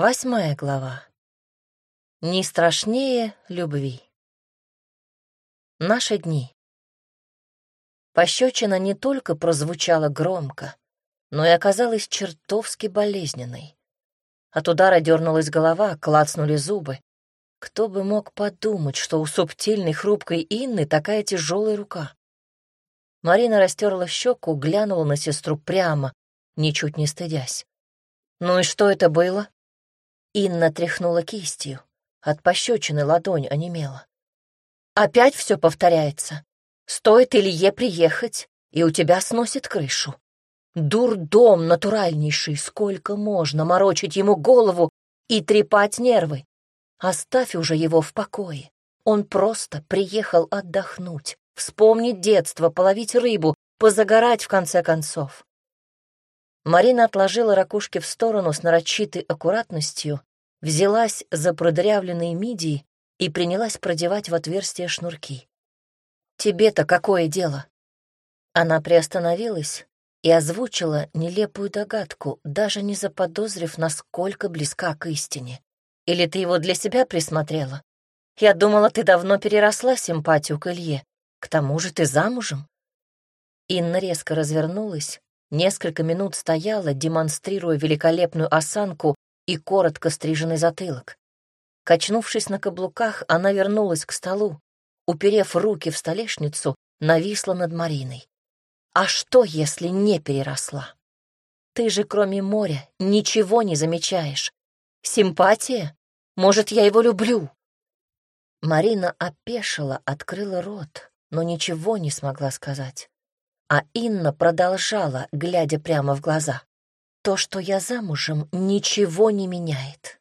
Восьмая глава. Не страшнее любви. Наши дни. Пощечина не только прозвучала громко, но и оказалась чертовски болезненной. От удара дернулась голова, клацнули зубы. Кто бы мог подумать, что у субтильной хрупкой Инны такая тяжелая рука. Марина растерла щеку, глянула на сестру прямо, ничуть не стыдясь. «Ну и что это было?» Инна тряхнула кистью. От пощечины ладонь онемела. «Опять все повторяется. Стоит Илье приехать, и у тебя сносит крышу. Дурдом натуральнейший, сколько можно морочить ему голову и трепать нервы. Оставь уже его в покое. Он просто приехал отдохнуть, вспомнить детство, половить рыбу, позагорать в конце концов. Марина отложила ракушки в сторону с нарочитой аккуратностью взялась за продырявленные мидии и принялась продевать в отверстие шнурки. «Тебе-то какое дело?» Она приостановилась и озвучила нелепую догадку, даже не заподозрив, насколько близка к истине. «Или ты его для себя присмотрела? Я думала, ты давно переросла симпатию к Илье. К тому же ты замужем». Инна резко развернулась, несколько минут стояла, демонстрируя великолепную осанку и коротко стриженный затылок. Качнувшись на каблуках, она вернулась к столу, уперев руки в столешницу, нависла над Мариной. А что, если не переросла? Ты же, кроме моря, ничего не замечаешь. Симпатия? Может, я его люблю? Марина опешила, открыла рот, но ничего не смогла сказать. А Инна продолжала, глядя прямо в глаза. То, что я замужем, ничего не меняет.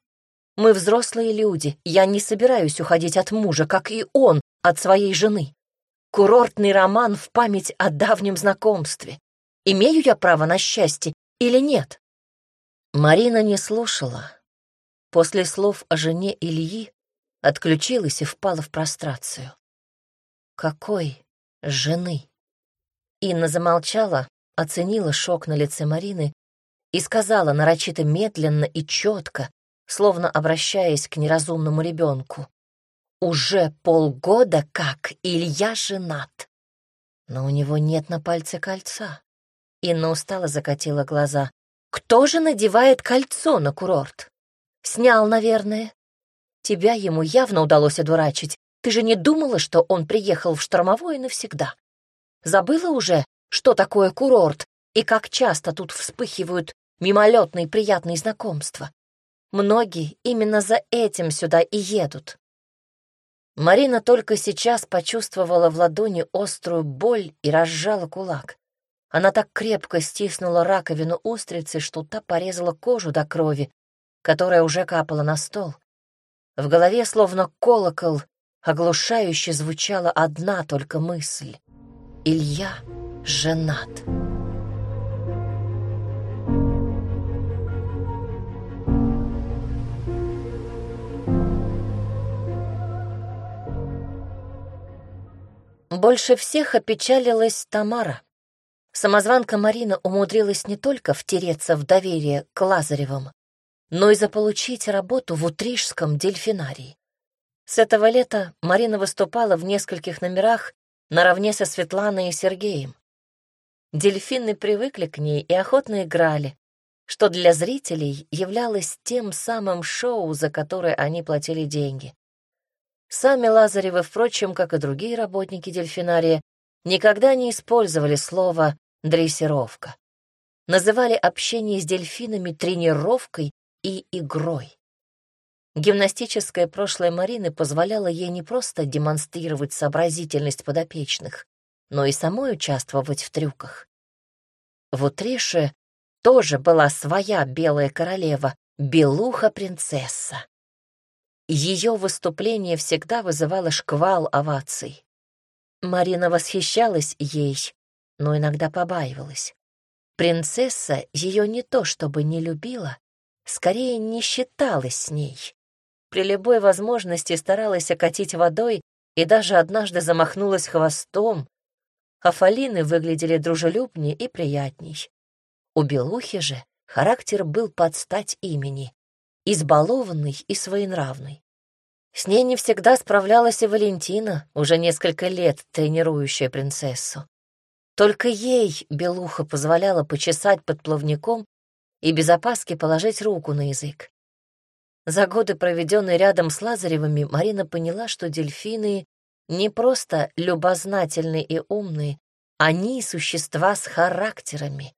Мы взрослые люди, я не собираюсь уходить от мужа, как и он от своей жены. Курортный роман в память о давнем знакомстве. Имею я право на счастье или нет? Марина не слушала. После слов о жене Ильи отключилась и впала в прострацию. Какой жены? Инна замолчала, оценила шок на лице Марины и сказала нарочито медленно и четко, словно обращаясь к неразумному ребенку. «Уже полгода как Илья женат, но у него нет на пальце кольца». Инна устало закатила глаза. «Кто же надевает кольцо на курорт? Снял, наверное. Тебя ему явно удалось одурачить. Ты же не думала, что он приехал в штормовое навсегда? Забыла уже, что такое курорт и как часто тут вспыхивают мимолетные приятные знакомства. Многие именно за этим сюда и едут. Марина только сейчас почувствовала в ладони острую боль и разжала кулак. Она так крепко стиснула раковину устрицы, что та порезала кожу до крови, которая уже капала на стол. В голове, словно колокол, оглушающе звучала одна только мысль. Илья женат. Больше всех опечалилась Тамара. Самозванка Марина умудрилась не только втереться в доверие к Лазаревым, но и заполучить работу в Утрижском дельфинарии. С этого лета Марина выступала в нескольких номерах наравне со Светланой и Сергеем. Дельфины привыкли к ней и охотно играли, что для зрителей являлось тем самым шоу, за которое они платили деньги. Сами Лазаревы, впрочем, как и другие работники дельфинария, никогда не использовали слово «дрессировка». Называли общение с дельфинами тренировкой и игрой. Гимнастическое прошлое Марины позволяло ей не просто демонстрировать сообразительность подопечных, но и самой участвовать в трюках. В Утрише тоже была своя белая королева, белуха-принцесса. Ее выступление всегда вызывало шквал оваций. Марина восхищалась ей, но иногда побаивалась. Принцесса ее не то чтобы не любила, скорее не считалась с ней. При любой возможности старалась окатить водой и даже однажды замахнулась хвостом, а Фалины выглядели дружелюбнее и приятней. У Белухи же характер был под стать имени избалованной и своенравной. С ней не всегда справлялась и Валентина, уже несколько лет тренирующая принцессу. Только ей Белуха позволяла почесать под плавником и без опаски положить руку на язык. За годы, проведенные рядом с Лазаревыми, Марина поняла, что дельфины не просто любознательные и умные, они — существа с характерами.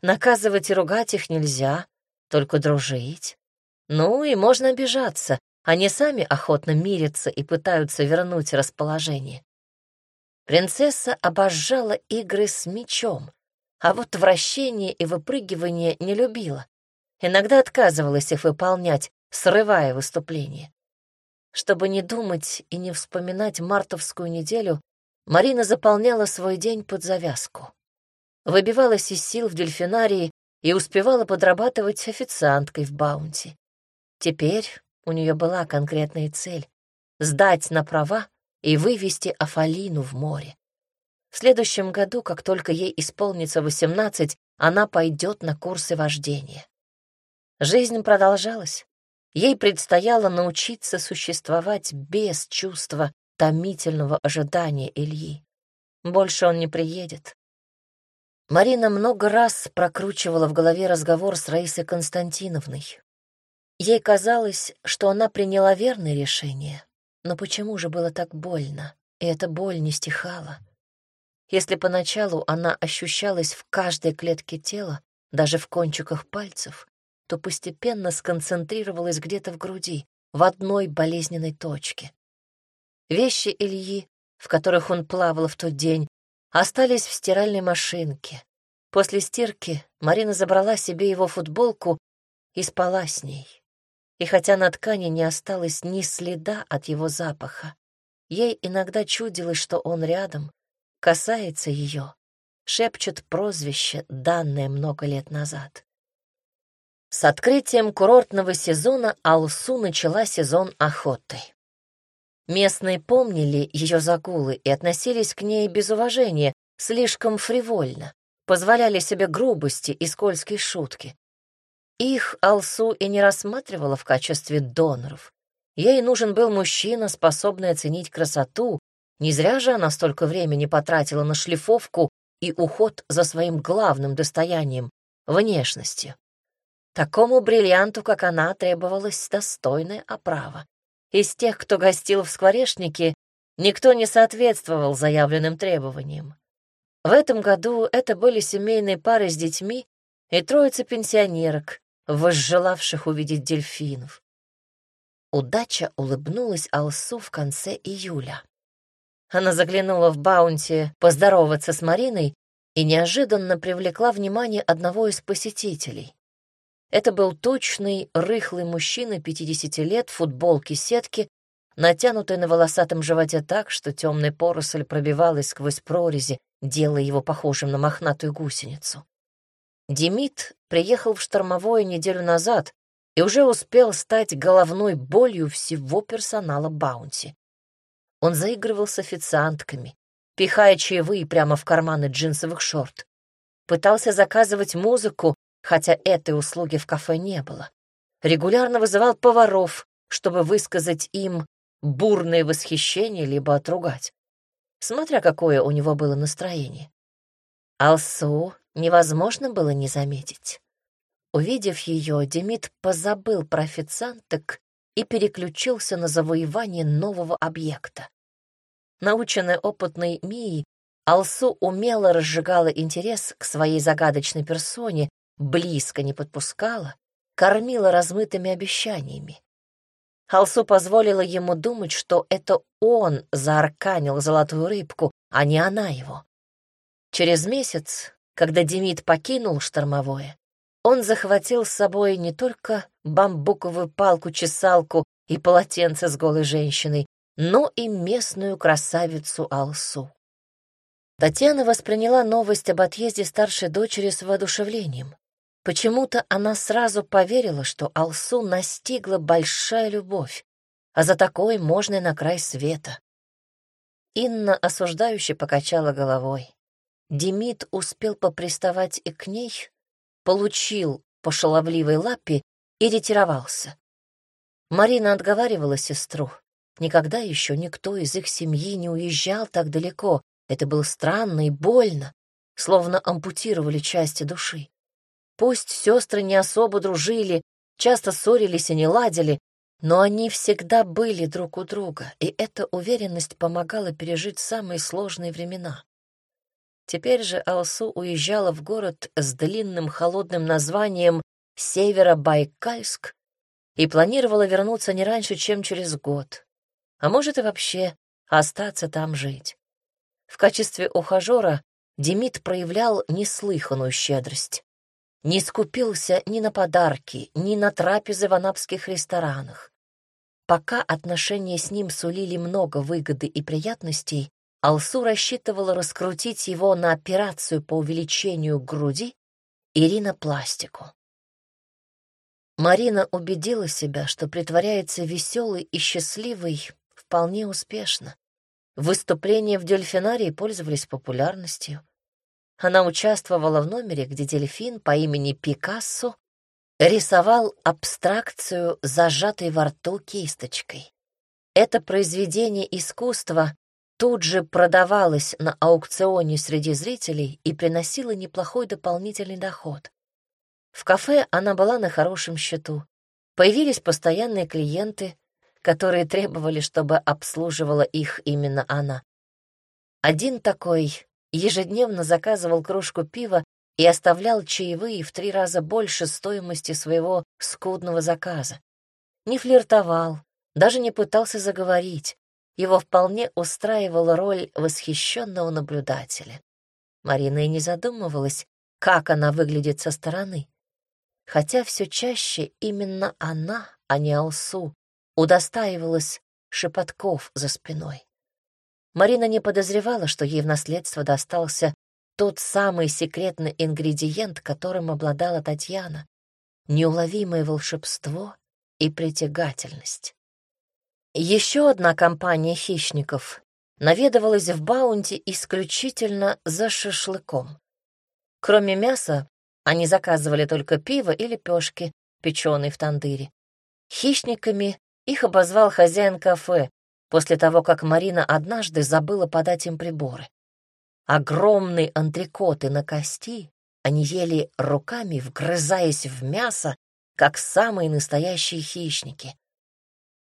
Наказывать и ругать их нельзя, только дружить. Ну и можно обижаться, они сами охотно мирятся и пытаются вернуть расположение. Принцесса обожала игры с мечом, а вот вращение и выпрыгивание не любила. Иногда отказывалась их выполнять, срывая выступление. Чтобы не думать и не вспоминать мартовскую неделю, Марина заполняла свой день под завязку. Выбивалась из сил в дельфинарии и успевала подрабатывать официанткой в баунти. Теперь у нее была конкретная цель — сдать на права и вывести Афалину в море. В следующем году, как только ей исполнится 18, она пойдет на курсы вождения. Жизнь продолжалась. Ей предстояло научиться существовать без чувства томительного ожидания Ильи. Больше он не приедет. Марина много раз прокручивала в голове разговор с Раисой Константиновной. Ей казалось, что она приняла верное решение, но почему же было так больно, и эта боль не стихала? Если поначалу она ощущалась в каждой клетке тела, даже в кончиках пальцев, то постепенно сконцентрировалась где-то в груди, в одной болезненной точке. Вещи Ильи, в которых он плавал в тот день, остались в стиральной машинке. После стирки Марина забрала себе его футболку и спала с ней. И хотя на ткани не осталось ни следа от его запаха, ей иногда чудилось, что он рядом, касается ее, шепчет прозвище, данное много лет назад. С открытием курортного сезона Алсу начала сезон охоты. Местные помнили ее загулы и относились к ней без уважения, слишком фривольно, позволяли себе грубости и скользкие шутки. Их Алсу и не рассматривала в качестве доноров. Ей нужен был мужчина, способный оценить красоту. Не зря же она столько времени потратила на шлифовку и уход за своим главным достоянием — внешностью. Такому бриллианту, как она, требовалась достойная оправа. Из тех, кто гостил в скворечнике, никто не соответствовал заявленным требованиям. В этом году это были семейные пары с детьми и троица пенсионерок, возжелавших увидеть дельфинов. Удача улыбнулась Алсу в конце июля. Она заглянула в Баунти поздороваться с Мариной и неожиданно привлекла внимание одного из посетителей. Это был точный, рыхлый мужчина 50 лет в футболке сетки, натянутой на волосатом животе так, что темная поросль пробивалась сквозь прорези, делая его похожим на мохнатую гусеницу. Демид приехал в штормовое неделю назад и уже успел стать головной болью всего персонала Баунти. Он заигрывал с официантками, пихая чаевые прямо в карманы джинсовых шорт. Пытался заказывать музыку хотя этой услуги в кафе не было. Регулярно вызывал поваров, чтобы высказать им бурное восхищение либо отругать, смотря какое у него было настроение. Алсу невозможно было не заметить. Увидев ее, Демид позабыл про официанток и переключился на завоевание нового объекта. Наученная опытной Мией, Алсу умело разжигала интерес к своей загадочной персоне, близко не подпускала, кормила размытыми обещаниями. Халсу позволила ему думать, что это он заарканил золотую рыбку, а не она его. Через месяц, когда Демид покинул штормовое, он захватил с собой не только бамбуковую палку-чесалку и полотенце с голой женщиной, но и местную красавицу Алсу. Татьяна восприняла новость об отъезде старшей дочери с воодушевлением. Почему-то она сразу поверила, что Алсу настигла большая любовь, а за такой можно и на край света. Инна осуждающе покачала головой. Демид успел поприставать и к ней, получил по шаловливой лапе и ретировался. Марина отговаривала сестру. Никогда еще никто из их семьи не уезжал так далеко. Это было странно и больно, словно ампутировали части души. Пусть сестры не особо дружили, часто ссорились и не ладили, но они всегда были друг у друга, и эта уверенность помогала пережить самые сложные времена. Теперь же Алсу уезжала в город с длинным холодным названием Северобайкальск и планировала вернуться не раньше, чем через год, а может и вообще остаться там жить. В качестве ухажера Демид проявлял неслыханную щедрость. Не скупился ни на подарки, ни на трапезы в анапских ресторанах. Пока отношения с ним сулили много выгоды и приятностей, Алсу рассчитывала раскрутить его на операцию по увеличению груди и ринопластику. Марина убедила себя, что притворяется веселой и счастливой вполне успешно. Выступления в дельфинарии пользовались популярностью. Она участвовала в номере, где дельфин по имени Пикассо рисовал абстракцию, зажатой во рту кисточкой. Это произведение искусства тут же продавалось на аукционе среди зрителей и приносило неплохой дополнительный доход. В кафе она была на хорошем счету. Появились постоянные клиенты, которые требовали, чтобы обслуживала их именно она. Один такой ежедневно заказывал кружку пива и оставлял чаевые в три раза больше стоимости своего скудного заказа. Не флиртовал, даже не пытался заговорить. Его вполне устраивала роль восхищенного наблюдателя. Марина и не задумывалась, как она выглядит со стороны. Хотя все чаще именно она, а не Алсу, удостаивалась шепотков за спиной. Марина не подозревала, что ей в наследство достался тот самый секретный ингредиент, которым обладала Татьяна — неуловимое волшебство и притягательность. Еще одна компания хищников наведывалась в Баунти исключительно за шашлыком. Кроме мяса, они заказывали только пиво и лепешки, печеные в тандыре. Хищниками их обозвал хозяин кафе, после того, как Марина однажды забыла подать им приборы. Огромные антрикоты на кости они ели руками, вгрызаясь в мясо, как самые настоящие хищники.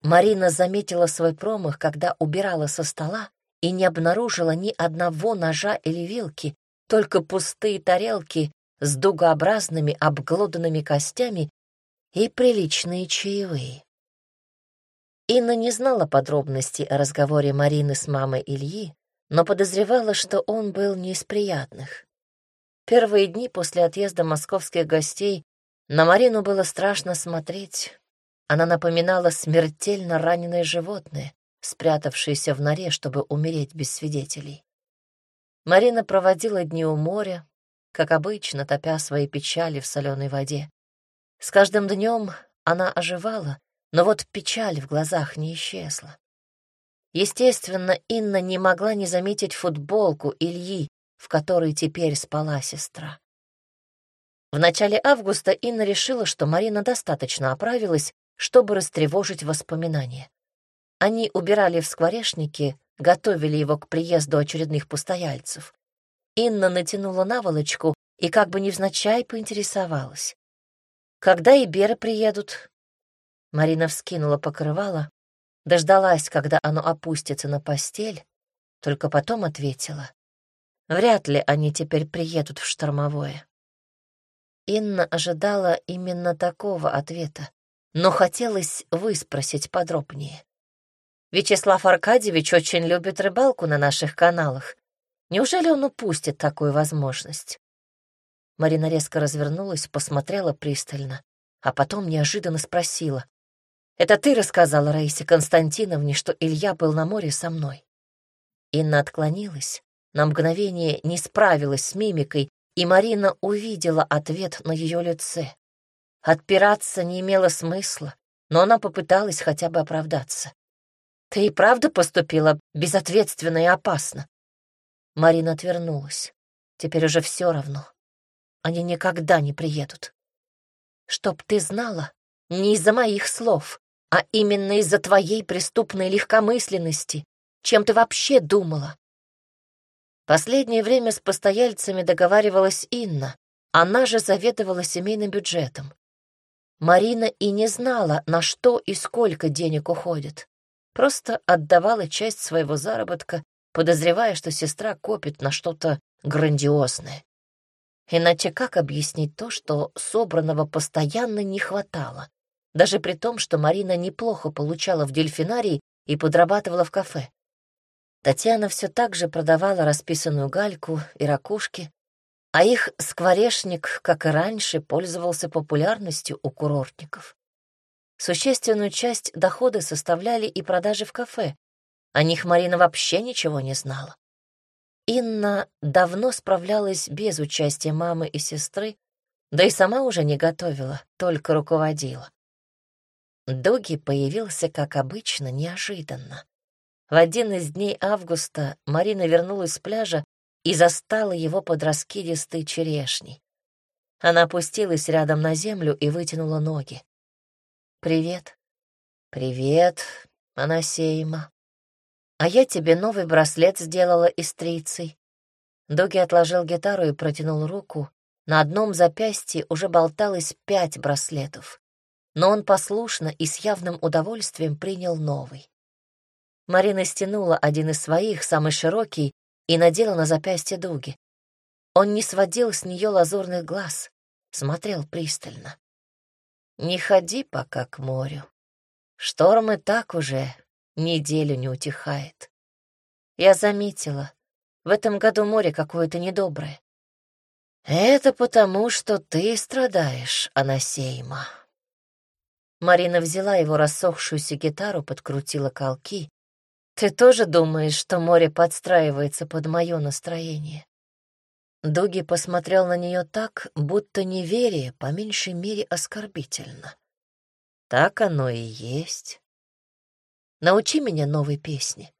Марина заметила свой промах, когда убирала со стола и не обнаружила ни одного ножа или вилки, только пустые тарелки с дугообразными обглоданными костями и приличные чаевые. Инна не знала подробностей о разговоре Марины с мамой Ильи, но подозревала, что он был не из приятных. Первые дни после отъезда московских гостей на Марину было страшно смотреть. Она напоминала смертельно раненое животное, спрятавшееся в норе, чтобы умереть без свидетелей. Марина проводила дни у моря, как обычно, топя свои печали в соленой воде. С каждым днем она оживала, но вот печаль в глазах не исчезла. Естественно, Инна не могла не заметить футболку Ильи, в которой теперь спала сестра. В начале августа Инна решила, что Марина достаточно оправилась, чтобы растревожить воспоминания. Они убирали в скворечнике, готовили его к приезду очередных постояльцев. Инна натянула наволочку и как бы невзначай поинтересовалась. «Когда и приедут?» Марина вскинула покрывало, дождалась, когда оно опустится на постель, только потом ответила. Вряд ли они теперь приедут в штормовое. Инна ожидала именно такого ответа, но хотелось выспросить подробнее. Вячеслав Аркадьевич очень любит рыбалку на наших каналах. Неужели он упустит такую возможность? Марина резко развернулась, посмотрела пристально, а потом неожиданно спросила. Это ты рассказала Раисе Константиновне, что Илья был на море со мной. Инна отклонилась, на мгновение не справилась с мимикой, и Марина увидела ответ на ее лице. Отпираться не имело смысла, но она попыталась хотя бы оправдаться. «Ты и правда поступила безответственно и опасно?» Марина отвернулась. Теперь уже все равно. Они никогда не приедут. Чтоб ты знала, Не из-за моих слов, а именно из-за твоей преступной легкомысленности. Чем ты вообще думала? Последнее время с постояльцами договаривалась Инна. Она же заведовала семейным бюджетом. Марина и не знала, на что и сколько денег уходит. Просто отдавала часть своего заработка, подозревая, что сестра копит на что-то грандиозное. Иначе как объяснить то, что собранного постоянно не хватало? Даже при том, что Марина неплохо получала в дельфинарии и подрабатывала в кафе. Татьяна все так же продавала расписанную гальку и ракушки, а их скворечник, как и раньше, пользовался популярностью у курортников. Существенную часть дохода составляли и продажи в кафе. О них Марина вообще ничего не знала. Инна давно справлялась без участия мамы и сестры, да и сама уже не готовила, только руководила. Доги появился, как обычно, неожиданно. В один из дней августа Марина вернулась с пляжа и застала его под раскидистой черешней. Она опустилась рядом на землю и вытянула ноги. «Привет». «Привет, Анасейма. А я тебе новый браслет сделала истрицей». Доги отложил гитару и протянул руку. На одном запястье уже болталось пять браслетов, но он послушно и с явным удовольствием принял новый. Марина стянула один из своих, самый широкий, и надела на запястье дуги. Он не сводил с нее лазурных глаз, смотрел пристально. «Не ходи пока к морю. Шторм и так уже неделю не утихает. Я заметила, в этом году море какое-то недоброе. Это потому, что ты страдаешь, Анасейма». Марина взяла его рассохшуюся гитару, подкрутила колки ты тоже думаешь, что море подстраивается под мое настроение?» Дуги посмотрел на нее так, будто неверие, по меньшей мере, оскорбительно. «Так оно и есть. Научи меня новой песне.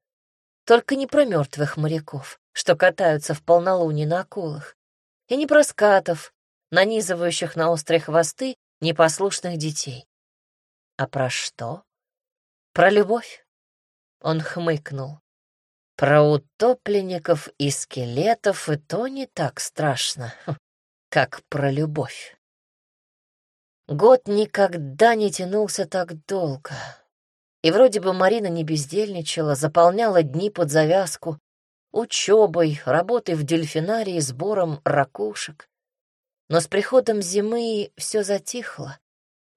Только не про мертвых моряков, что катаются в полнолуние на акулах, и не про скатов, нанизывающих на острые хвосты непослушных детей. А про что? Про любовь. Он хмыкнул. Про утопленников и скелетов и то не так страшно, как про любовь. Год никогда не тянулся так долго. И вроде бы Марина не бездельничала, заполняла дни под завязку, учебой, работой в дельфинарии, сбором ракушек. Но с приходом зимы все затихло.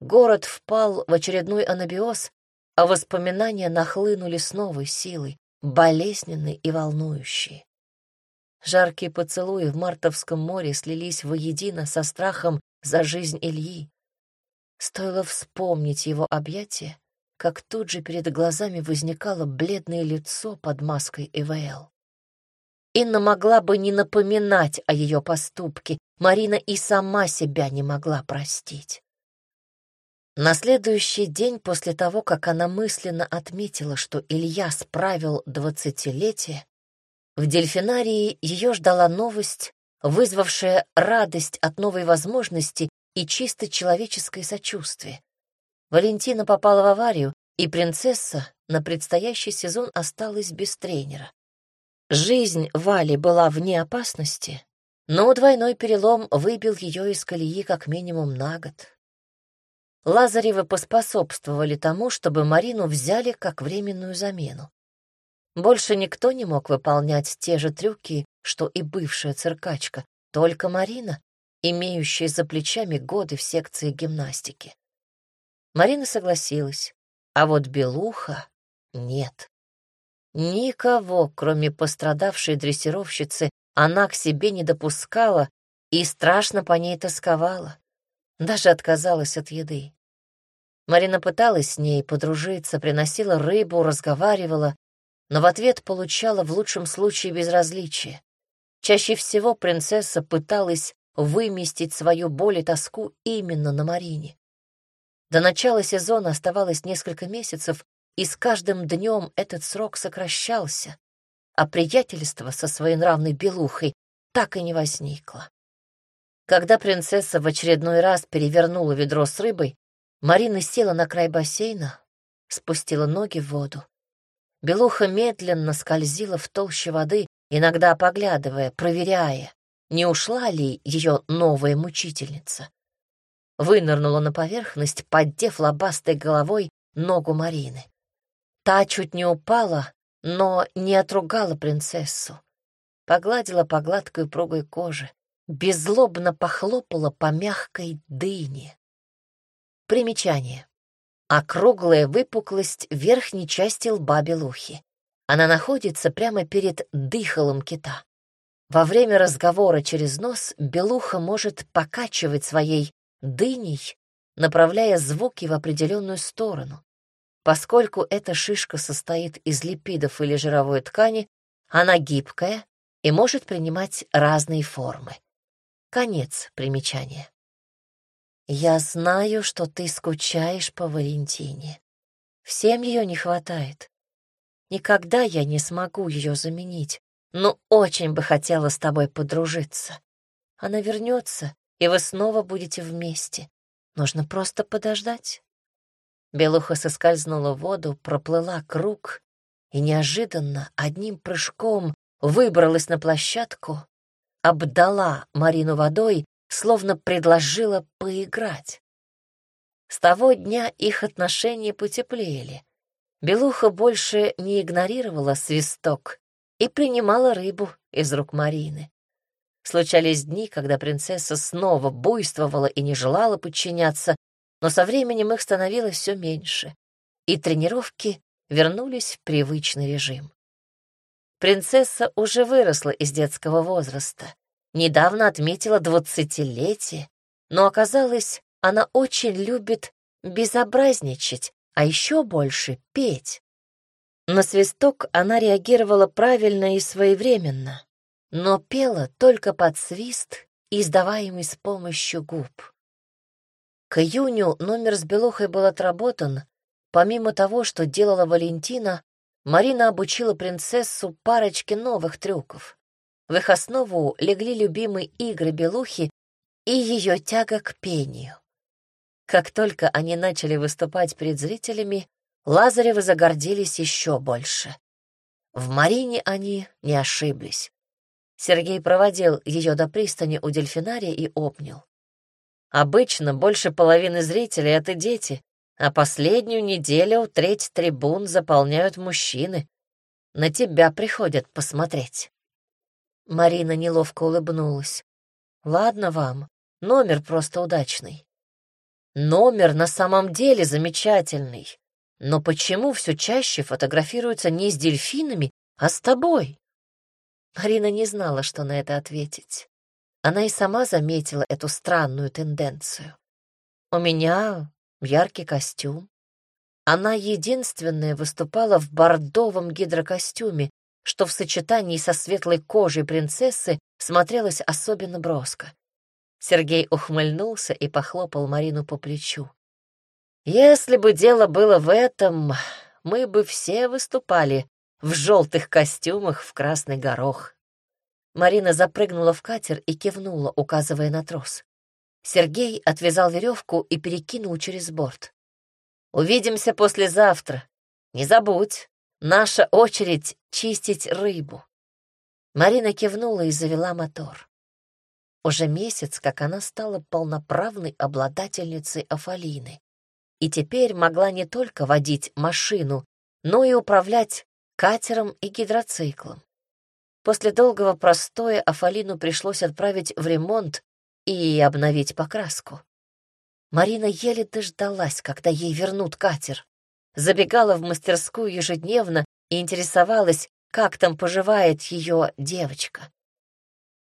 Город впал в очередной анабиоз, а воспоминания нахлынули с новой силой, болезненной и волнующей. Жаркие поцелуи в Мартовском море слились воедино со страхом за жизнь Ильи. Стоило вспомнить его объятия, как тут же перед глазами возникало бледное лицо под маской ИВЛ. Инна могла бы не напоминать о ее поступке, Марина и сама себя не могла простить. На следующий день после того, как она мысленно отметила, что Илья справил двадцатилетие, в дельфинарии ее ждала новость, вызвавшая радость от новой возможности и чисто человеческое сочувствие. Валентина попала в аварию, и принцесса на предстоящий сезон осталась без тренера. Жизнь Вали была вне опасности, но двойной перелом выбил ее из колеи как минимум на год. Лазаревы поспособствовали тому, чтобы Марину взяли как временную замену. Больше никто не мог выполнять те же трюки, что и бывшая циркачка, только Марина, имеющая за плечами годы в секции гимнастики. Марина согласилась, а вот Белуха — нет. Никого, кроме пострадавшей дрессировщицы, она к себе не допускала и страшно по ней тосковала. Даже отказалась от еды. Марина пыталась с ней подружиться, приносила рыбу, разговаривала, но в ответ получала в лучшем случае безразличие. Чаще всего принцесса пыталась выместить свою боль и тоску именно на Марине. До начала сезона оставалось несколько месяцев, и с каждым днем этот срок сокращался, а приятельство со своей нравной белухой так и не возникло. Когда принцесса в очередной раз перевернула ведро с рыбой, Марина села на край бассейна, спустила ноги в воду. Белуха медленно скользила в толще воды, иногда поглядывая, проверяя, не ушла ли ее новая мучительница. Вынырнула на поверхность, поддев лобастой головой ногу Марины. Та чуть не упала, но не отругала принцессу. Погладила по гладкой упругой коже, беззлобно похлопала по мягкой дыне. Примечание. Округлая выпуклость верхней части лба белухи. Она находится прямо перед дыхалом кита. Во время разговора через нос белуха может покачивать своей дыней, направляя звуки в определенную сторону. Поскольку эта шишка состоит из липидов или жировой ткани, она гибкая и может принимать разные формы. Конец примечания. Я знаю, что ты скучаешь по Валентине. Всем ее не хватает. Никогда я не смогу ее заменить, но очень бы хотела с тобой подружиться. Она вернется, и вы снова будете вместе. Нужно просто подождать. Белуха соскользнула в воду, проплыла круг и неожиданно одним прыжком выбралась на площадку, обдала Марину водой, словно предложила поиграть. С того дня их отношения потеплели. Белуха больше не игнорировала свисток и принимала рыбу из рук Марины. Случались дни, когда принцесса снова буйствовала и не желала подчиняться, но со временем их становилось все меньше, и тренировки вернулись в привычный режим. Принцесса уже выросла из детского возраста, недавно отметила двадцатилетие, но оказалось, она очень любит безобразничать, а еще больше петь. На свисток она реагировала правильно и своевременно, но пела только под свист, издаваемый с помощью губ. К июню номер с Белухой был отработан. Помимо того, что делала Валентина, Марина обучила принцессу парочке новых трюков. В их основу легли любимые игры Белухи и ее тяга к пению. Как только они начали выступать перед зрителями, Лазаревы загордились еще больше. В Марине они не ошиблись. Сергей проводил ее до пристани у дельфинария и обнял. Обычно больше половины зрителей — это дети, а последнюю неделю треть трибун заполняют мужчины. На тебя приходят посмотреть. Марина неловко улыбнулась. Ладно вам, номер просто удачный. Номер на самом деле замечательный. Но почему все чаще фотографируются не с дельфинами, а с тобой? Марина не знала, что на это ответить. Она и сама заметила эту странную тенденцию. У меня яркий костюм. Она единственная выступала в бордовом гидрокостюме, что в сочетании со светлой кожей принцессы смотрелось особенно броско. Сергей ухмыльнулся и похлопал Марину по плечу. Если бы дело было в этом, мы бы все выступали в желтых костюмах в красный горох. Марина запрыгнула в катер и кивнула, указывая на трос. Сергей отвязал веревку и перекинул через борт. «Увидимся послезавтра. Не забудь, наша очередь чистить рыбу». Марина кивнула и завела мотор. Уже месяц, как она стала полноправной обладательницей Афалины и теперь могла не только водить машину, но и управлять катером и гидроциклом. После долгого простоя Афалину пришлось отправить в ремонт и обновить покраску. Марина еле дождалась, когда ей вернут катер. Забегала в мастерскую ежедневно и интересовалась, как там поживает ее девочка.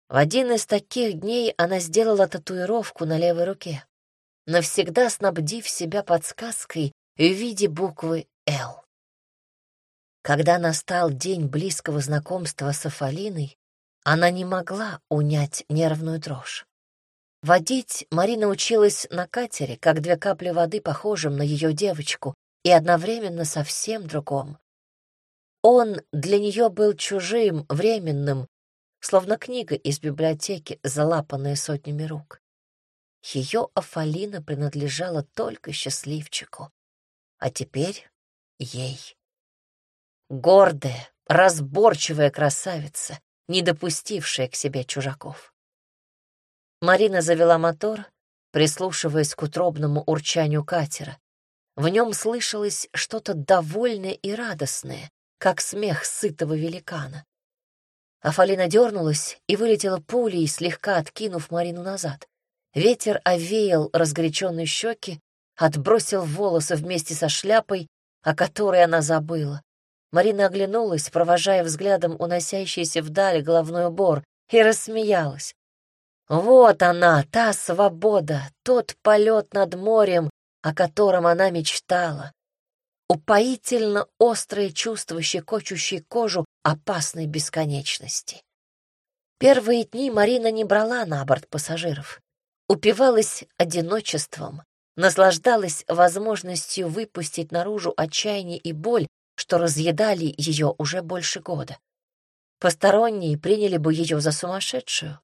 В один из таких дней она сделала татуировку на левой руке навсегда снабдив себя подсказкой в виде буквы «Л». Когда настал день близкого знакомства с Афалиной, она не могла унять нервную дрожь. Водить Марина училась на катере, как две капли воды, похожим на ее девочку, и одновременно совсем другом. Он для нее был чужим, временным, словно книга из библиотеки, залапанная сотнями рук. ее Афалина принадлежала только счастливчику, а теперь ей. Гордая, разборчивая красавица, не допустившая к себе чужаков. Марина завела мотор, прислушиваясь к утробному урчанию катера. В нем слышалось что-то довольное и радостное, как смех сытого великана. Афалина дернулась и вылетела пулей, слегка откинув Марину назад. Ветер овеял разгоряченные щеки, отбросил волосы вместе со шляпой, о которой она забыла. Марина оглянулась, провожая взглядом уносящийся вдаль головной убор, и рассмеялась. Вот она, та свобода, тот полет над морем, о котором она мечтала. Упоительно острое чувство, щекочущее кожу опасной бесконечности. Первые дни Марина не брала на борт пассажиров. Упивалась одиночеством, наслаждалась возможностью выпустить наружу отчаяние и боль, что разъедали ее уже больше года. Посторонние приняли бы ее за сумасшедшую.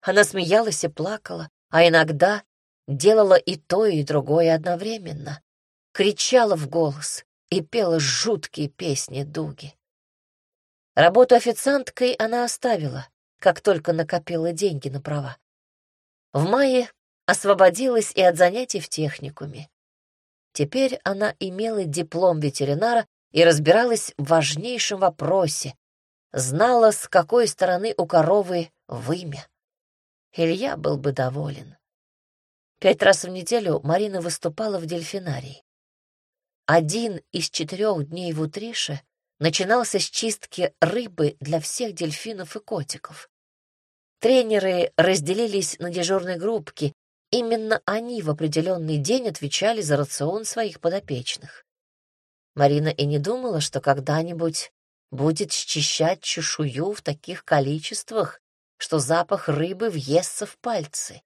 Она смеялась и плакала, а иногда делала и то, и другое одновременно. Кричала в голос и пела жуткие песни Дуги. Работу официанткой она оставила, как только накопила деньги на права. В мае освободилась и от занятий в техникуме. Теперь она имела диплом ветеринара и разбиралась в важнейшем вопросе, знала, с какой стороны у коровы вымя. Илья был бы доволен. Пять раз в неделю Марина выступала в дельфинарии. Один из четырех дней в Утрише начинался с чистки рыбы для всех дельфинов и котиков. Тренеры разделились на дежурные группки. Именно они в определенный день отвечали за рацион своих подопечных. Марина и не думала, что когда-нибудь будет счищать чешую в таких количествах, что запах рыбы въестся в пальцы.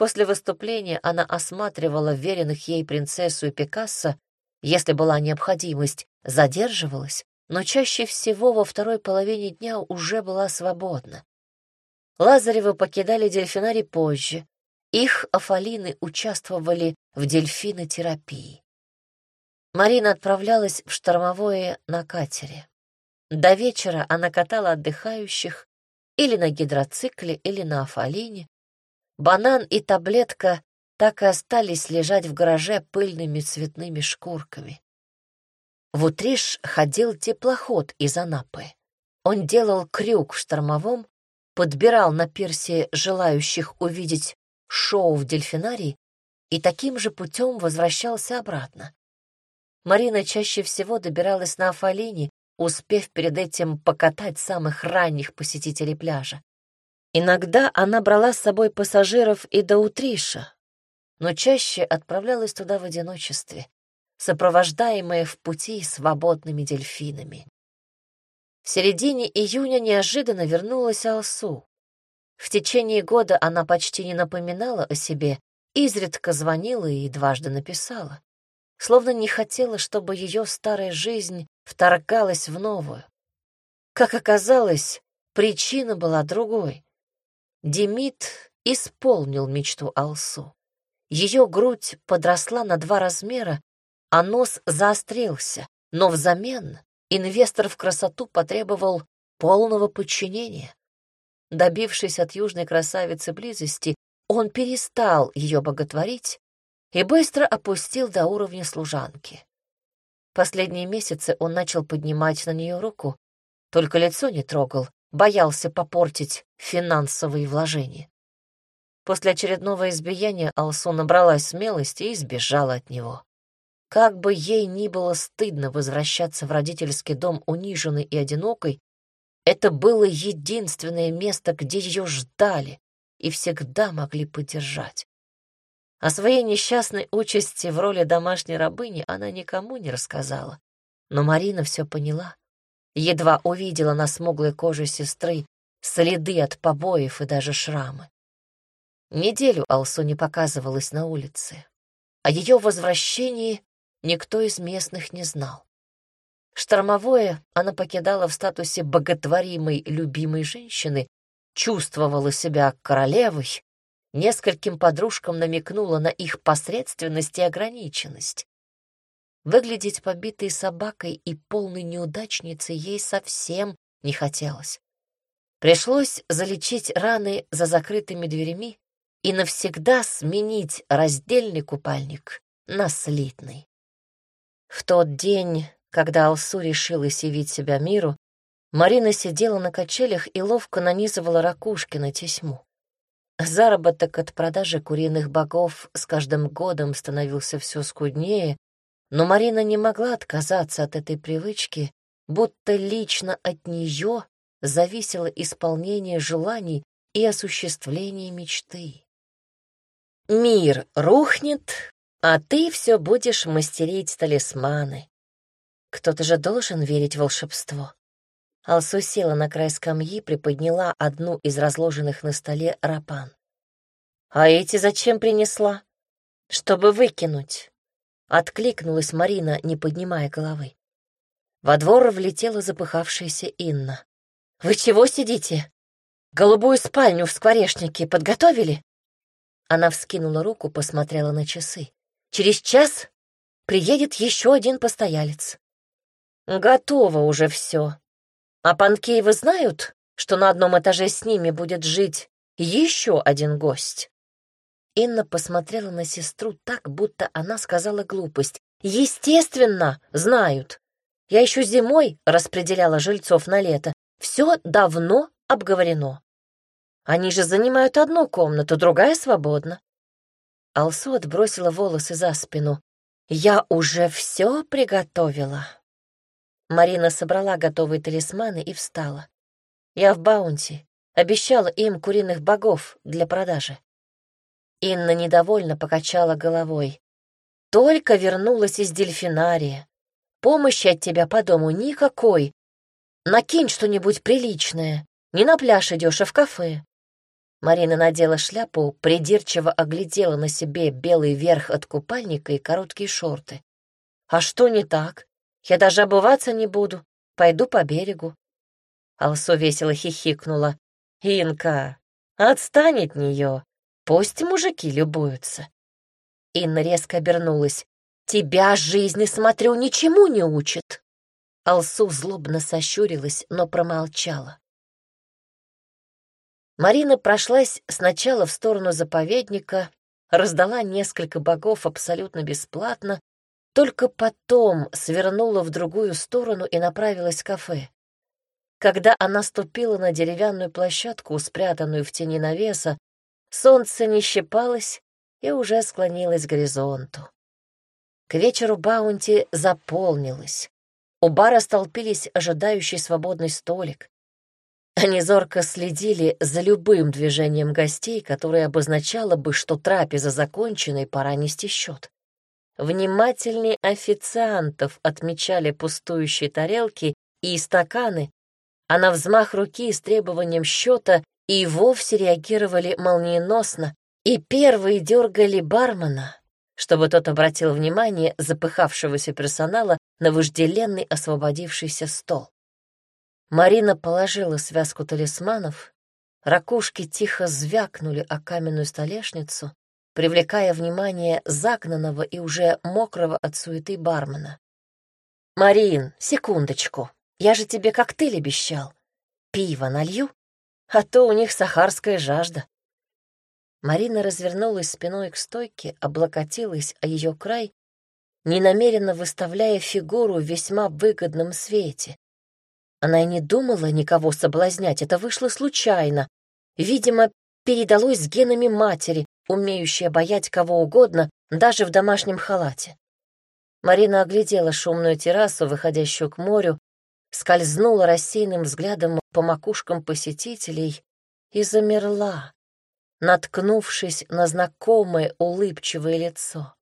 После выступления она осматривала веренных ей принцессу и Пикассо, если была необходимость, задерживалась, но чаще всего во второй половине дня уже была свободна. Лазаревы покидали дельфинарий позже. Их афалины участвовали в дельфинотерапии. Марина отправлялась в штормовое на катере. До вечера она катала отдыхающих или на гидроцикле, или на афалине. Банан и таблетка так и остались лежать в гараже пыльными цветными шкурками. В Утриш ходил теплоход из Анапы. Он делал крюк в штормовом, подбирал на пирсе желающих увидеть шоу в дельфинарии и таким же путем возвращался обратно. Марина чаще всего добиралась на Афалине, успев перед этим покатать самых ранних посетителей пляжа. Иногда она брала с собой пассажиров и до Утриша, но чаще отправлялась туда в одиночестве, сопровождаемая в пути свободными дельфинами. В середине июня неожиданно вернулась Алсу. В течение года она почти не напоминала о себе, изредка звонила и дважды написала словно не хотела, чтобы ее старая жизнь вторгалась в новую. Как оказалось, причина была другой. Демид исполнил мечту Алсу. Ее грудь подросла на два размера, а нос заострился, но взамен инвестор в красоту потребовал полного подчинения. Добившись от южной красавицы близости, он перестал ее боготворить и быстро опустил до уровня служанки. Последние месяцы он начал поднимать на нее руку, только лицо не трогал, боялся попортить финансовые вложения. После очередного избиения Алсу набралась смелости и сбежала от него. Как бы ей ни было стыдно возвращаться в родительский дом униженной и одинокой, это было единственное место, где ее ждали и всегда могли поддержать. О своей несчастной участи в роли домашней рабыни она никому не рассказала. Но Марина все поняла. Едва увидела на смуглой коже сестры следы от побоев и даже шрамы. Неделю Алсу не показывалась на улице. О ее возвращении никто из местных не знал. Штормовое она покидала в статусе боготворимой любимой женщины, чувствовала себя королевой нескольким подружкам намекнула на их посредственность и ограниченность. Выглядеть побитой собакой и полной неудачницей ей совсем не хотелось. Пришлось залечить раны за закрытыми дверями и навсегда сменить раздельный купальник на слитный. В тот день, когда Алсу решилась явить себя миру, Марина сидела на качелях и ловко нанизывала ракушки на тесьму. Заработок от продажи куриных богов с каждым годом становился все скуднее, но Марина не могла отказаться от этой привычки, будто лично от нее зависело исполнение желаний и осуществление мечты. Мир рухнет, а ты все будешь мастерить талисманы. Кто-то же должен верить в волшебство. Алсу села на край скамьи, приподняла одну из разложенных на столе рапан. «А эти зачем принесла?» «Чтобы выкинуть», — откликнулась Марина, не поднимая головы. Во двор влетела запыхавшаяся Инна. «Вы чего сидите? Голубую спальню в скворечнике подготовили?» Она вскинула руку, посмотрела на часы. «Через час приедет еще один постоялец». «Готово уже все. А Панкеевы знают, что на одном этаже с ними будет жить еще один гость?» Инна посмотрела на сестру так, будто она сказала глупость. «Естественно, знают. Я еще зимой распределяла жильцов на лето. Все давно обговорено. Они же занимают одну комнату, другая свободна. Алсу отбросила волосы за спину. «Я уже все приготовила». Марина собрала готовые талисманы и встала. «Я в Баунти. Обещала им куриных богов для продажи». Инна недовольно покачала головой. «Только вернулась из дельфинария. Помощи от тебя по дому никакой, Накинь что-нибудь приличное. Не на пляж идешь, а в кафе». Марина надела шляпу, придирчиво оглядела на себе белый верх от купальника и короткие шорты. «А что не так? Я даже обуваться не буду. Пойду по берегу». Алсу весело хихикнула. «Инка, отстань от нее. Пусть мужики любуются». Инна резко обернулась. «Тебя жизни, смотрю, ничему не учит». Алсу злобно сощурилась, но промолчала. Марина прошлась сначала в сторону заповедника, раздала несколько богов абсолютно бесплатно, только потом свернула в другую сторону и направилась в кафе. Когда она ступила на деревянную площадку, спрятанную в тени навеса, солнце не щипалось и уже склонилось к горизонту. К вечеру Баунти заполнилась. У бара столпились ожидающий свободный столик. Они зорко следили за любым движением гостей, которое обозначало бы, что трапеза закончена и пора нести счет. Внимательные официантов отмечали пустующие тарелки и стаканы, а на взмах руки с требованием счета и вовсе реагировали молниеносно, и первые дергали бармена, чтобы тот обратил внимание запыхавшегося персонала на вожделенный освободившийся стол. Марина положила связку талисманов, ракушки тихо звякнули о каменную столешницу, привлекая внимание загнанного и уже мокрого от суеты бармена. «Марин, секундочку, я же тебе коктейль обещал. Пиво налью, а то у них сахарская жажда». Марина развернулась спиной к стойке, облокотилась о ее край, ненамеренно выставляя фигуру в весьма выгодном свете. Она и не думала никого соблазнять, это вышло случайно. Видимо, передалось с генами матери, умеющей обаять кого угодно, даже в домашнем халате. Марина оглядела шумную террасу, выходящую к морю, скользнула рассеянным взглядом по макушкам посетителей и замерла наткнувшись на знакомое улыбчивое лицо.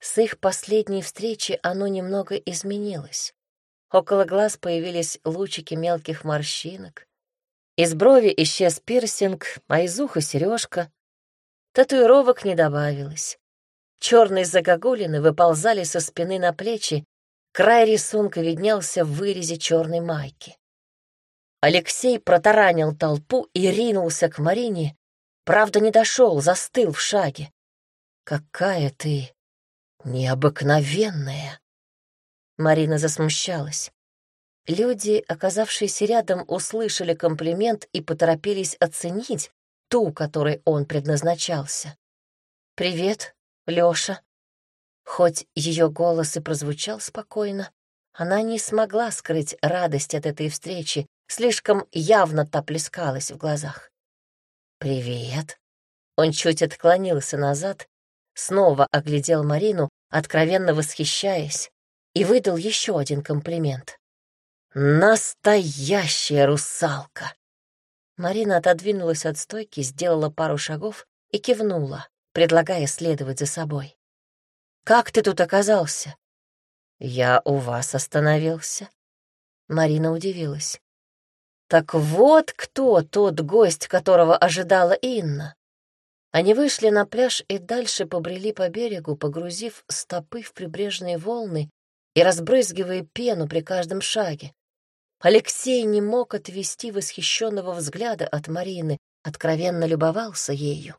С их последней встречи оно немного изменилось. Около глаз появились лучики мелких морщинок. Из брови исчез пирсинг, а из уха — сережка. Татуировок не добавилось. Черные загогулины выползали со спины на плечи, край рисунка виднелся в вырезе черной майки. Алексей протаранил толпу и ринулся к Марине, правда не дошел, застыл в шаге. «Какая ты необыкновенная!» Марина засмущалась. Люди, оказавшиеся рядом, услышали комплимент и поторопились оценить ту, которой он предназначался. «Привет, Лёша». Хоть ее голос и прозвучал спокойно, она не смогла скрыть радость от этой встречи, слишком явно та плескалась в глазах. «Привет». Он чуть отклонился назад, снова оглядел Марину, откровенно восхищаясь, и выдал еще один комплимент. «Настоящая русалка!» Марина отодвинулась от стойки, сделала пару шагов и кивнула, предлагая следовать за собой. «Как ты тут оказался?» «Я у вас остановился». Марина удивилась. Так вот кто тот гость, которого ожидала Инна. Они вышли на пляж и дальше побрели по берегу, погрузив стопы в прибрежные волны и разбрызгивая пену при каждом шаге. Алексей не мог отвести восхищенного взгляда от Марины, откровенно любовался ею.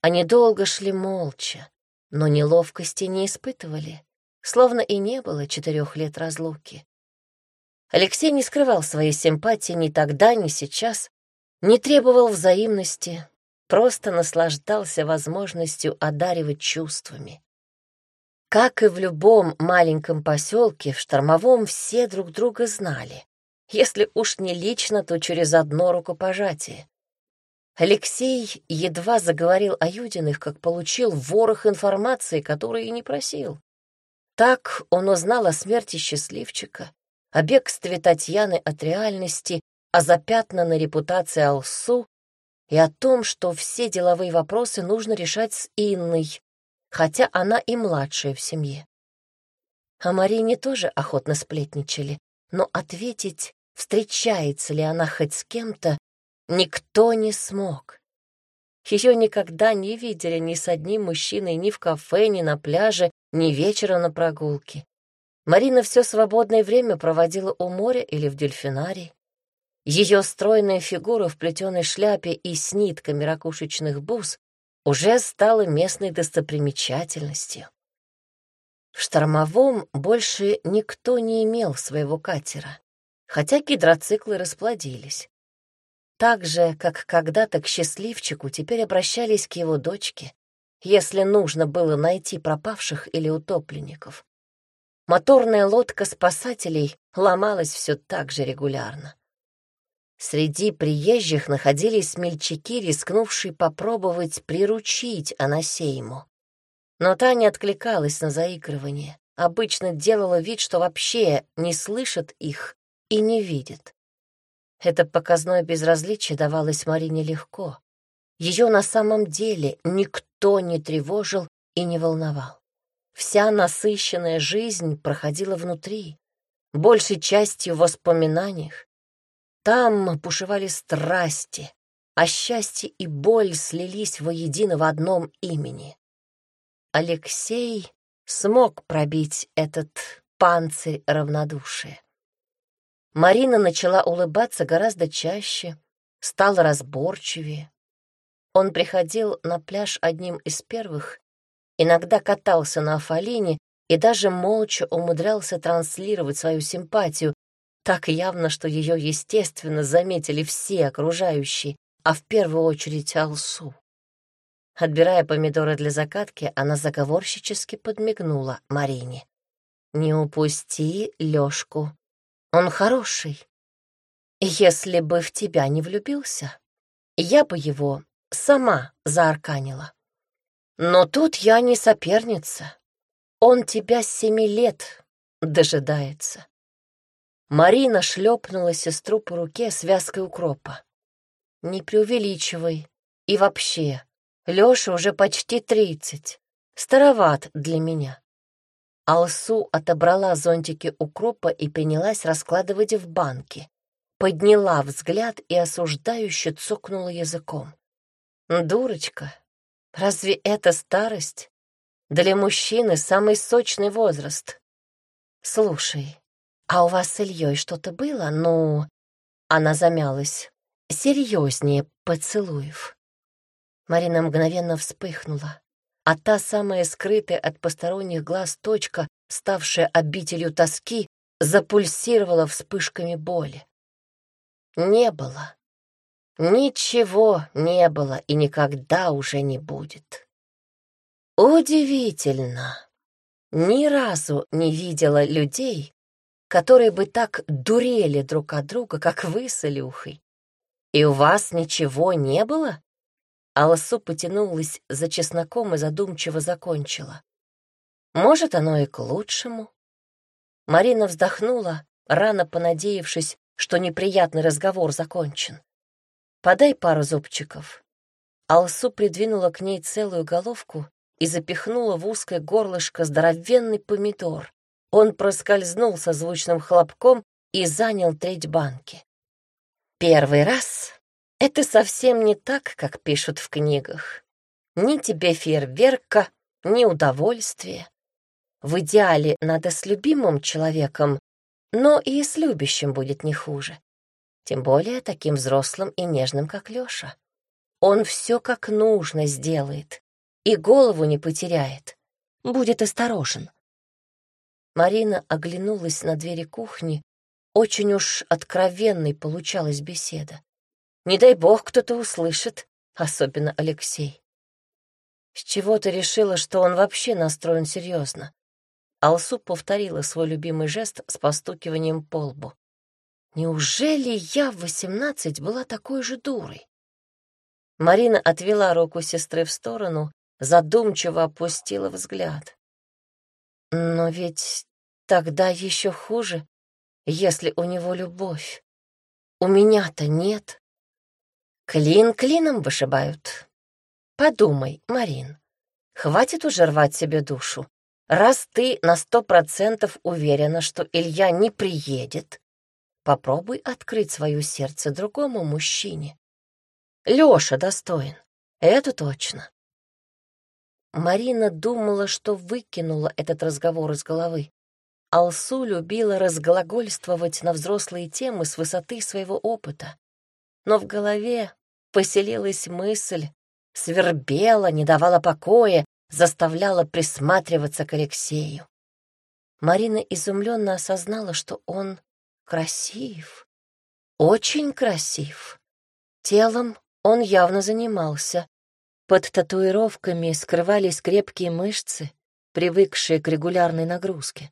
Они долго шли молча, но неловкости не испытывали, словно и не было четырех лет разлуки. Алексей не скрывал своей симпатии ни тогда, ни сейчас, не требовал взаимности, просто наслаждался возможностью одаривать чувствами. Как и в любом маленьком поселке, в Штормовом все друг друга знали. Если уж не лично, то через одно рукопожатие. Алексей едва заговорил о Юдиных, как получил ворох информации, которой и не просил. Так он узнал о смерти счастливчика, о бегстве Татьяны от реальности, о запятнанной репутации Алсу и о том, что все деловые вопросы нужно решать с Инной, хотя она и младшая в семье. О Марине тоже охотно сплетничали, но ответить, встречается ли она хоть с кем-то, никто не смог. Ее никогда не видели ни с одним мужчиной ни в кафе, ни на пляже, ни вечером на прогулке. Марина все свободное время проводила у моря или в дельфинарии. Ее стройная фигура в плетеной шляпе и с нитками ракушечных бус уже стала местной достопримечательностью. В штормовом больше никто не имел своего катера, хотя гидроциклы расплодились. Так же, как когда-то к счастливчику, теперь обращались к его дочке, если нужно было найти пропавших или утопленников. Моторная лодка спасателей ломалась все так же регулярно. Среди приезжих находились смельчаки, рискнувшие попробовать приручить Анасейму. Но та не откликалась на заигрывание, обычно делала вид, что вообще не слышит их и не видит. Это показное безразличие давалось Марине легко. Ее на самом деле никто не тревожил и не волновал. Вся насыщенная жизнь проходила внутри, большей частью в воспоминаниях. Там бушевали страсти, а счастье и боль слились воедино в одном имени. Алексей смог пробить этот панцирь равнодушия. Марина начала улыбаться гораздо чаще, стала разборчивее. Он приходил на пляж одним из первых иногда катался на Афалине и даже молча умудрялся транслировать свою симпатию, так явно, что ее, естественно, заметили все окружающие, а в первую очередь Алсу. Отбирая помидоры для закатки, она заговорщически подмигнула Марине. «Не упусти Лёшку. Он хороший. Если бы в тебя не влюбился, я бы его сама заарканила». Но тут я не соперница. Он тебя с семи лет дожидается. Марина шлепнула сестру по руке связкой укропа. Не преувеличивай. И вообще, Лёша уже почти тридцать. Староват для меня. Алсу отобрала зонтики укропа и принялась раскладывать в банки. Подняла взгляд и осуждающе цокнула языком. «Дурочка, Разве это старость? Для мужчины самый сочный возраст. Слушай, а у вас с Ильей что-то было? Ну, она замялась. Серьезнее поцелуев. Марина мгновенно вспыхнула, а та самая скрытая от посторонних глаз точка, ставшая обителью тоски, запульсировала вспышками боли. Не было. Ничего не было и никогда уже не будет. Удивительно. Ни разу не видела людей, которые бы так дурели друг от друга, как вы с Илюхой. И у вас ничего не было? Алсу потянулась за чесноком и задумчиво закончила. Может, оно и к лучшему. Марина вздохнула, рано понадеявшись, что неприятный разговор закончен. «Подай пару зубчиков». Алсу придвинула к ней целую головку и запихнула в узкое горлышко здоровенный помидор. Он проскользнул со звучным хлопком и занял треть банки. Первый раз — это совсем не так, как пишут в книгах. Ни тебе фейерверка, ни удовольствия. В идеале надо с любимым человеком, но и с любящим будет не хуже. Тем более таким взрослым и нежным, как Лёша. Он все как нужно сделает и голову не потеряет. Будет осторожен. Марина оглянулась на двери кухни. Очень уж откровенной получалась беседа. Не дай бог кто-то услышит, особенно Алексей. С чего ты решила, что он вообще настроен серьезно? Алсу повторила свой любимый жест с постукиванием по лбу. Неужели я в восемнадцать была такой же дурой? Марина отвела руку сестры в сторону, задумчиво опустила взгляд. Но ведь тогда еще хуже, если у него любовь. У меня-то нет. Клин клином вышибают. Подумай, Марин, хватит уже рвать себе душу. Раз ты на сто процентов уверена, что Илья не приедет, попробуй открыть свое сердце другому мужчине. Лёша достоин, это точно. Марина думала, что выкинула этот разговор из головы. Алсу любила разглагольствовать на взрослые темы с высоты своего опыта. Но в голове поселилась мысль, свербела, не давала покоя, заставляла присматриваться к Алексею. Марина изумленно осознала, что он красив, очень красив. Телом он явно занимался, под татуировками скрывались крепкие мышцы, привыкшие к регулярной нагрузке.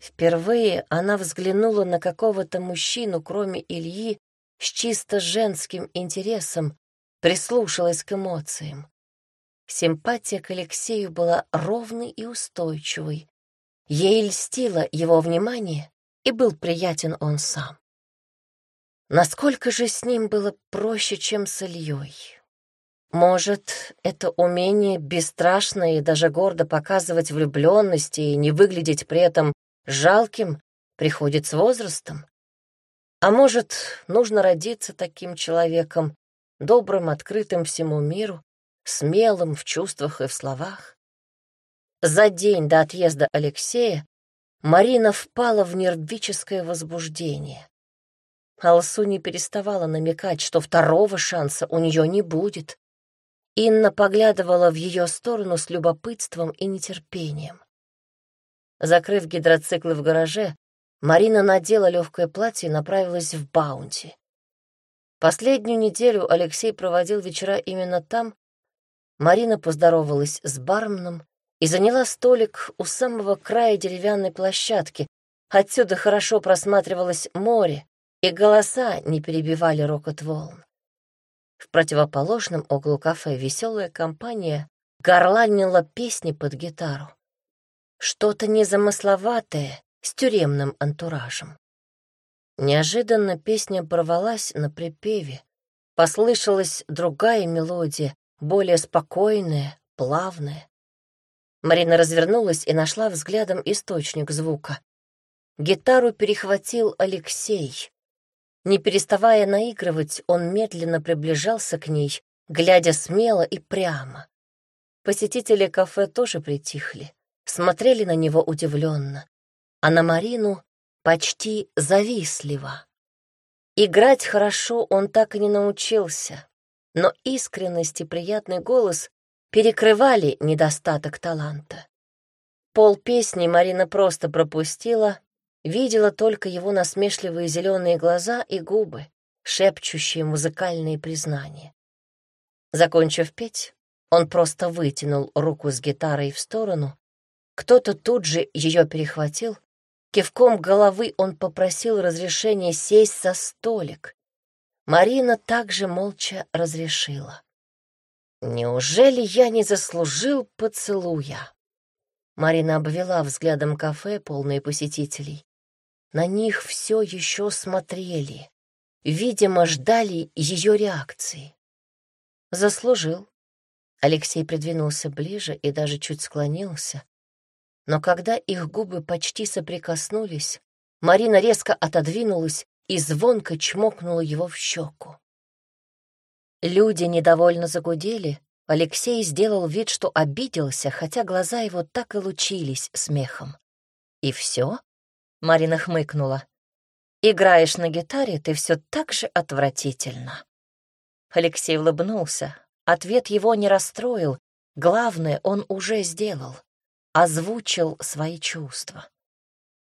Впервые она взглянула на какого-то мужчину, кроме Ильи, с чисто женским интересом, прислушалась к эмоциям. Симпатия к Алексею была ровной и устойчивой. Ей льстило его внимание, и был приятен он сам. Насколько же с ним было проще, чем с Ильей? Может, это умение бесстрашно и даже гордо показывать влюбленность и не выглядеть при этом жалким приходит с возрастом? А может, нужно родиться таким человеком, добрым, открытым всему миру, смелым в чувствах и в словах? За день до отъезда Алексея Марина впала в нервическое возбуждение. Алсу не переставала намекать, что второго шанса у нее не будет, Инна поглядывала в ее сторону с любопытством и нетерпением. Закрыв гидроциклы в гараже, Марина надела легкое платье и направилась в Баунти. Последнюю неделю Алексей проводил вечера именно там. Марина поздоровалась с барменом и заняла столик у самого края деревянной площадки. Отсюда хорошо просматривалось море, и голоса не перебивали рокот волн. В противоположном углу кафе веселая компания горланила песни под гитару. Что-то незамысловатое с тюремным антуражем. Неожиданно песня порвалась на припеве. Послышалась другая мелодия, более спокойная, плавная. Марина развернулась и нашла взглядом источник звука. Гитару перехватил Алексей. Не переставая наигрывать, он медленно приближался к ней, глядя смело и прямо. Посетители кафе тоже притихли, смотрели на него удивленно, а на Марину почти завистливо. Играть хорошо он так и не научился, но искренность и приятный голос перекрывали недостаток таланта. Пол песни Марина просто пропустила, видела только его насмешливые зеленые глаза и губы, шепчущие музыкальные признания. Закончив петь, он просто вытянул руку с гитарой в сторону, кто-то тут же ее перехватил, кивком головы он попросил разрешения сесть за столик. Марина также молча разрешила. «Неужели я не заслужил поцелуя?» Марина обвела взглядом кафе, полные посетителей. На них все еще смотрели. Видимо, ждали ее реакции. Заслужил. Алексей придвинулся ближе и даже чуть склонился. Но когда их губы почти соприкоснулись, Марина резко отодвинулась и звонко чмокнула его в щеку. Люди недовольно загудели. Алексей сделал вид, что обиделся, хотя глаза его так и лучились смехом. «И все?» — Марина хмыкнула. «Играешь на гитаре, ты все так же отвратительно». Алексей улыбнулся. Ответ его не расстроил. Главное, он уже сделал. Озвучил свои чувства.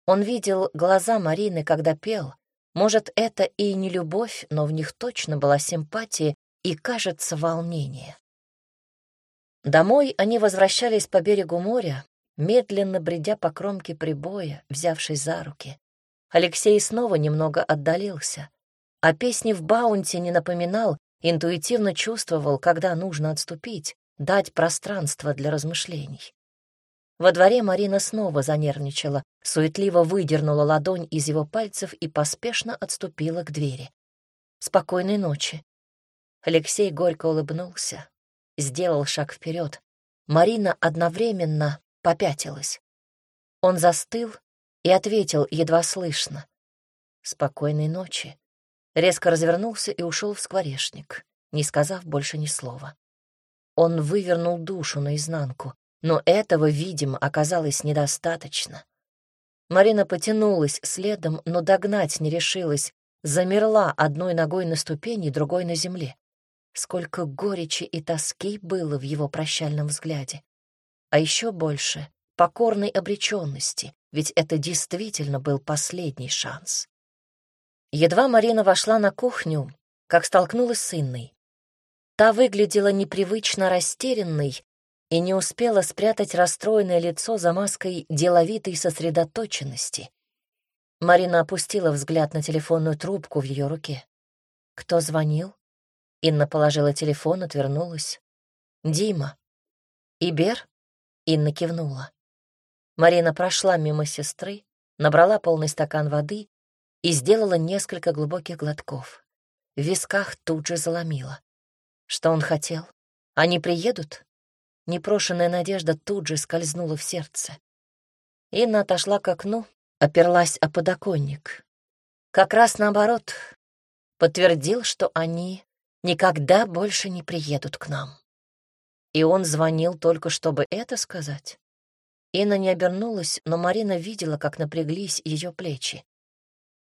Он видел глаза Марины, когда пел. Может, это и не любовь, но в них точно была симпатия и, кажется, волнение. Домой они возвращались по берегу моря, медленно бредя по кромке прибоя, взявшись за руки. Алексей снова немного отдалился, а песни в баунте не напоминал, интуитивно чувствовал, когда нужно отступить, дать пространство для размышлений. Во дворе Марина снова занервничала, суетливо выдернула ладонь из его пальцев и поспешно отступила к двери. «Спокойной ночи», Алексей горько улыбнулся, сделал шаг вперед. Марина одновременно попятилась. Он застыл и ответил едва слышно. «Спокойной ночи». Резко развернулся и ушел в скворечник, не сказав больше ни слова. Он вывернул душу наизнанку, но этого, видимо, оказалось недостаточно. Марина потянулась следом, но догнать не решилась, замерла одной ногой на ступени, другой на земле. Сколько горечи и тоски было в его прощальном взгляде. А еще больше — покорной обреченности, ведь это действительно был последний шанс. Едва Марина вошла на кухню, как столкнулась с Инной. Та выглядела непривычно растерянной и не успела спрятать расстроенное лицо за маской деловитой сосредоточенности. Марина опустила взгляд на телефонную трубку в ее руке. Кто звонил? Инна положила телефон, отвернулась. «Дима». «Ибер?» Инна кивнула. Марина прошла мимо сестры, набрала полный стакан воды и сделала несколько глубоких глотков. В висках тут же заломила. Что он хотел? Они приедут? Непрошенная надежда тут же скользнула в сердце. Инна отошла к окну, оперлась о подоконник. Как раз наоборот, подтвердил, что они никогда больше не приедут к нам. И он звонил только, чтобы это сказать. Инна не обернулась, но Марина видела, как напряглись ее плечи.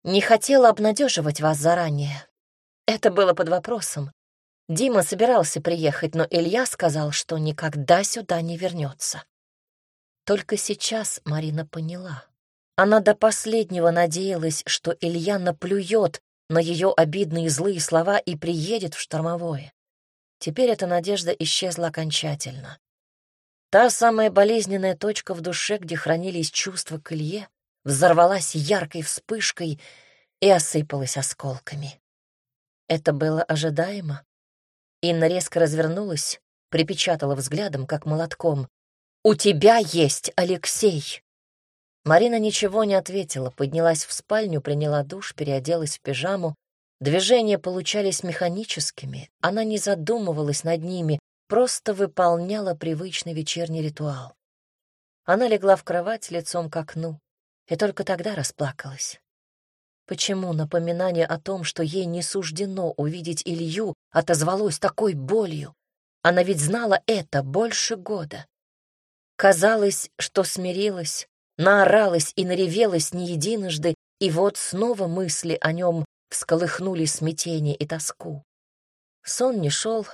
«Не хотела обнадеживать вас заранее. Это было под вопросом. Дима собирался приехать, но Илья сказал, что никогда сюда не вернется. Только сейчас Марина поняла. Она до последнего надеялась, что Илья наплюет на ее обидные злые слова и приедет в штормовое. Теперь эта надежда исчезла окончательно. Та самая болезненная точка в душе, где хранились чувства к Илье, взорвалась яркой вспышкой и осыпалась осколками. Это было ожидаемо. Инна резко развернулась, припечатала взглядом, как молотком. «У тебя есть Алексей!» Марина ничего не ответила, поднялась в спальню, приняла душ, переоделась в пижаму. Движения получались механическими, она не задумывалась над ними, просто выполняла привычный вечерний ритуал. Она легла в кровать лицом к окну и только тогда расплакалась. Почему напоминание о том, что ей не суждено увидеть Илью, отозвалось такой болью? Она ведь знала это больше года. Казалось, что смирилась, наоралась и наревелась не единожды, и вот снова мысли о нем всколыхнули смятение и тоску. Сон не шел,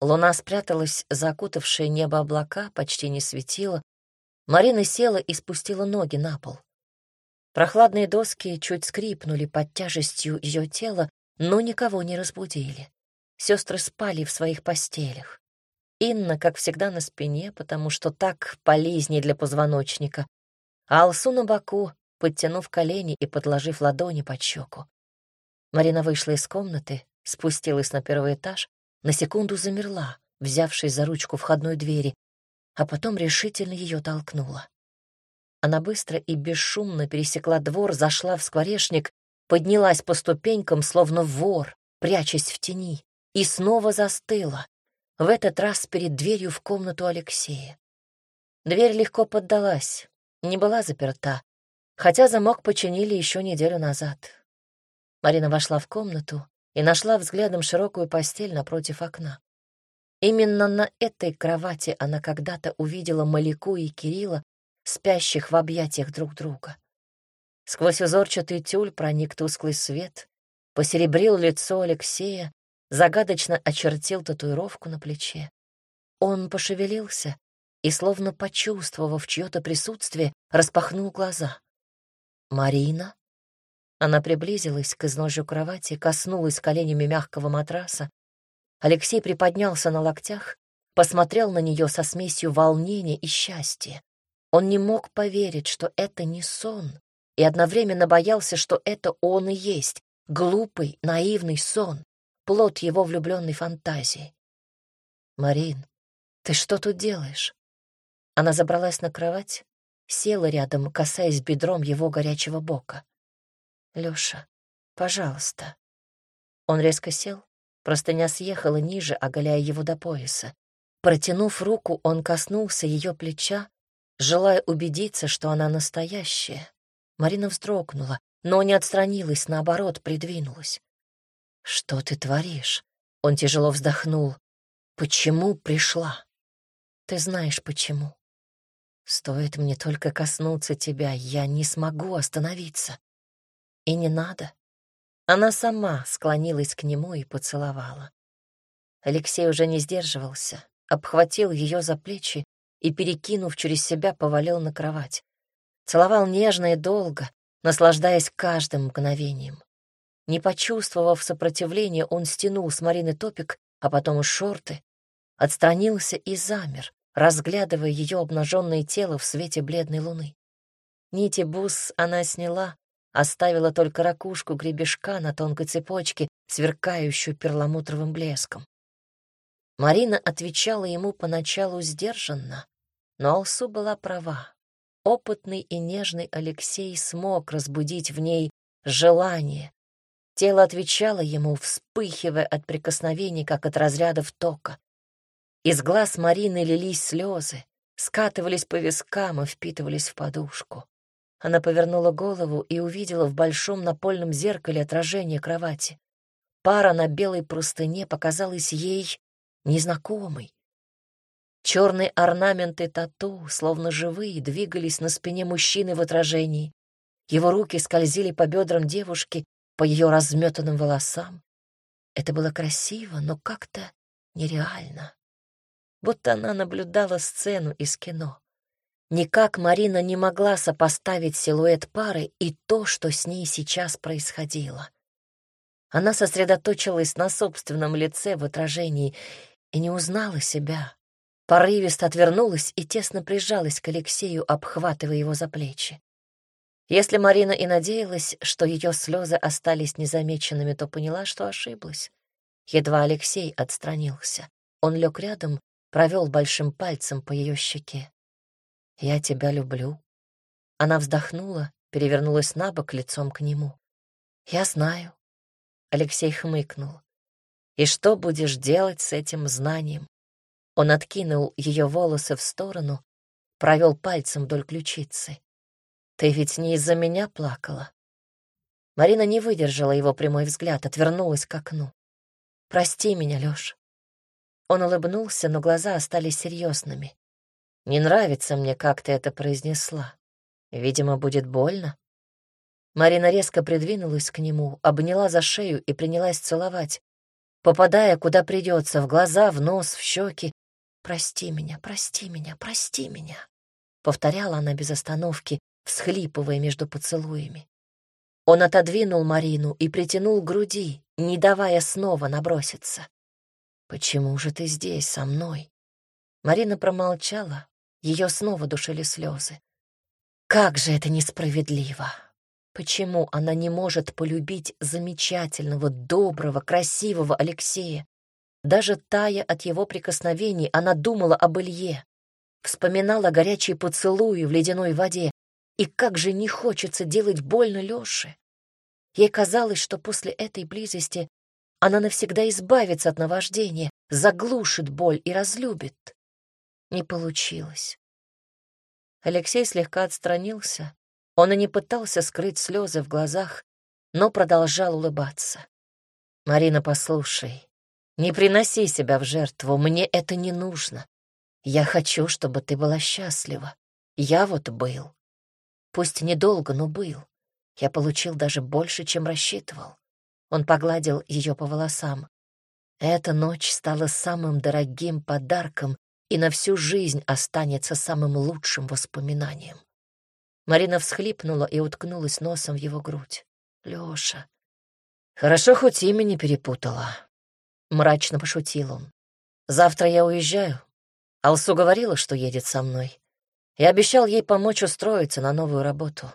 луна спряталась за окутавшее небо облака, почти не светила. Марина села и спустила ноги на пол. Прохладные доски чуть скрипнули под тяжестью ее тела, но никого не разбудили. Сестры спали в своих постелях. Инна, как всегда, на спине, потому что так полезнее для позвоночника, а Алсу на боку, подтянув колени и подложив ладони под щеку. Марина вышла из комнаты, спустилась на первый этаж, на секунду замерла, взявшись за ручку входной двери, а потом решительно ее толкнула. Она быстро и бесшумно пересекла двор, зашла в скворечник, поднялась по ступенькам, словно вор, прячась в тени, и снова застыла, в этот раз перед дверью в комнату Алексея. Дверь легко поддалась, не была заперта, хотя замок починили еще неделю назад. Марина вошла в комнату и нашла взглядом широкую постель напротив окна. Именно на этой кровати она когда-то увидела Маляку и Кирилла, спящих в объятиях друг друга. Сквозь узорчатый тюль проник тусклый свет, посеребрил лицо Алексея, загадочно очертил татуировку на плече. Он пошевелился и, словно почувствовав чье-то присутствие, распахнул глаза. «Марина?» Она приблизилась к изножью кровати, коснулась коленями мягкого матраса. Алексей приподнялся на локтях, посмотрел на нее со смесью волнения и счастья. Он не мог поверить, что это не сон, и одновременно боялся, что это он и есть, глупый, наивный сон, плод его влюбленной фантазии. «Марин, ты что тут делаешь?» Она забралась на кровать, села рядом, касаясь бедром его горячего бока. «Лёша, пожалуйста». Он резко сел, простыня съехала ниже, оголяя его до пояса. Протянув руку, он коснулся ее плеча, желая убедиться, что она настоящая. Марина вздрогнула, но не отстранилась, наоборот, придвинулась. «Что ты творишь?» Он тяжело вздохнул. «Почему пришла?» «Ты знаешь, почему. Стоит мне только коснуться тебя, я не смогу остановиться. И не надо». Она сама склонилась к нему и поцеловала. Алексей уже не сдерживался, обхватил ее за плечи и, перекинув через себя, повалил на кровать. Целовал нежно и долго, наслаждаясь каждым мгновением. Не почувствовав сопротивления, он стянул с Марины топик, а потом и шорты, отстранился и замер, разглядывая ее обнаженное тело в свете бледной луны. Нити бус она сняла, оставила только ракушку гребешка на тонкой цепочке, сверкающую перламутровым блеском. Марина отвечала ему поначалу сдержанно, но Алсу была права. Опытный и нежный Алексей смог разбудить в ней желание. Тело отвечало ему, вспыхивая от прикосновений, как от разрядов тока. Из глаз Марины лились слезы, скатывались по вискам и впитывались в подушку. Она повернула голову и увидела в большом напольном зеркале отражение кровати. Пара на белой простыне показалась ей незнакомой. Черные орнаменты тату, словно живые, двигались на спине мужчины в отражении. Его руки скользили по бедрам девушки, по ее разметанным волосам. Это было красиво, но как-то нереально. Будто она наблюдала сцену из кино. Никак Марина не могла сопоставить силуэт пары и то, что с ней сейчас происходило. Она сосредоточилась на собственном лице в отражении и не узнала себя. Порывисто отвернулась и тесно прижалась к Алексею, обхватывая его за плечи. Если Марина и надеялась, что ее слезы остались незамеченными, то поняла, что ошиблась. Едва Алексей отстранился. Он лег рядом, провел большим пальцем по ее щеке. «Я тебя люблю». Она вздохнула, перевернулась на бок лицом к нему. «Я знаю». Алексей хмыкнул. «И что будешь делать с этим знанием?» Он откинул ее волосы в сторону, провел пальцем вдоль ключицы. «Ты ведь не из-за меня плакала?» Марина не выдержала его прямой взгляд, отвернулась к окну. «Прости меня, Лёш». Он улыбнулся, но глаза остались серьезными. «Не нравится мне, как ты это произнесла. Видимо, будет больно». Марина резко придвинулась к нему, обняла за шею и принялась целовать. попадая куда придется, в глаза, в нос, в щеки. «Прости меня, прости меня, прости меня», — повторяла она без остановки, всхлипывая между поцелуями. Он отодвинул Марину и притянул к груди, не давая снова наброситься. «Почему же ты здесь, со мной?» Марина промолчала, ее снова душили слезы. «Как же это несправедливо!» Почему она не может полюбить замечательного, доброго, красивого Алексея? Даже тая от его прикосновений, она думала об Илье, вспоминала горячие поцелуи в ледяной воде, и как же не хочется делать больно Лёше. Ей казалось, что после этой близости она навсегда избавится от наваждения, заглушит боль и разлюбит. Не получилось. Алексей слегка отстранился, он и не пытался скрыть слезы в глазах, но продолжал улыбаться. «Марина, послушай, не приноси себя в жертву, мне это не нужно. Я хочу, чтобы ты была счастлива. Я вот был. Пусть недолго, но был. Я получил даже больше, чем рассчитывал». Он погладил ее по волосам. Эта ночь стала самым дорогим подарком и на всю жизнь останется самым лучшим воспоминанием. Марина всхлипнула и уткнулась носом в его грудь. Лёша. Хорошо, хоть имя не перепутала. Мрачно пошутил он. Завтра я уезжаю. Алсу говорила, что едет со мной. Я обещал ей помочь устроиться на новую работу.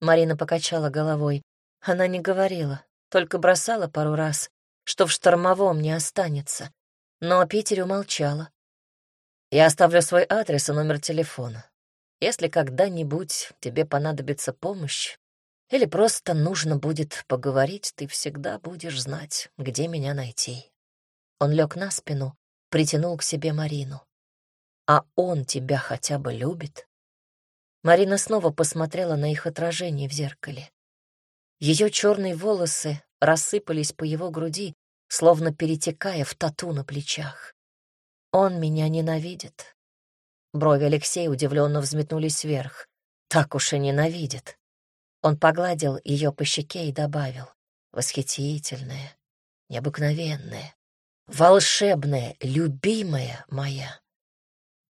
Марина покачала головой. Она не говорила, только бросала пару раз, что в штормовом не останется. Но о Питере умолчала. Я оставлю свой адрес и номер телефона. Если когда-нибудь тебе понадобится помощь или просто нужно будет поговорить, ты всегда будешь знать, где меня найти. Он лег на спину, притянул к себе Марину. А он тебя хотя бы любит? Марина снова посмотрела на их отражение в зеркале. Ее черные волосы рассыпались по его груди, словно перетекая в тату на плечах. Он меня ненавидит, Брови Алексея удивленно взметнулись вверх. Так уж и ненавидит. Он погладил ее по щеке и добавил. Восхитительная, необыкновенная, волшебная, любимая моя.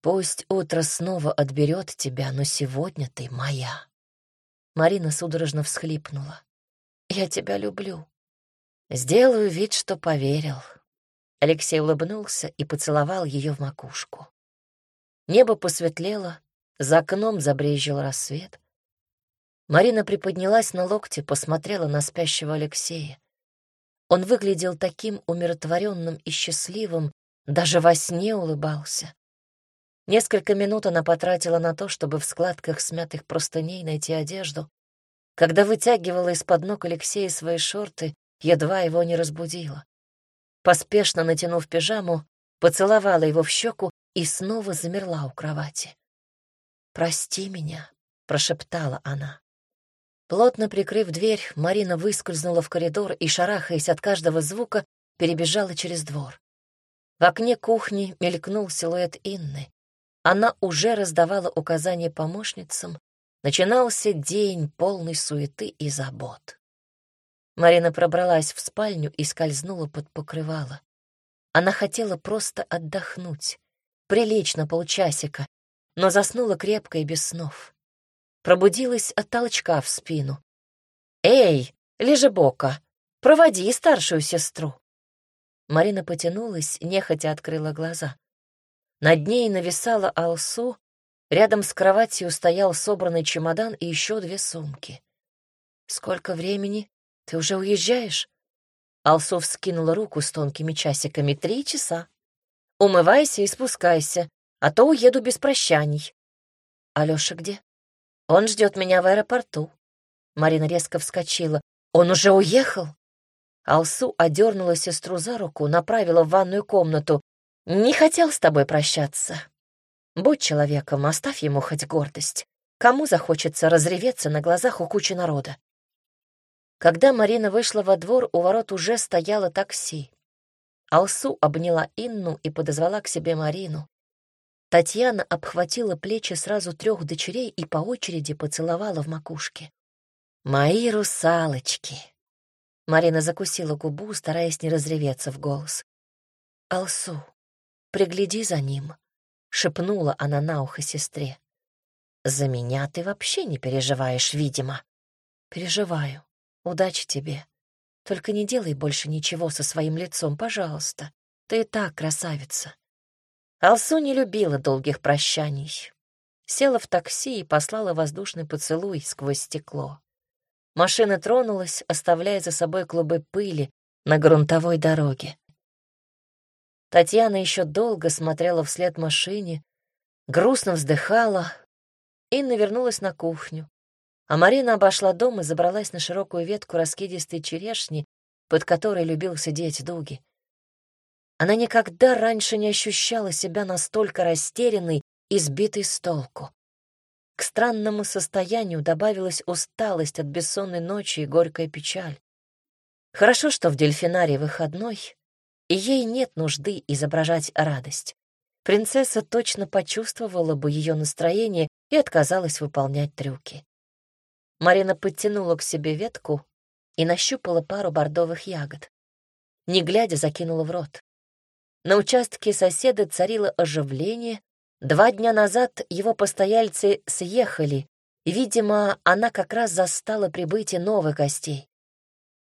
Пусть утро снова отберет тебя, но сегодня ты моя. Марина судорожно всхлипнула. Я тебя люблю. Сделаю вид, что поверил. Алексей улыбнулся и поцеловал ее в макушку. Небо посветлело, за окном забрезжил рассвет. Марина приподнялась на локте, посмотрела на спящего Алексея. Он выглядел таким умиротворенным и счастливым, даже во сне улыбался. Несколько минут она потратила на то, чтобы в складках смятых простыней найти одежду. Когда вытягивала из-под ног Алексея свои шорты, едва его не разбудила. Поспешно натянув пижаму, поцеловала его в щеку и снова замерла у кровати. «Прости меня», — прошептала она. Плотно прикрыв дверь, Марина выскользнула в коридор и, шарахаясь от каждого звука, перебежала через двор. В окне кухни мелькнул силуэт Инны. Она уже раздавала указания помощницам. Начинался день полный суеты и забот. Марина пробралась в спальню и скользнула под покрывало. Она хотела просто отдохнуть, прилечь на полчасика, но заснула крепко и без снов. Пробудилась от толчка в спину. «Эй, лежебока, проводи старшую сестру!» Марина потянулась, нехотя открыла глаза. Над ней нависала Алсу, рядом с кроватью стоял собранный чемодан и еще две сумки. «Сколько времени? Ты уже уезжаешь?» Алсу вскинула руку с тонкими часиками. «Три часа». Умывайся и спускайся, а то уеду без прощаний. Алёша где? Он ждет меня в аэропорту. Марина резко вскочила. Он уже уехал? Алсу одернула сестру за руку, направила в ванную комнату. Не хотел с тобой прощаться. Будь человеком, оставь ему хоть гордость. Кому захочется разреветься на глазах у кучи народа? Когда Марина вышла во двор, у ворот уже стояло такси. Алсу обняла Инну и подозвала к себе Марину. Татьяна обхватила плечи сразу трех дочерей и по очереди поцеловала в макушке. «Мои русалочки!» Марина закусила губу, стараясь не разреветься в голос. «Алсу, пригляди за ним», — шепнула она на ухо сестре. «За меня ты вообще не переживаешь, видимо». «Переживаю. Удачи тебе. Только не делай больше ничего со своим лицом, пожалуйста. Ты и так красавица». Алсу не любила долгих прощаний. Села в такси и послала воздушный поцелуй сквозь стекло. Машина тронулась, оставляя за собой клубы пыли на грунтовой дороге. Татьяна еще долго смотрела вслед машине, грустно вздыхала. Инна вернулась на кухню, а Марина обошла дом и забралась на широкую ветку раскидистой черешни, под которой любил сидеть Дуги. Она никогда раньше не ощущала себя настолько растерянной и сбитой с толку. К странному состоянию добавилась усталость от бессонной ночи и горькая печаль. Хорошо, что в дельфинарии выходной, и ей нет нужды изображать радость. Принцесса точно почувствовала бы ее настроение и отказалась выполнять трюки. Марина подтянула к себе ветку и нащупала пару бордовых ягод. Не глядя, закинула в рот. На участке соседа царило оживление. Два дня назад его постояльцы съехали, видимо, она как раз застала прибытие новых гостей.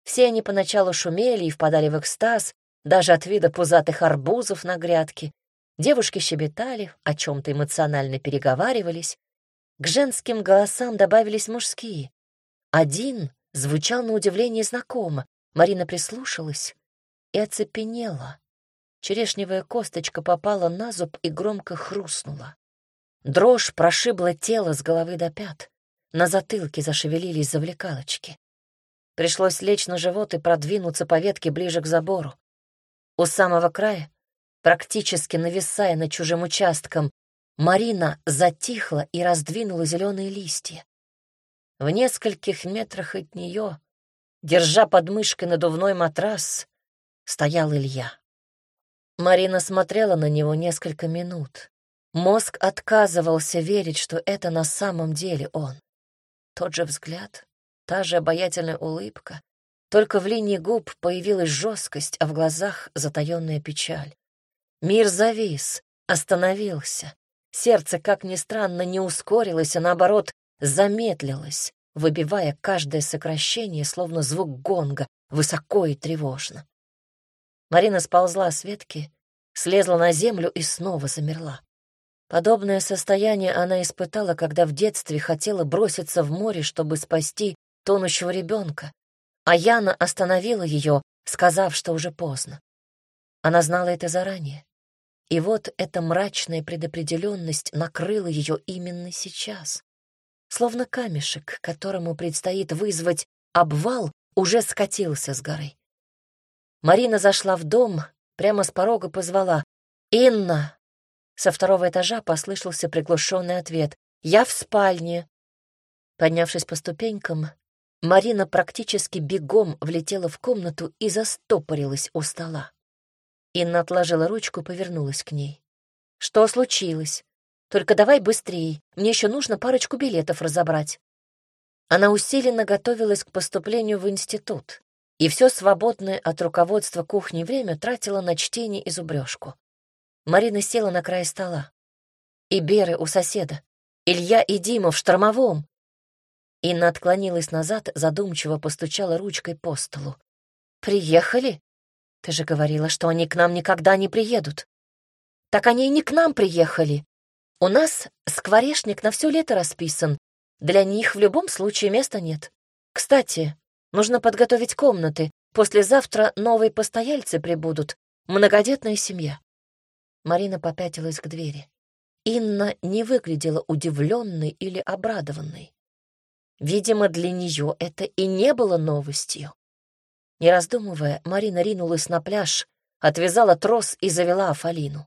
Все они поначалу шумели и впадали в экстаз, даже от вида пузатых арбузов на грядке. Девушки щебетали, о чем-то эмоционально переговаривались. К женским голосам добавились мужские. Один звучал на удивление знакомо. Марина прислушалась и оцепенела. Черешневая косточка попала на зуб и громко хрустнула. Дрожь прошибла тело с головы до пят. На затылке зашевелились завлекалочки. Пришлось лечь на живот и продвинуться по ветке ближе к забору. У самого края, практически нависая над чужим участком, Марина затихла и раздвинула зеленые листья. В нескольких метрах от нее, держа под мышкой надувной матрас, стоял Илья. Марина смотрела на него несколько минут. Мозг отказывался верить, что это на самом деле он. Тот же взгляд, та же обаятельная улыбка, только в линии губ появилась жесткость, а в глазах затаённая печаль. Мир завис, остановился. Сердце, как ни странно, не ускорилось, а наоборот, замедлилось, выбивая каждое сокращение, словно звук гонга, высоко и тревожно. Марина сползла с ветки, слезла на землю и снова замерла. Подобное состояние она испытала, когда в детстве хотела броситься в море, чтобы спасти тонущего ребенка, а Яна остановила ее, сказав, что уже поздно. Она знала это заранее. И вот эта мрачная предопределенность накрыла ее именно сейчас. Словно камешек, которому предстоит вызвать обвал, уже скатился с горы. Марина зашла в дом, прямо с порога позвала «Инна!». Со второго этажа послышался приглушенный ответ «Я в спальне». Поднявшись по ступенькам, Марина практически бегом влетела в комнату и застопорилась у стола. Инна отложила ручку и повернулась к ней. «Что случилось? Только давай быстрее, мне еще нужно парочку билетов разобрать». Она усиленно готовилась к поступлению в институт и все свободное от руководства кухни время тратила на чтение и зубрежку. Марина села на край стола. И Беры у соседа. Илья и Дима в штормовом. Инна отклонилась назад, задумчиво постучала ручкой по столу. «Приехали? Ты же говорила, что они к нам никогда не приедут». «Так они и не к нам приехали. У нас скворечник на все лето расписан. Для них в любом случае места нет. Кстати, Нужно подготовить комнаты. Послезавтра новые постояльцы прибудут. Многодетная семья. Марина попятилась к двери. Инна не выглядела удивленной или обрадованной. Видимо, для нее это и не было новостью. Не раздумывая, Марина ринулась на пляж, отвязала трос и завела Афалину.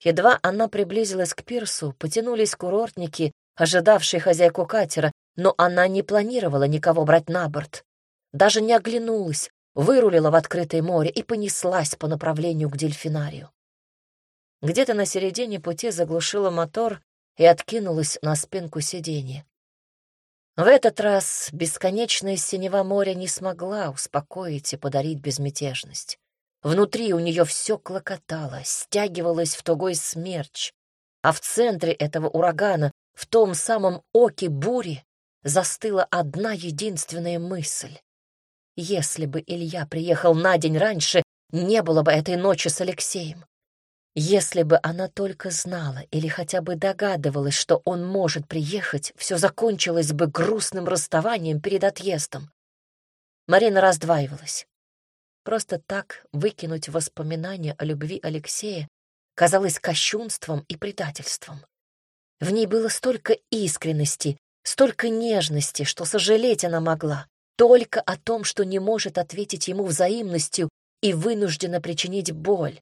Едва она приблизилась к пирсу, потянулись курортники, ожидавшие хозяйку катера, но она не планировала никого брать на борт даже не оглянулась, вырулила в открытое море и понеслась по направлению к дельфинарию. Где-то на середине пути заглушила мотор и откинулась на спинку сиденья. В этот раз бесконечная синева моря не смогла успокоить и подарить безмятежность. Внутри у нее все клокотало, стягивалось в тугой смерч, а в центре этого урагана, в том самом оке бури, застыла одна единственная мысль. Если бы Илья приехал на день раньше, не было бы этой ночи с Алексеем. Если бы она только знала или хотя бы догадывалась, что он может приехать, все закончилось бы грустным расставанием перед отъездом. Марина раздваивалась. Просто так выкинуть воспоминания о любви Алексея казалось кощунством и предательством. В ней было столько искренности, столько нежности, что сожалеть она могла только о том, что не может ответить ему взаимностью и вынуждена причинить боль.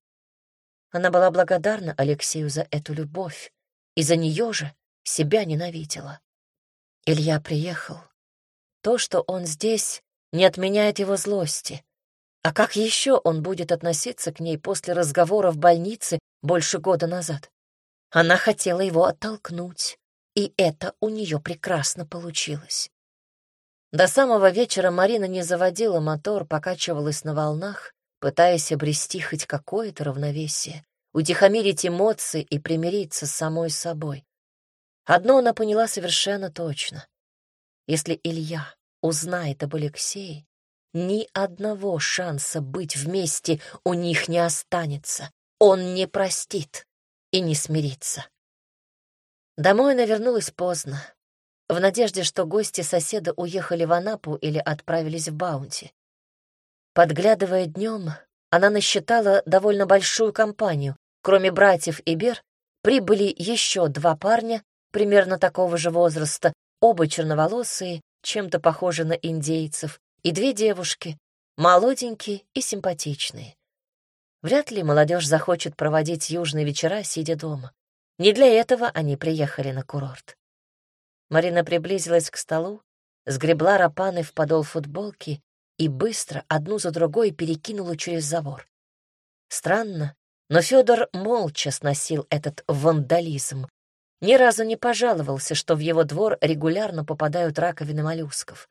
Она была благодарна Алексею за эту любовь и за нее же себя ненавидела. Илья приехал. То, что он здесь, не отменяет его злости. А как еще он будет относиться к ней после разговора в больнице больше года назад? Она хотела его оттолкнуть, и это у нее прекрасно получилось. До самого вечера Марина не заводила мотор, покачивалась на волнах, пытаясь обрести хоть какое-то равновесие, утихомирить эмоции и примириться с самой собой. Одно она поняла совершенно точно. Если Илья узнает об Алексее, ни одного шанса быть вместе у них не останется. Он не простит и не смирится. Домой она вернулась поздно, в надежде, что гости соседа уехали в Анапу или отправились в Баунти. Подглядывая днем, она насчитала довольно большую компанию. Кроме братьев и Бер, прибыли еще два парня примерно такого же возраста, оба черноволосые, чем-то похожи на индейцев, и две девушки, молоденькие и симпатичные. Вряд ли молодежь захочет проводить южные вечера, сидя дома. Не для этого они приехали на курорт. Марина приблизилась к столу, сгребла рапаны в подол футболки и быстро одну за другой перекинула через забор. Странно, но Федор молча сносил этот вандализм. Ни разу не пожаловался, что в его двор регулярно попадают раковины моллюсков.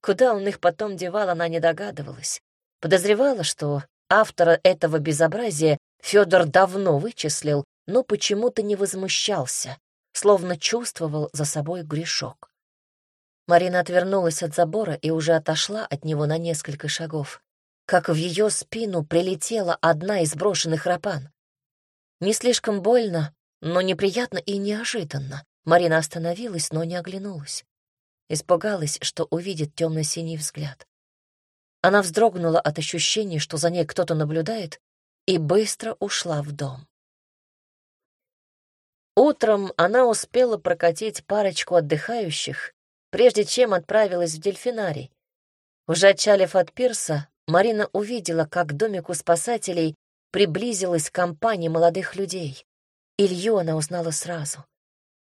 Куда он их потом девал, она не догадывалась. Подозревала, что автора этого безобразия Федор давно вычислил, но почему-то не возмущался, словно чувствовал за собой грешок. Марина отвернулась от забора и уже отошла от него на несколько шагов, как в ее спину прилетела одна из брошенных рапан. Не слишком больно, но неприятно и неожиданно. Марина остановилась, но не оглянулась. Испугалась, что увидит темно-синий взгляд. Она вздрогнула от ощущения, что за ней кто-то наблюдает, и быстро ушла в дом. Утром она успела прокатить парочку отдыхающих прежде чем отправилась в дельфинарий. Уже отчалив от пирса, Марина увидела, как к домику спасателей приблизилась компания молодых людей. Илью она узнала сразу.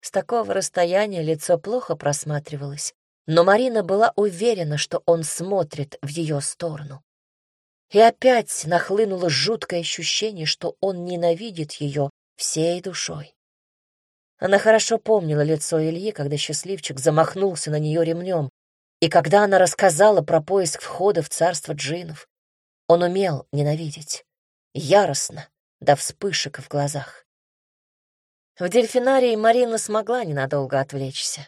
С такого расстояния лицо плохо просматривалось, но Марина была уверена, что он смотрит в ее сторону. И опять нахлынуло жуткое ощущение, что он ненавидит ее всей душой. Она хорошо помнила лицо Ильи, когда счастливчик замахнулся на нее ремнем, и когда она рассказала про поиск входа в царство джинов. Он умел ненавидеть. Яростно, до вспышек в глазах. В дельфинарии Марина смогла ненадолго отвлечься.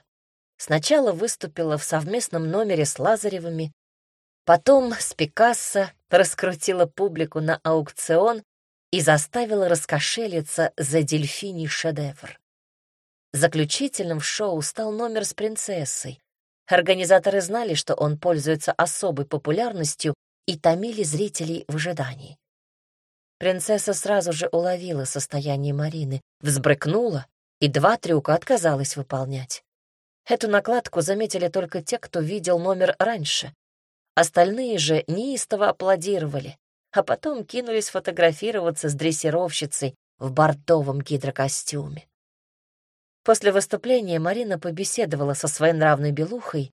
Сначала выступила в совместном номере с Лазаревыми, потом с Пикассо раскрутила публику на аукцион и заставила раскошелиться за дельфиний шедевр. Заключительным в шоу стал номер с принцессой. Организаторы знали, что он пользуется особой популярностью и томили зрителей в ожидании. Принцесса сразу же уловила состояние Марины, взбрыкнула и два трюка отказалась выполнять. Эту накладку заметили только те, кто видел номер раньше. Остальные же неистово аплодировали, а потом кинулись фотографироваться с дрессировщицей в бордовом гидрокостюме. После выступления Марина побеседовала со своей нравной белухой,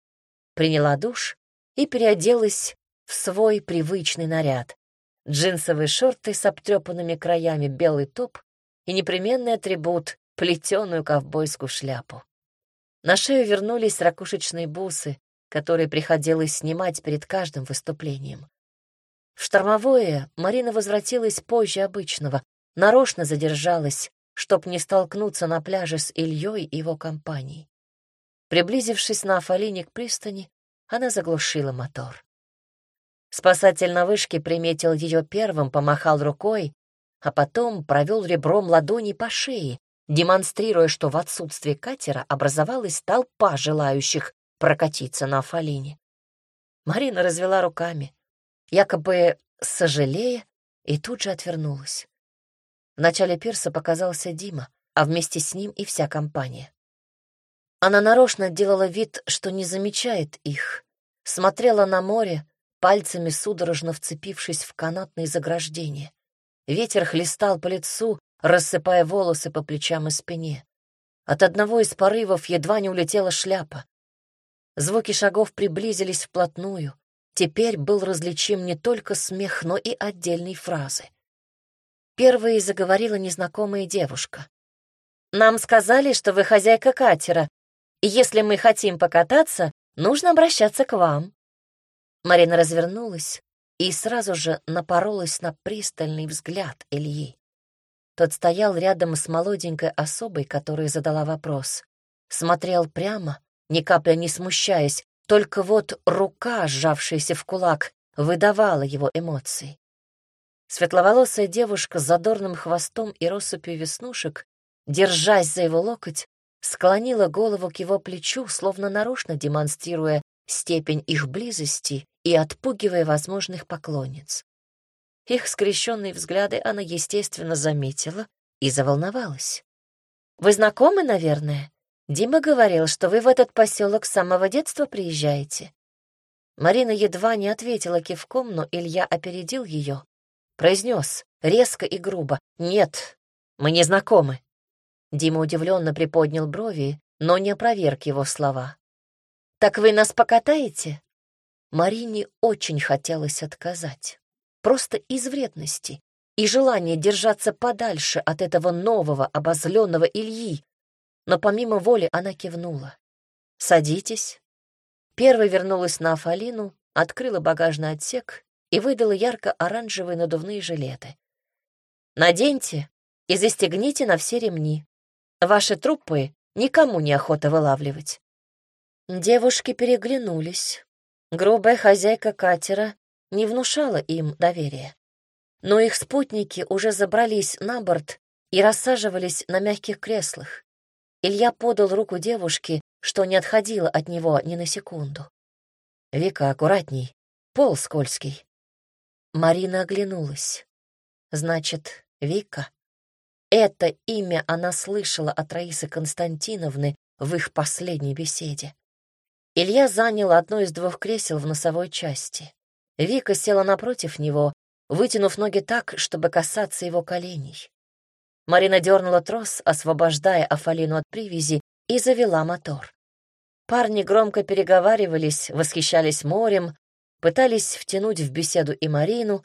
приняла душ и переоделась в свой привычный наряд. Джинсовые шорты с обтрепанными краями, белый топ и непременный атрибут — плетеную ковбойскую шляпу. На шею вернулись ракушечные бусы, которые приходилось снимать перед каждым выступлением. В штормовое Марина возвратилась позже обычного, нарочно задержалась, чтоб не столкнуться на пляже с Ильей и его компанией. Приблизившись на Афалине к пристани, она заглушила мотор. Спасатель на вышке приметил ее первым, помахал рукой, а потом провел ребром ладони по шее, демонстрируя, что в отсутствие катера образовалась толпа желающих прокатиться на Афалине. Марина развела руками, якобы сожалея, и тут же отвернулась. В начале пирса показался Дима, а вместе с ним и вся компания. Она нарочно делала вид, что не замечает их, смотрела на море, пальцами судорожно вцепившись в канатные заграждения. Ветер хлестал по лицу, рассыпая волосы по плечам и спине. От одного из порывов едва не улетела шляпа. Звуки шагов приблизились вплотную. Теперь был различим не только смех, но и отдельные фразы. Первой заговорила незнакомая девушка. «Нам сказали, что вы хозяйка катера, и если мы хотим покататься, нужно обращаться к вам». Марина развернулась и сразу же напоролась на пристальный взгляд Ильи. Тот стоял рядом с молоденькой особой, которая задала вопрос. Смотрел прямо, ни капля не смущаясь, только вот рука, сжавшаяся в кулак, выдавала его эмоции. Светловолосая девушка с задорным хвостом и россыпью веснушек, держась за его локоть, склонила голову к его плечу, словно нарочно демонстрируя степень их близости и отпугивая возможных поклонниц. Их скрещенные взгляды она, естественно, заметила и заволновалась. «Вы знакомы, наверное? Дима говорил, что вы в этот поселок с самого детства приезжаете». Марина едва не ответила кивком, но Илья опередил ее, произнес резко и грубо «Нет, мы не знакомы». Дима удивленно приподнял брови, но не опроверг его слова. «Так вы нас покатаете?» Марине очень хотелось отказать. Просто из вредности и желания держаться подальше от этого нового обозленного Ильи. Но помимо воли она кивнула. «Садитесь». Первой вернулась на Афалину, открыла багажный отсек и выдала ярко-оранжевые надувные жилеты. «Наденьте и застегните на все ремни. Ваши трупы никому не охота вылавливать». Девушки переглянулись. Грубая хозяйка катера не внушала им доверия. Но их спутники уже забрались на борт и рассаживались на мягких креслах. Илья подал руку девушке, что не отходила от него ни на секунду. «Вика, аккуратней, пол скользкий». Марина оглянулась. «Значит, Вика?» Это имя она слышала от Раисы Константиновны в их последней беседе. Илья занял одно из двух кресел в носовой части. Вика села напротив него, вытянув ноги так, чтобы касаться его коленей. Марина дернула трос, освобождая Афалину от привязи, и завела мотор. Парни громко переговаривались, восхищались морем, пытались втянуть в беседу и Марину,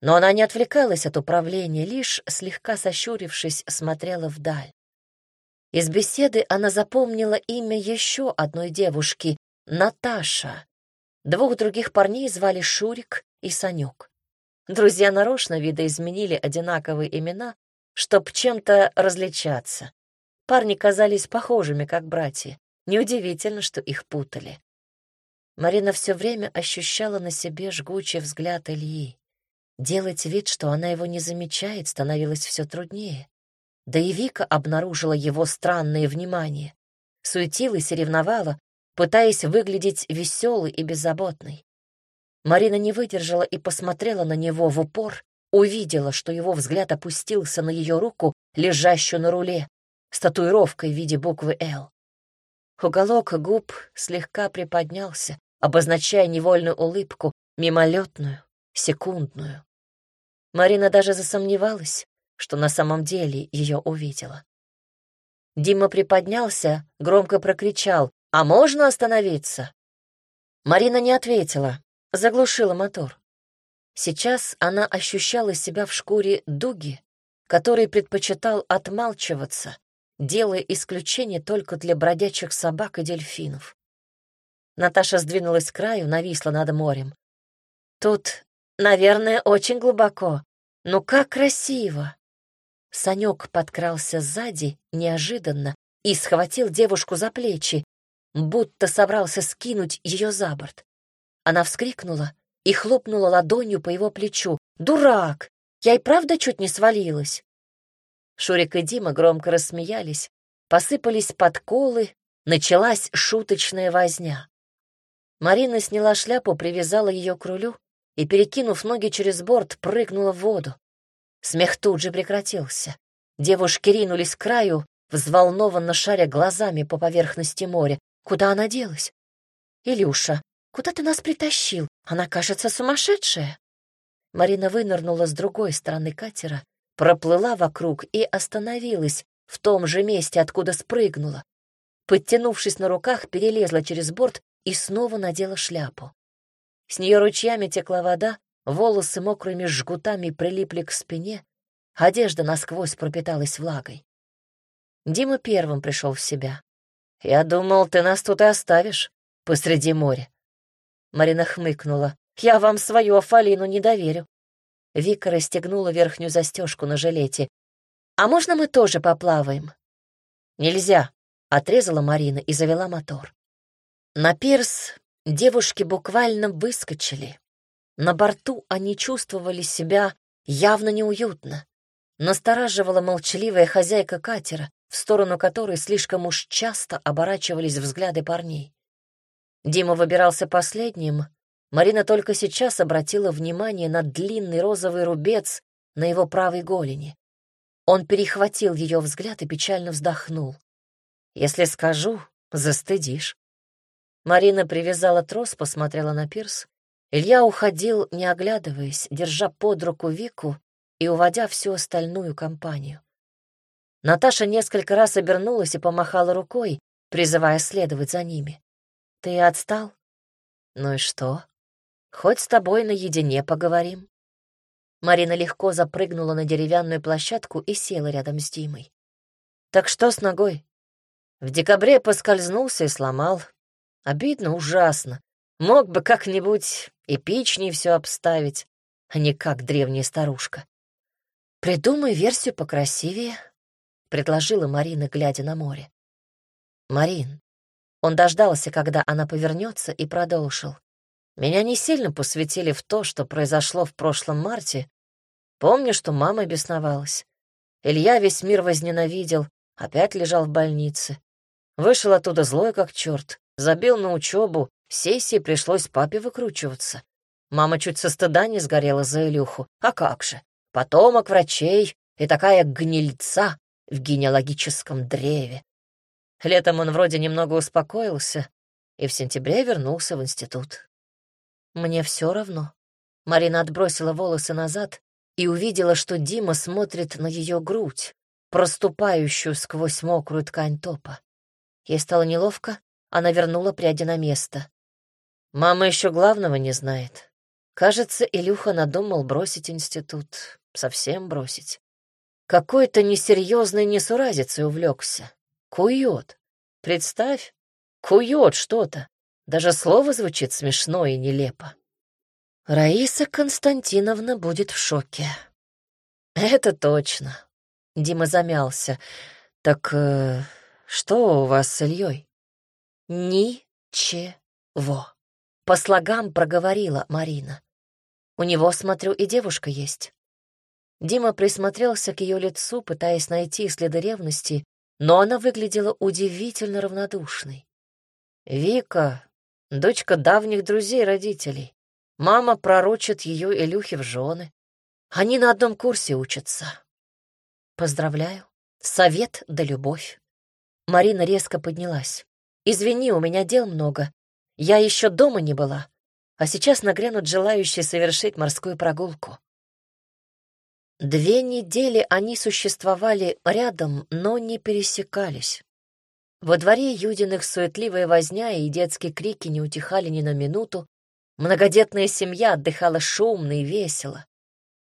но она не отвлекалась от управления, лишь, слегка сощурившись, смотрела вдаль. Из беседы она запомнила имя еще одной девушки — Наташа. Двух других парней звали Шурик и Санек. Друзья нарочно видоизменили одинаковые имена, чтоб чем-то различаться. Парни казались похожими, как братья. Неудивительно, что их путали. Марина все время ощущала на себе жгучий взгляд Ильи. Делать вид, что она его не замечает, становилось все труднее. Да и Вика обнаружила его странное внимание. Суетилась и ревновала, пытаясь выглядеть веселой и беззаботной. Марина не выдержала и посмотрела на него в упор, увидела, что его взгляд опустился на ее руку, лежащую на руле, с татуировкой в виде буквы «Л». Уголок губ слегка приподнялся, обозначая невольную улыбку, мимолетную, секундную. Марина даже засомневалась, что на самом деле ее увидела. Дима приподнялся, громко прокричал «А можно остановиться?» Марина не ответила, заглушила мотор. Сейчас она ощущала себя в шкуре дуги, который предпочитал отмалчиваться делая исключение только для бродячих собак и дельфинов. Наташа сдвинулась с краю, нависла над морем. «Тут, наверное, очень глубоко. Ну как красиво!» Санек подкрался сзади, неожиданно, и схватил девушку за плечи, будто собрался скинуть ее за борт. Она вскрикнула и хлопнула ладонью по его плечу. «Дурак! Я и правда чуть не свалилась!» Шурик и Дима громко рассмеялись, посыпались подколы, началась шуточная возня. Марина сняла шляпу, привязала ее к рулю и, перекинув ноги через борт, прыгнула в воду. Смех тут же прекратился. Девушки ринулись к краю, взволнованно шаря глазами по поверхности моря. Куда она делась? «Илюша, куда ты нас притащил? Она кажется сумасшедшая». Марина вынырнула с другой стороны катера, проплыла вокруг и остановилась в том же месте, откуда спрыгнула. Подтянувшись на руках, перелезла через борт и снова надела шляпу. С нее ручьями текла вода, волосы мокрыми жгутами прилипли к спине, одежда насквозь пропиталась влагой. Дима первым пришел в себя. «Я думал, ты нас тут и оставишь, посреди моря». Марина хмыкнула. «Я вам свою Афалину не доверю». Вика расстегнула верхнюю застежку на жилете. «А можно мы тоже поплаваем?» «Нельзя», — отрезала Марина и завела мотор. На пирс девушки буквально выскочили. На борту они чувствовали себя явно неуютно. Настораживала молчаливая хозяйка катера, в сторону которой слишком уж часто оборачивались взгляды парней. Дима выбирался последним. Марина только сейчас обратила внимание на длинный розовый рубец на его правой голени. Он перехватил ее взгляд и печально вздохнул. «Если скажу, застыдишь». Марина привязала трос, посмотрела на пирс. Илья уходил, не оглядываясь, держа под руку Вику и уводя всю остальную компанию. Наташа несколько раз обернулась и помахала рукой, призывая следовать за ними. «Ты отстал? Ну и что? Хоть с тобой наедине поговорим». Марина легко запрыгнула на деревянную площадку и села рядом с Димой. «Так что с ногой?» В декабре поскользнулся и сломал, Обидно ужасно. Мог бы как-нибудь эпичнее все обставить, а не как древняя старушка. «Придумай версию покрасивее», — предложила Марина, глядя на море. «Марин». Он дождался, когда она повернется, и продолжил. «Меня не сильно посвятили в то, что произошло в прошлом марте. Помню, что мама бесновалась. Илья весь мир возненавидел, опять лежал в больнице. Вышел оттуда злой, как черт. Забил на учебу, сессии пришлось папе выкручиваться. Мама чуть со стыда не сгорела за Илюху. А как же? Потомок врачей и такая гнильца в генеалогическом древе. Летом он вроде немного успокоился и в сентябре вернулся в институт. Мне все равно. Марина отбросила волосы назад и увидела, что Дима смотрит на ее грудь, проступающую сквозь мокрую ткань топа. Ей стало неловко, она вернула пряди на место. Мама еще главного не знает. Кажется, Илюха надумал бросить институт. Совсем бросить. Какой-то несерьезной несуразицей увлекся. Кует. Представь, кует что-то. Даже слово звучит смешно и нелепо. Раиса Константиновна будет в шоке. Это точно. Дима замялся. Так э, что у вас с Ильей? «Ничего», — по слогам проговорила Марина. «У него, смотрю, и девушка есть». Дима присмотрелся к ее лицу, пытаясь найти следы ревности, но она выглядела удивительно равнодушной. «Вика, дочка давних друзей родителей. Мама пророчит ее Илюхе в жены. Они на одном курсе учатся. Поздравляю. Совет да любовь». Марина резко поднялась. Извини, у меня дел много. Я еще дома не была, а сейчас нагрянут желающие совершить морскую прогулку. Две недели они существовали рядом, но не пересекались. Во дворе Юдиных суетливая возня и детские крики не утихали ни на минуту. Многодетная семья отдыхала шумно и весело.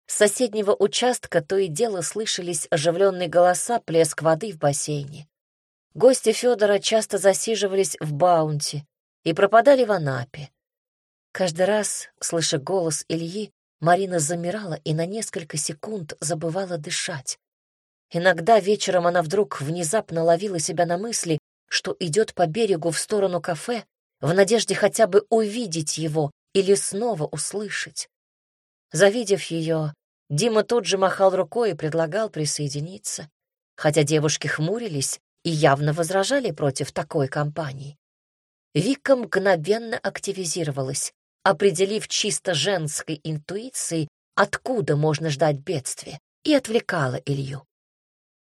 С соседнего участка то и дело слышались оживленные голоса, плеск воды в бассейне. Гости Федора часто засиживались в Баунти и пропадали в Анапе. Каждый раз, слыша голос Ильи, Марина замирала и на несколько секунд забывала дышать. Иногда вечером она вдруг внезапно ловила себя на мысли, что идет по берегу в сторону кафе, в надежде хотя бы увидеть его или снова услышать. Завидев ее, Дима тут же махал рукой и предлагал присоединиться, хотя девушки хмурились и явно возражали против такой компании. Вика мгновенно активизировалась, определив чисто женской интуицией, откуда можно ждать бедствия, и отвлекала Илью.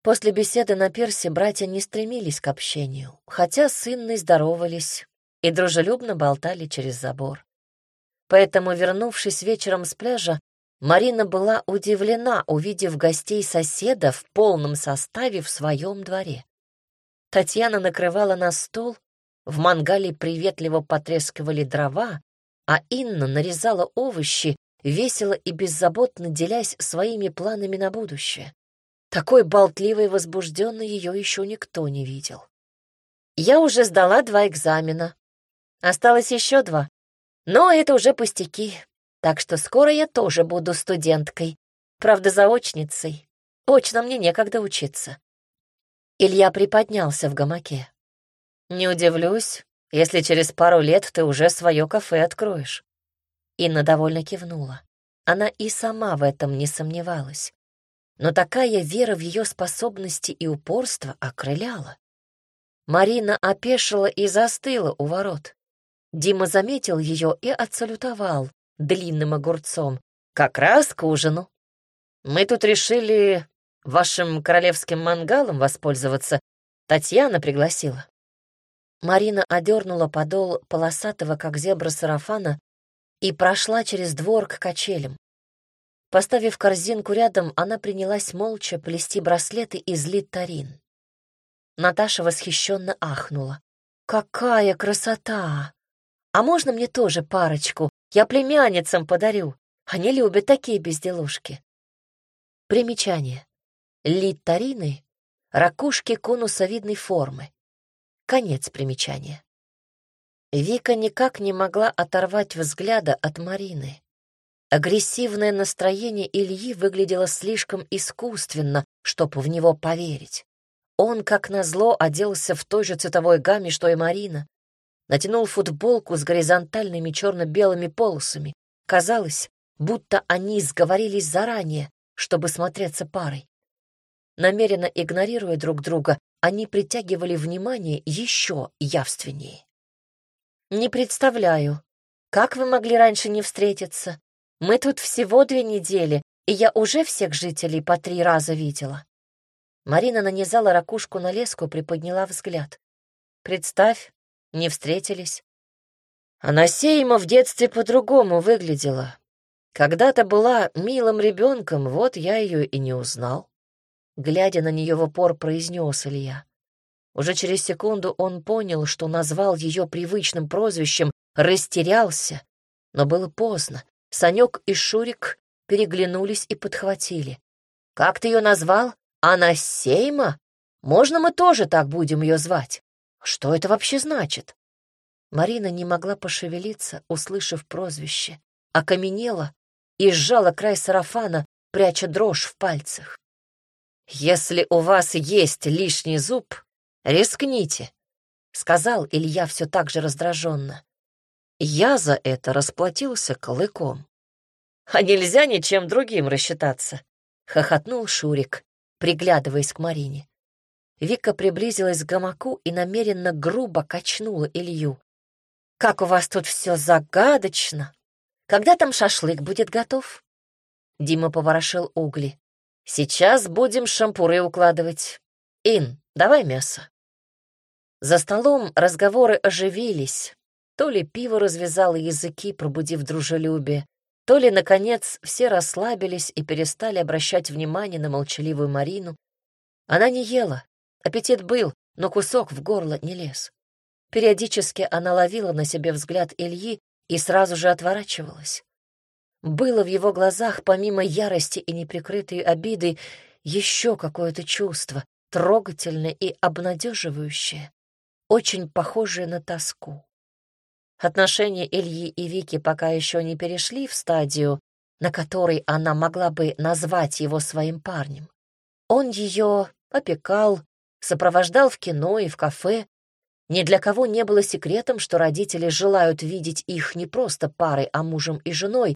После беседы на персе братья не стремились к общению, хотя с здоровались и дружелюбно болтали через забор. Поэтому, вернувшись вечером с пляжа, Марина была удивлена, увидев гостей соседа в полном составе в своем дворе. Татьяна накрывала на стол, в мангале приветливо потрескивали дрова, а Инна нарезала овощи, весело и беззаботно делясь своими планами на будущее. Такой болтливой и возбужденной ее еще никто не видел. Я уже сдала два экзамена. Осталось еще два. Но это уже пустяки, так что скоро я тоже буду студенткой. Правда, заочницей. Очно мне некогда учиться. Илья приподнялся в гамаке. Не удивлюсь, если через пару лет ты уже свое кафе откроешь. Инна довольно кивнула. Она и сама в этом не сомневалась но такая вера в ее способности и упорство окрыляла. Марина опешила и застыла у ворот. Дима заметил ее и отсалютовал длинным огурцом. «Как раз к ужину. Мы тут решили вашим королевским мангалом воспользоваться. Татьяна пригласила». Марина одернула подол полосатого, как зебра, сарафана и прошла через двор к качелям. Поставив корзинку рядом, она принялась молча плести браслеты из литарин. Наташа восхищенно ахнула. «Какая красота! А можно мне тоже парочку? Я племянницам подарю. Они любят такие безделушки». Примечание. Литарины — ракушки конусовидной формы. Конец примечания. Вика никак не могла оторвать взгляда от Марины. Агрессивное настроение Ильи выглядело слишком искусственно, чтобы в него поверить. Он, как назло, оделся в той же цветовой гамме, что и Марина. Натянул футболку с горизонтальными черно-белыми полосами. Казалось, будто они сговорились заранее, чтобы смотреться парой. Намеренно игнорируя друг друга, они притягивали внимание еще явственнее. «Не представляю, как вы могли раньше не встретиться?» Мы тут всего две недели, и я уже всех жителей по три раза видела». Марина нанизала ракушку на леску, приподняла взгляд. «Представь, не встретились». Анасейма в детстве по-другому выглядела. Когда-то была милым ребенком, вот я ее и не узнал. Глядя на нее в упор, произнес Илья. Уже через секунду он понял, что назвал ее привычным прозвищем, растерялся, но было поздно. Санек и Шурик переглянулись и подхватили. «Как ты ее назвал? Анасейма? Можно мы тоже так будем ее звать? Что это вообще значит?» Марина не могла пошевелиться, услышав прозвище, окаменела и сжала край сарафана, пряча дрожь в пальцах. «Если у вас есть лишний зуб, рискните», — сказал Илья все так же раздраженно. Я за это расплатился клыком. А нельзя ничем другим рассчитаться, хохотнул Шурик, приглядываясь к Марине. Вика приблизилась к гамаку и намеренно грубо качнула Илью. «Как у вас тут все загадочно! Когда там шашлык будет готов?» Дима поворошил угли. «Сейчас будем шампуры укладывать. Ин, давай мясо». За столом разговоры оживились, то ли пиво развязало языки, пробудив дружелюбие, то ли, наконец, все расслабились и перестали обращать внимание на молчаливую Марину. Она не ела, аппетит был, но кусок в горло не лез. Периодически она ловила на себе взгляд Ильи и сразу же отворачивалась. Было в его глазах, помимо ярости и неприкрытой обиды, еще какое-то чувство, трогательное и обнадеживающее, очень похожее на тоску. Отношения Ильи и Вики пока еще не перешли в стадию, на которой она могла бы назвать его своим парнем. Он ее опекал, сопровождал в кино и в кафе. Ни для кого не было секретом, что родители желают видеть их не просто парой, а мужем и женой,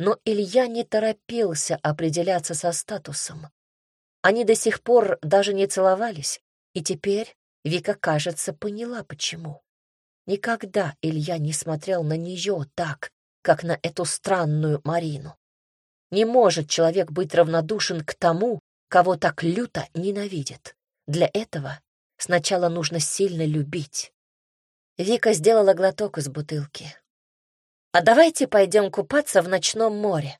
но Илья не торопился определяться со статусом. Они до сих пор даже не целовались, и теперь Вика, кажется, поняла, почему. Никогда Илья не смотрел на нее так, как на эту странную Марину. Не может человек быть равнодушен к тому, кого так люто ненавидит. Для этого сначала нужно сильно любить. Вика сделала глоток из бутылки. «А давайте пойдем купаться в ночном море».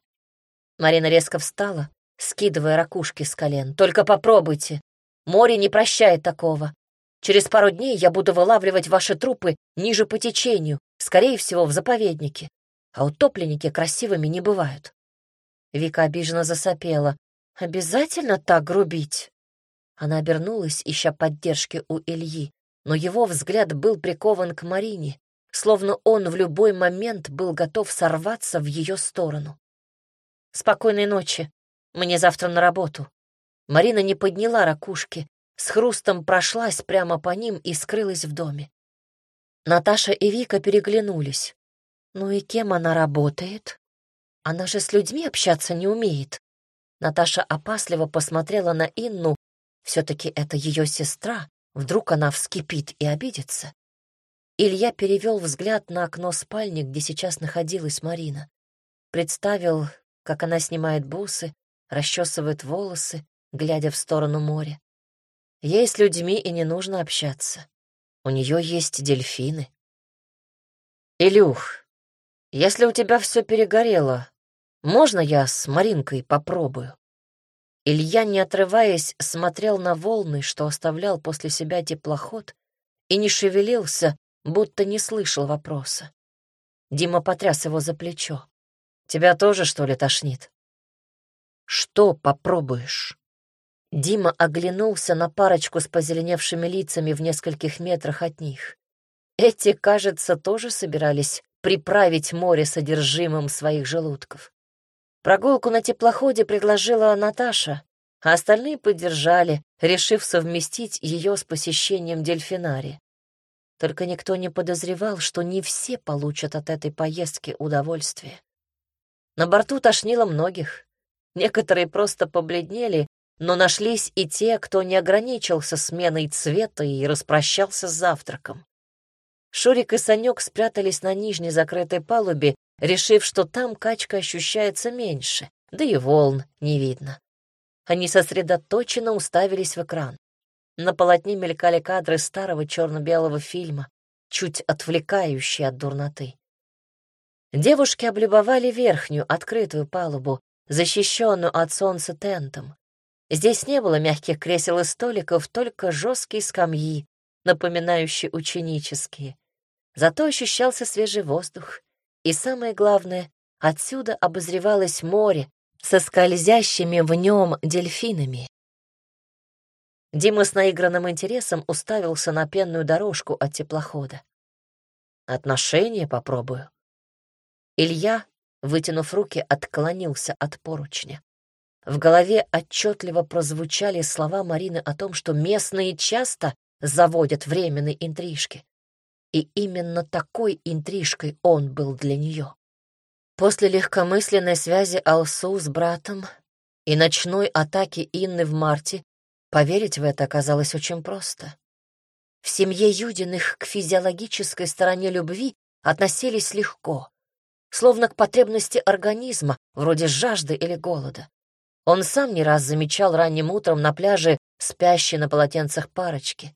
Марина резко встала, скидывая ракушки с колен. «Только попробуйте. Море не прощает такого. Через пару дней я буду вылавливать ваши трупы ниже по течению, скорее всего, в заповеднике. А утопленники красивыми не бывают». Вика обиженно засопела. «Обязательно так грубить?» Она обернулась, ища поддержки у Ильи, но его взгляд был прикован к Марине, словно он в любой момент был готов сорваться в ее сторону. «Спокойной ночи. Мне завтра на работу». Марина не подняла ракушки, с хрустом прошлась прямо по ним и скрылась в доме. Наташа и Вика переглянулись. «Ну и кем она работает?» Она же с людьми общаться не умеет. Наташа опасливо посмотрела на Инну. Все-таки это ее сестра. Вдруг она вскипит и обидится. Илья перевел взгляд на окно спальни, где сейчас находилась Марина. Представил, как она снимает бусы, расчесывает волосы, глядя в сторону моря. Ей с людьми и не нужно общаться. У нее есть дельфины. «Илюх, если у тебя все перегорело, можно я с Маринкой попробую?» Илья, не отрываясь, смотрел на волны, что оставлял после себя теплоход, и не шевелился, будто не слышал вопроса. Дима потряс его за плечо. «Тебя тоже, что ли, тошнит?» «Что попробуешь?» Дима оглянулся на парочку с позеленевшими лицами в нескольких метрах от них. Эти, кажется, тоже собирались приправить море содержимым своих желудков. Прогулку на теплоходе предложила Наташа, а остальные поддержали, решив совместить ее с посещением дельфинария. Только никто не подозревал, что не все получат от этой поездки удовольствие. На борту тошнило многих. Некоторые просто побледнели, но нашлись и те, кто не ограничился сменой цвета и распрощался с завтраком. Шурик и Санек спрятались на нижней закрытой палубе, решив, что там качка ощущается меньше, да и волн не видно. Они сосредоточенно уставились в экран. На полотне мелькали кадры старого черно-белого фильма, чуть отвлекающие от дурноты. Девушки облюбовали верхнюю, открытую палубу, защищенную от солнца тентом. Здесь не было мягких кресел и столиков, только жесткие скамьи, напоминающие ученические. Зато ощущался свежий воздух. И самое главное, отсюда обозревалось море со скользящими в нем дельфинами. Дима с наигранным интересом уставился на пенную дорожку от теплохода. «Отношения попробую». Илья, вытянув руки, отклонился от поручня. В голове отчетливо прозвучали слова Марины о том, что местные часто заводят временные интрижки. И именно такой интрижкой он был для нее. После легкомысленной связи Алсу с братом и ночной атаки Инны в марте поверить в это оказалось очень просто. В семье Юдиных к физиологической стороне любви относились легко, словно к потребности организма, вроде жажды или голода. Он сам не раз замечал ранним утром на пляже спящие на полотенцах парочки.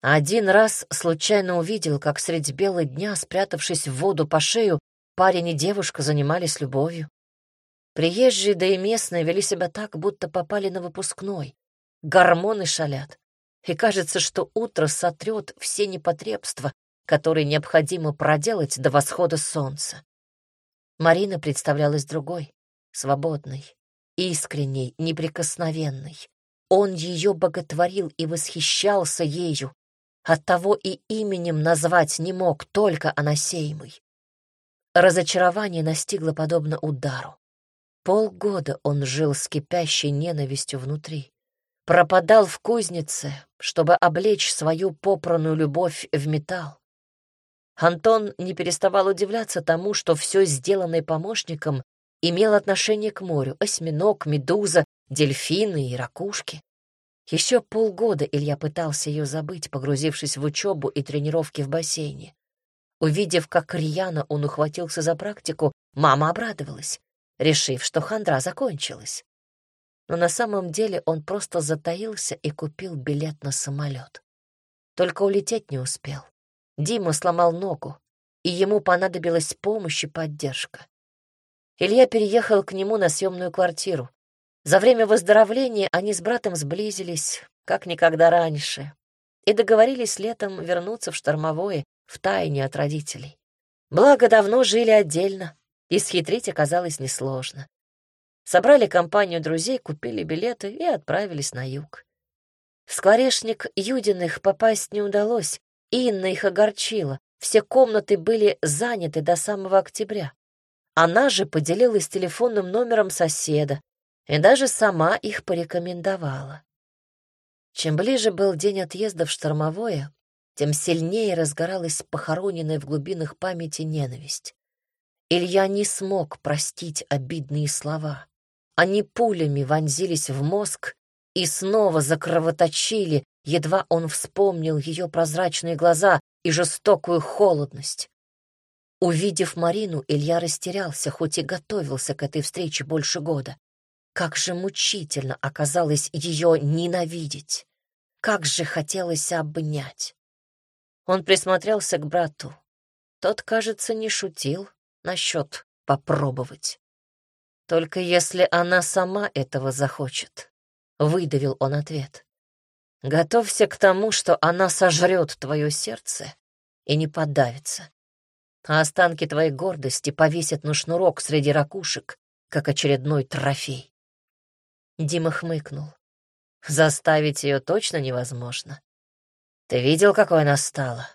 Один раз случайно увидел, как средь бела дня, спрятавшись в воду по шею, парень и девушка занимались любовью. Приезжие, да и местные вели себя так, будто попали на выпускной. Гормоны шалят. И кажется, что утро сотрет все непотребства, которые необходимо проделать до восхода солнца. Марина представлялась другой, свободной, искренней, неприкосновенной. Он ее боготворил и восхищался ею, оттого и именем назвать не мог только Анасеймой. Разочарование настигло подобно удару. Полгода он жил с кипящей ненавистью внутри. Пропадал в кузнице, чтобы облечь свою попранную любовь в металл. Антон не переставал удивляться тому, что все сделанное помощником имело отношение к морю — осьминог, медуза, дельфины и ракушки. Еще полгода Илья пытался ее забыть, погрузившись в учебу и тренировки в бассейне. Увидев, как рьяно он ухватился за практику, мама обрадовалась, решив, что хандра закончилась. Но на самом деле он просто затаился и купил билет на самолет. Только улететь не успел. Дима сломал ногу, и ему понадобилась помощь и поддержка. Илья переехал к нему на съемную квартиру. За время выздоровления они с братом сблизились, как никогда раньше, и договорились летом вернуться в штормовое, в тайне от родителей. Благо, давно жили отдельно, и схитрить оказалось несложно. Собрали компанию друзей, купили билеты и отправились на юг. В скворечник Юдиных попасть не удалось, Инна их огорчила. Все комнаты были заняты до самого октября. Она же поделилась телефонным номером соседа и даже сама их порекомендовала. Чем ближе был день отъезда в штормовое, тем сильнее разгоралась похороненная в глубинах памяти ненависть. Илья не смог простить обидные слова. Они пулями вонзились в мозг и снова закровоточили, едва он вспомнил ее прозрачные глаза и жестокую холодность. Увидев Марину, Илья растерялся, хоть и готовился к этой встрече больше года. Как же мучительно оказалось ее ненавидеть. Как же хотелось обнять. Он присмотрелся к брату. Тот, кажется, не шутил насчет попробовать. Только если она сама этого захочет, — выдавил он ответ. Готовься к тому, что она сожрет твое сердце и не подавится. А останки твоей гордости повесят на шнурок среди ракушек, как очередной трофей. Дима хмыкнул. Заставить ее точно невозможно. Ты видел, какой она стала?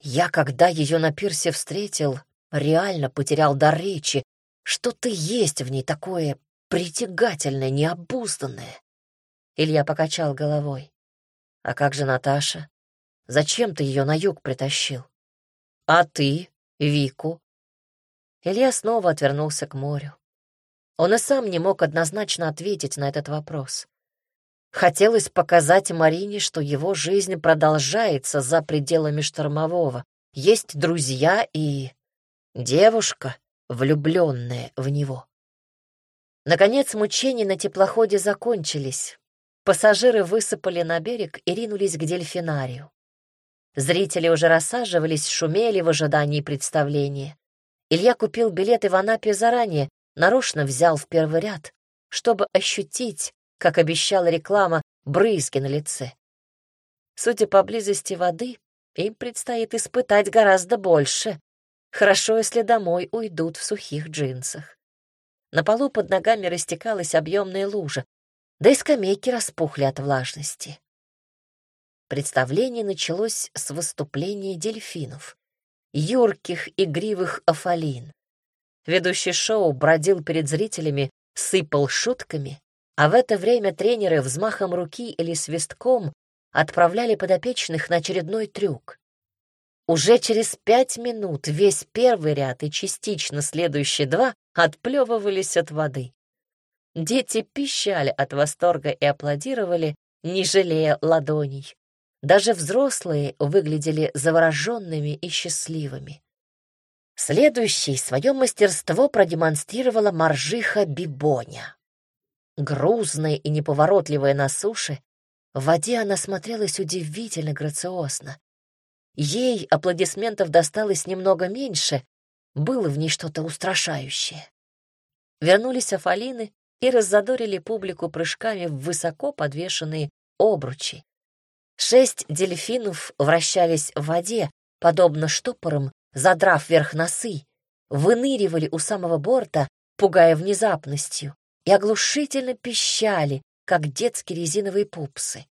Я, когда ее на пирсе встретил, реально потерял дар речи. Что-то есть в ней такое притягательное, необузданное. Илья покачал головой. А как же Наташа? Зачем ты ее на юг притащил? А ты, Вику? Илья снова отвернулся к морю. Он и сам не мог однозначно ответить на этот вопрос. Хотелось показать Марине, что его жизнь продолжается за пределами штормового. Есть друзья и девушка, влюбленная в него. Наконец мучения на теплоходе закончились. Пассажиры высыпали на берег и ринулись к дельфинарию. Зрители уже рассаживались, шумели в ожидании представления. Илья купил билеты в Анапе заранее, нарочно взял в первый ряд, чтобы ощутить, как обещала реклама, брызги на лице. Судя по близости воды, им предстоит испытать гораздо больше. Хорошо, если домой уйдут в сухих джинсах. На полу под ногами растекалась объемная лужа, да и скамейки распухли от влажности. Представление началось с выступления дельфинов, юрких игривых афалин. Ведущий шоу бродил перед зрителями, сыпал шутками, а в это время тренеры взмахом руки или свистком отправляли подопечных на очередной трюк. Уже через пять минут весь первый ряд и частично следующие два отплевывались от воды. Дети пищали от восторга и аплодировали, не жалея ладоней. Даже взрослые выглядели завороженными и счастливыми. Следующей свое мастерство продемонстрировала моржиха Бибоня. Грузная и неповоротливая на суше, в воде она смотрелась удивительно грациозно. Ей аплодисментов досталось немного меньше, было в ней что-то устрашающее. Вернулись Афалины, и раззадорили публику прыжками в высоко подвешенные обручи. Шесть дельфинов вращались в воде, подобно штопорам, задрав вверх носы. выныривали у самого борта, пугая внезапностью, и оглушительно пищали, как детские резиновые пупсы.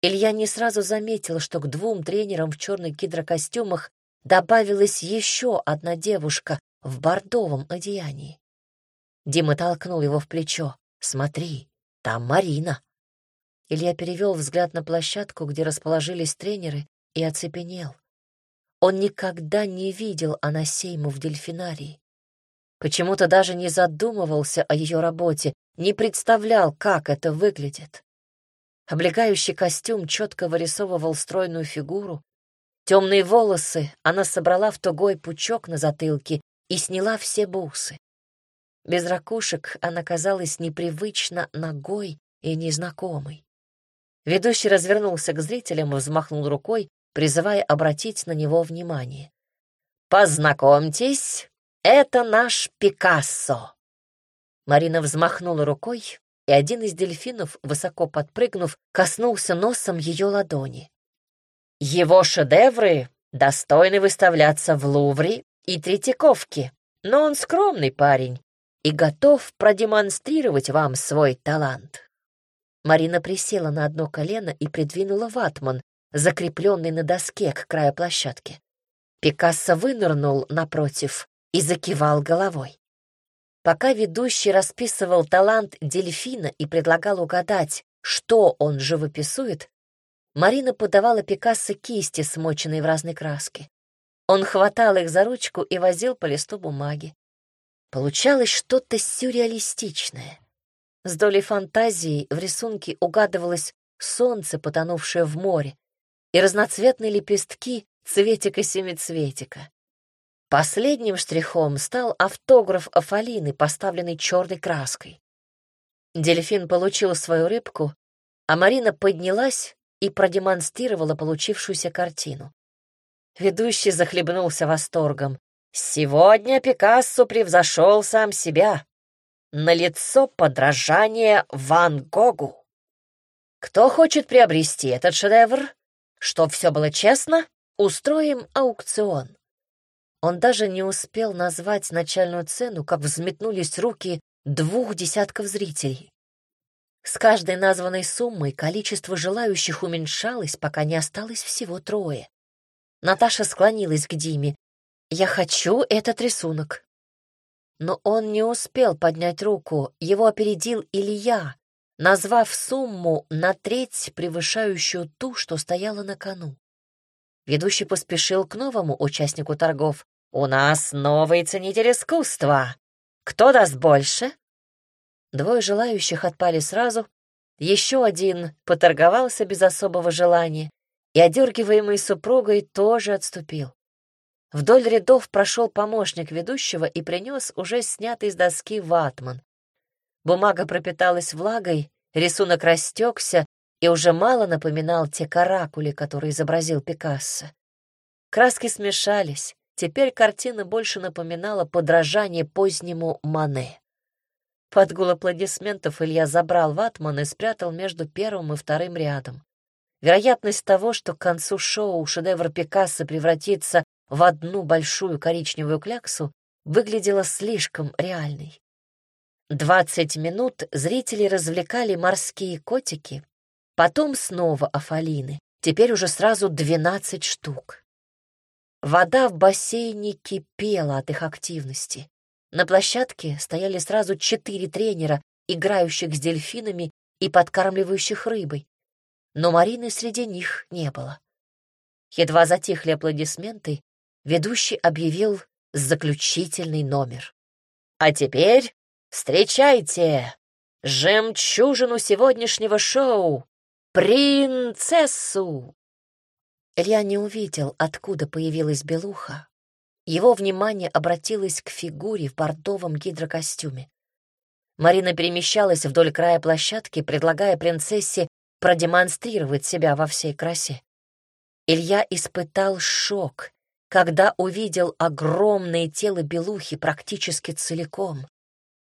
Илья не сразу заметил, что к двум тренерам в черных гидрокостюмах добавилась еще одна девушка в бордовом одеянии. Дима толкнул его в плечо. «Смотри, там Марина». Илья перевел взгляд на площадку, где расположились тренеры, и оцепенел. Он никогда не видел Анасейму в дельфинарии. Почему-то даже не задумывался о ее работе, не представлял, как это выглядит. Облегающий костюм четко вырисовывал стройную фигуру. Темные волосы она собрала в тугой пучок на затылке и сняла все бусы. Без ракушек она казалась непривычно ногой и незнакомой. Ведущий развернулся к зрителям и взмахнул рукой, призывая обратить на него внимание. «Познакомьтесь, это наш Пикассо!» Марина взмахнула рукой, и один из дельфинов, высоко подпрыгнув, коснулся носом ее ладони. «Его шедевры достойны выставляться в Лувре и Третьяковке, но он скромный парень и готов продемонстрировать вам свой талант». Марина присела на одно колено и придвинула ватман, закрепленный на доске к краю площадки. Пикассо вынырнул напротив и закивал головой. Пока ведущий расписывал талант дельфина и предлагал угадать, что он живописует, Марина подавала Пикассо кисти, смоченные в разной краске. Он хватал их за ручку и возил по листу бумаги. Получалось что-то сюрреалистичное. С долей фантазии в рисунке угадывалось солнце, потонувшее в море, и разноцветные лепестки цветика-семицветика. Последним штрихом стал автограф Афалины, поставленный черной краской. Дельфин получил свою рыбку, а Марина поднялась и продемонстрировала получившуюся картину. Ведущий захлебнулся восторгом. Сегодня Пикассо превзошел сам себя. На лицо подражание Ван Гогу. Кто хочет приобрести этот шедевр? Чтоб все было честно, устроим аукцион. Он даже не успел назвать начальную цену, как взметнулись руки двух десятков зрителей. С каждой названной суммой количество желающих уменьшалось, пока не осталось всего трое. Наташа склонилась к Диме. «Я хочу этот рисунок». Но он не успел поднять руку, его опередил Илья, назвав сумму на треть превышающую ту, что стояла на кону. Ведущий поспешил к новому участнику торгов. «У нас новый ценитель искусства. Кто даст больше?» Двое желающих отпали сразу. Еще один поторговался без особого желания, и одергиваемый супругой тоже отступил. Вдоль рядов прошел помощник ведущего и принес уже снятый с доски ватман. Бумага пропиталась влагой, рисунок растекся и уже мало напоминал те каракули, которые изобразил Пикассо. Краски смешались, теперь картина больше напоминала подражание позднему Мане. Под гул аплодисментов Илья забрал ватман и спрятал между первым и вторым рядом. Вероятность того, что к концу шоу шедевр Пикассо превратится в одну большую коричневую кляксу, выглядела слишком реальной. Двадцать минут зрители развлекали морские котики, потом снова афалины, теперь уже сразу двенадцать штук. Вода в бассейне кипела от их активности. На площадке стояли сразу четыре тренера, играющих с дельфинами и подкармливающих рыбой, но Марины среди них не было. Едва затихли аплодисменты, ведущий объявил заключительный номер. А теперь Встречайте жемчужину сегодняшнего шоу, принцессу!» Илья не увидел, откуда появилась белуха. Его внимание обратилось к фигуре в бордовом гидрокостюме. Марина перемещалась вдоль края площадки, предлагая принцессе продемонстрировать себя во всей красе. Илья испытал шок, когда увидел огромное тело белухи практически целиком.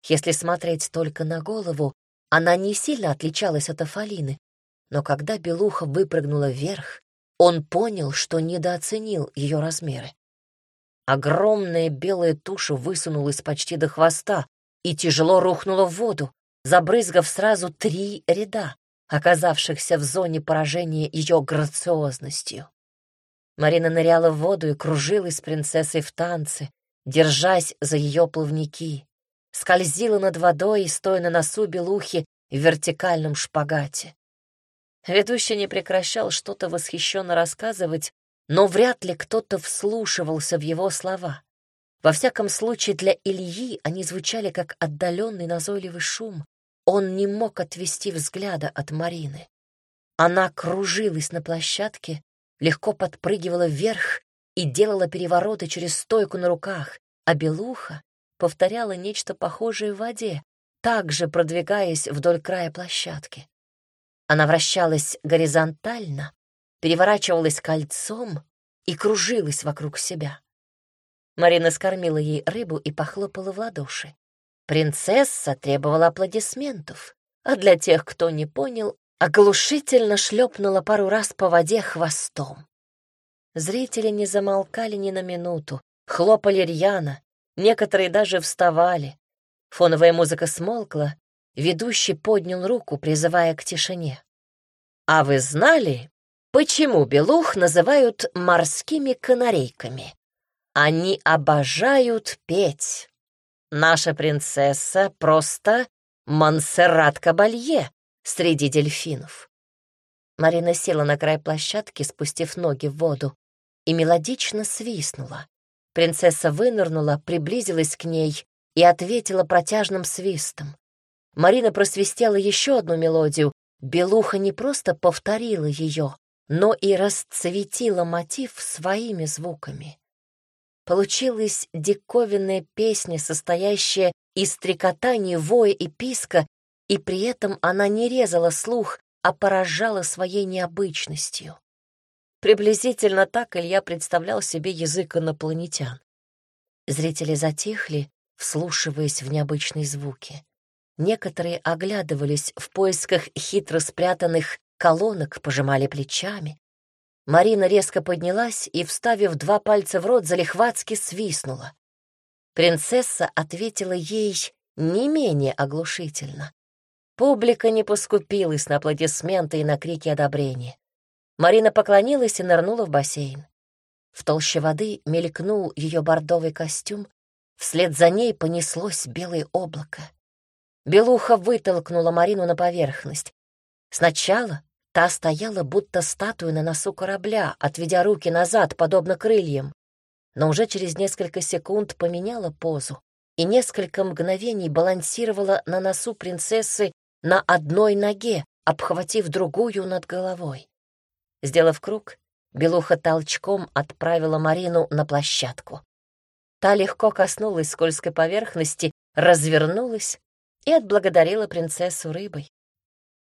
Если смотреть только на голову, она не сильно отличалась от Афалины, но когда Белуха выпрыгнула вверх, он понял, что недооценил ее размеры. Огромная белая туша высунулась почти до хвоста и тяжело рухнула в воду, забрызгав сразу три ряда, оказавшихся в зоне поражения ее грациозностью. Марина ныряла в воду и кружилась с принцессой в танце, держась за ее плавники, скользила над водой, стоя на носу белухи в вертикальном шпагате. Ведущий не прекращал что-то восхищенно рассказывать, но вряд ли кто-то вслушивался в его слова. Во всяком случае, для Ильи они звучали как отдаленный назойливый шум. Он не мог отвести взгляда от Марины. Она кружилась на площадке, легко подпрыгивала вверх и делала перевороты через стойку на руках, а Белуха повторяла нечто похожее в воде, также продвигаясь вдоль края площадки. Она вращалась горизонтально, переворачивалась кольцом и кружилась вокруг себя. Марина скормила ей рыбу и похлопала в ладоши. Принцесса требовала аплодисментов, а для тех, кто не понял, оглушительно шлепнула пару раз по воде хвостом. Зрители не замолкали ни на минуту, хлопали рьяно, некоторые даже вставали. Фоновая музыка смолкла, Ведущий поднял руку, призывая к тишине. «А вы знали, почему белух называют морскими канарейками? Они обожают петь. Наша принцесса просто Монсеррат Кабалье среди дельфинов». Марина села на край площадки, спустив ноги в воду, и мелодично свистнула. Принцесса вынырнула, приблизилась к ней и ответила протяжным свистом. Марина просвистела еще одну мелодию. Белуха не просто повторила ее, но и расцветила мотив своими звуками. Получилась диковинная песня, состоящая из стрекотания, воя и писка, и при этом она не резала слух, а поражала своей необычностью. Приблизительно так Илья представлял себе язык инопланетян. Зрители затихли, вслушиваясь в необычные звуки. Некоторые оглядывались в поисках хитро спрятанных колонок, пожимали плечами. Марина резко поднялась и, вставив два пальца в рот, залихватски свистнула. Принцесса ответила ей не менее оглушительно. Публика не поскупилась на аплодисменты и на крики одобрения. Марина поклонилась и нырнула в бассейн. В толще воды мелькнул ее бордовый костюм, вслед за ней понеслось белое облако. Белуха вытолкнула Марину на поверхность. Сначала та стояла, будто статуя на носу корабля, отведя руки назад, подобно крыльям. Но уже через несколько секунд поменяла позу и несколько мгновений балансировала на носу принцессы на одной ноге, обхватив другую над головой. Сделав круг, Белуха толчком отправила Марину на площадку. Та легко коснулась скользкой поверхности, развернулась и отблагодарила принцессу рыбой.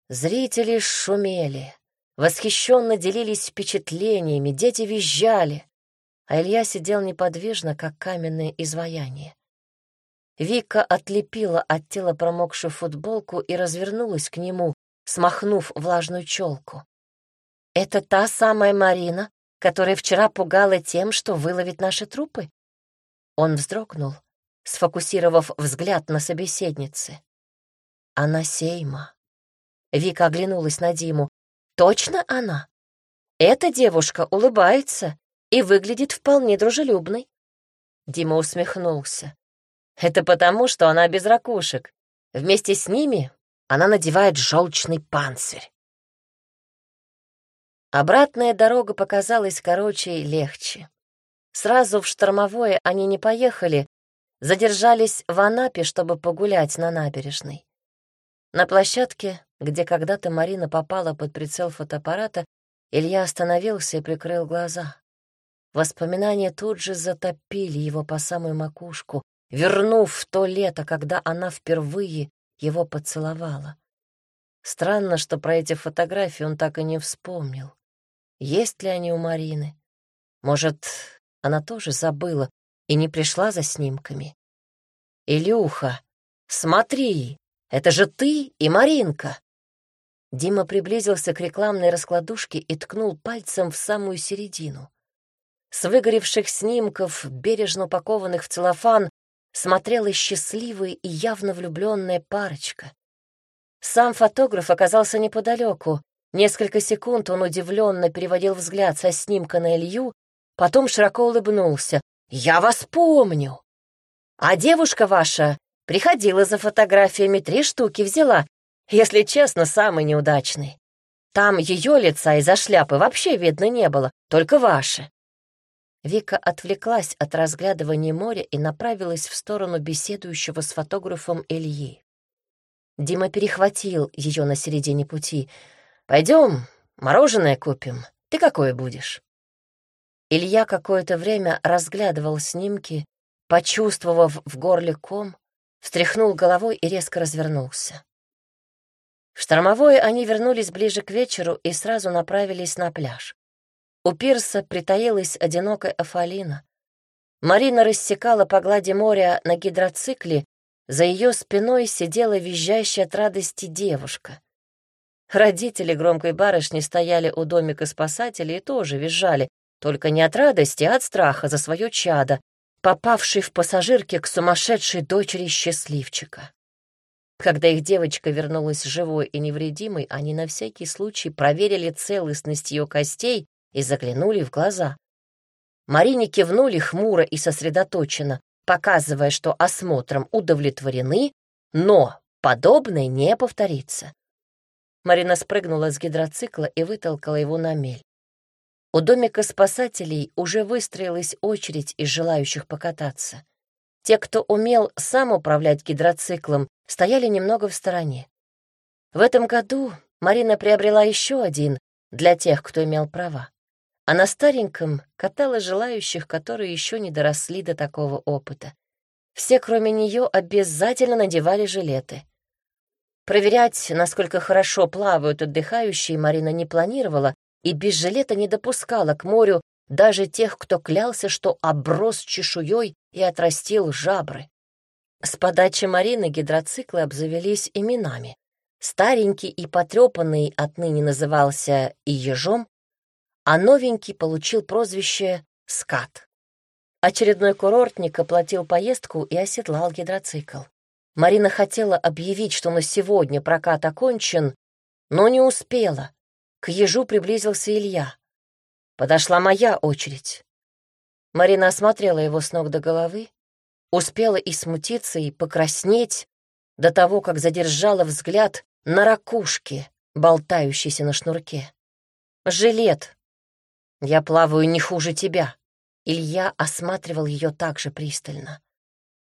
Зрители шумели, восхищенно делились впечатлениями, дети визжали, а Илья сидел неподвижно, как каменное изваяние. Вика отлепила от тела промокшую футболку и развернулась к нему, смахнув влажную челку. «Это та самая Марина, которая вчера пугала тем, что выловит наши трупы?» Он вздрогнул, сфокусировав взгляд на собеседнице. Она Сейма. Вика оглянулась на Диму. Точно она? Эта девушка улыбается и выглядит вполне дружелюбной. Дима усмехнулся. Это потому, что она без ракушек. Вместе с ними она надевает желчный панцирь. Обратная дорога показалась короче и легче. Сразу в штормовое они не поехали, задержались в Анапе, чтобы погулять на набережной. На площадке, где когда-то Марина попала под прицел фотоаппарата, Илья остановился и прикрыл глаза. Воспоминания тут же затопили его по самую макушку, вернув в то лето, когда она впервые его поцеловала. Странно, что про эти фотографии он так и не вспомнил. Есть ли они у Марины? Может, она тоже забыла и не пришла за снимками. «Илюха, смотри, это же ты и Маринка!» Дима приблизился к рекламной раскладушке и ткнул пальцем в самую середину. с выгоревших снимков, бережно упакованных в целлофан, смотрела счастливая и явно влюбленная парочка. Сам фотограф оказался неподалеку. Несколько секунд он удивленно переводил взгляд со снимка на Илью, потом широко улыбнулся. «Я вас помню! А девушка ваша приходила за фотографиями, три штуки взяла, если честно, самый неудачный. Там ее лица из-за шляпы вообще видно не было, только ваше». Вика отвлеклась от разглядывания моря и направилась в сторону беседующего с фотографом Ильи. Дима перехватил ее на середине пути. «Пойдем, мороженое купим. Ты какое будешь?» Илья какое-то время разглядывал снимки, почувствовав в горле ком, встряхнул головой и резко развернулся. В штормовое они вернулись ближе к вечеру и сразу направились на пляж. У пирса притаилась одинокая Афалина. Марина рассекала по глади моря на гидроцикле, за ее спиной сидела визжащая от радости девушка. Родители громкой барышни стояли у домика спасателей и тоже визжали, только не от радости, а от страха за свое чадо, попавший в пассажирке к сумасшедшей дочери счастливчика. Когда их девочка вернулась живой и невредимой, они на всякий случай проверили целостность ее костей и заглянули в глаза. Марине кивнули хмуро и сосредоточенно, показывая, что осмотром удовлетворены, но подобное не повторится. Марина спрыгнула с гидроцикла и вытолкала его на мель. У домика спасателей уже выстроилась очередь из желающих покататься. Те, кто умел сам управлять гидроциклом, стояли немного в стороне. В этом году Марина приобрела еще один для тех, кто имел права. А на стареньком катала желающих, которые еще не доросли до такого опыта. Все, кроме нее, обязательно надевали жилеты. Проверять, насколько хорошо плавают отдыхающие, Марина не планировала и без жилета не допускала к морю даже тех, кто клялся, что оброс чешуей и отрастил жабры. С подачи Марины гидроциклы обзавелись именами. Старенький и потрепанный отныне назывался и ежом, а новенький получил прозвище «Скат». Очередной курортник оплатил поездку и оседлал гидроцикл. Марина хотела объявить, что на сегодня прокат окончен, но не успела. К ежу приблизился Илья. Подошла моя очередь. Марина осмотрела его с ног до головы, успела и смутиться, и покраснеть до того, как задержала взгляд на ракушке, болтающейся на шнурке. «Жилет я плаваю не хуже тебя. Илья осматривал ее так же пристально.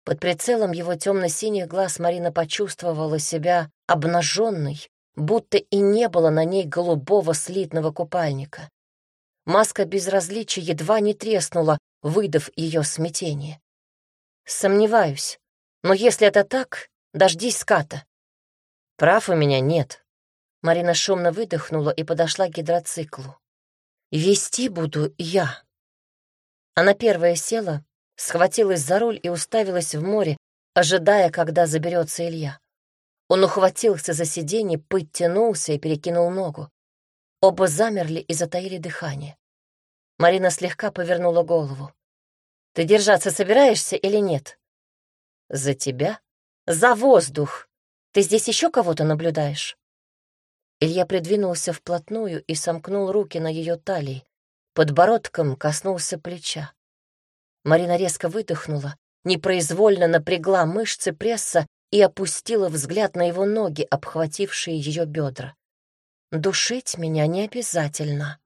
Под прицелом его темно-синих глаз Марина почувствовала себя обнаженной, будто и не было на ней голубого слитного купальника. Маска безразличия едва не треснула, выдав ее смятение. Сомневаюсь, но если это так, дождись ската. Прав у меня нет. Марина шумно выдохнула и подошла к гидроциклу. Вести буду я. Она первая села, схватилась за руль и уставилась в море, ожидая, когда заберется Илья. Он ухватился за сиденье, подтянулся и перекинул ногу. Оба замерли и затаили дыхание. Марина слегка повернула голову. «Ты держаться собираешься или нет?» «За тебя? За воздух! Ты здесь еще кого-то наблюдаешь?» Илья придвинулся вплотную и сомкнул руки на ее талии. Подбородком коснулся плеча. Марина резко выдохнула, непроизвольно напрягла мышцы пресса и опустила взгляд на его ноги, обхватившие ее бедра. «Душить меня не обязательно».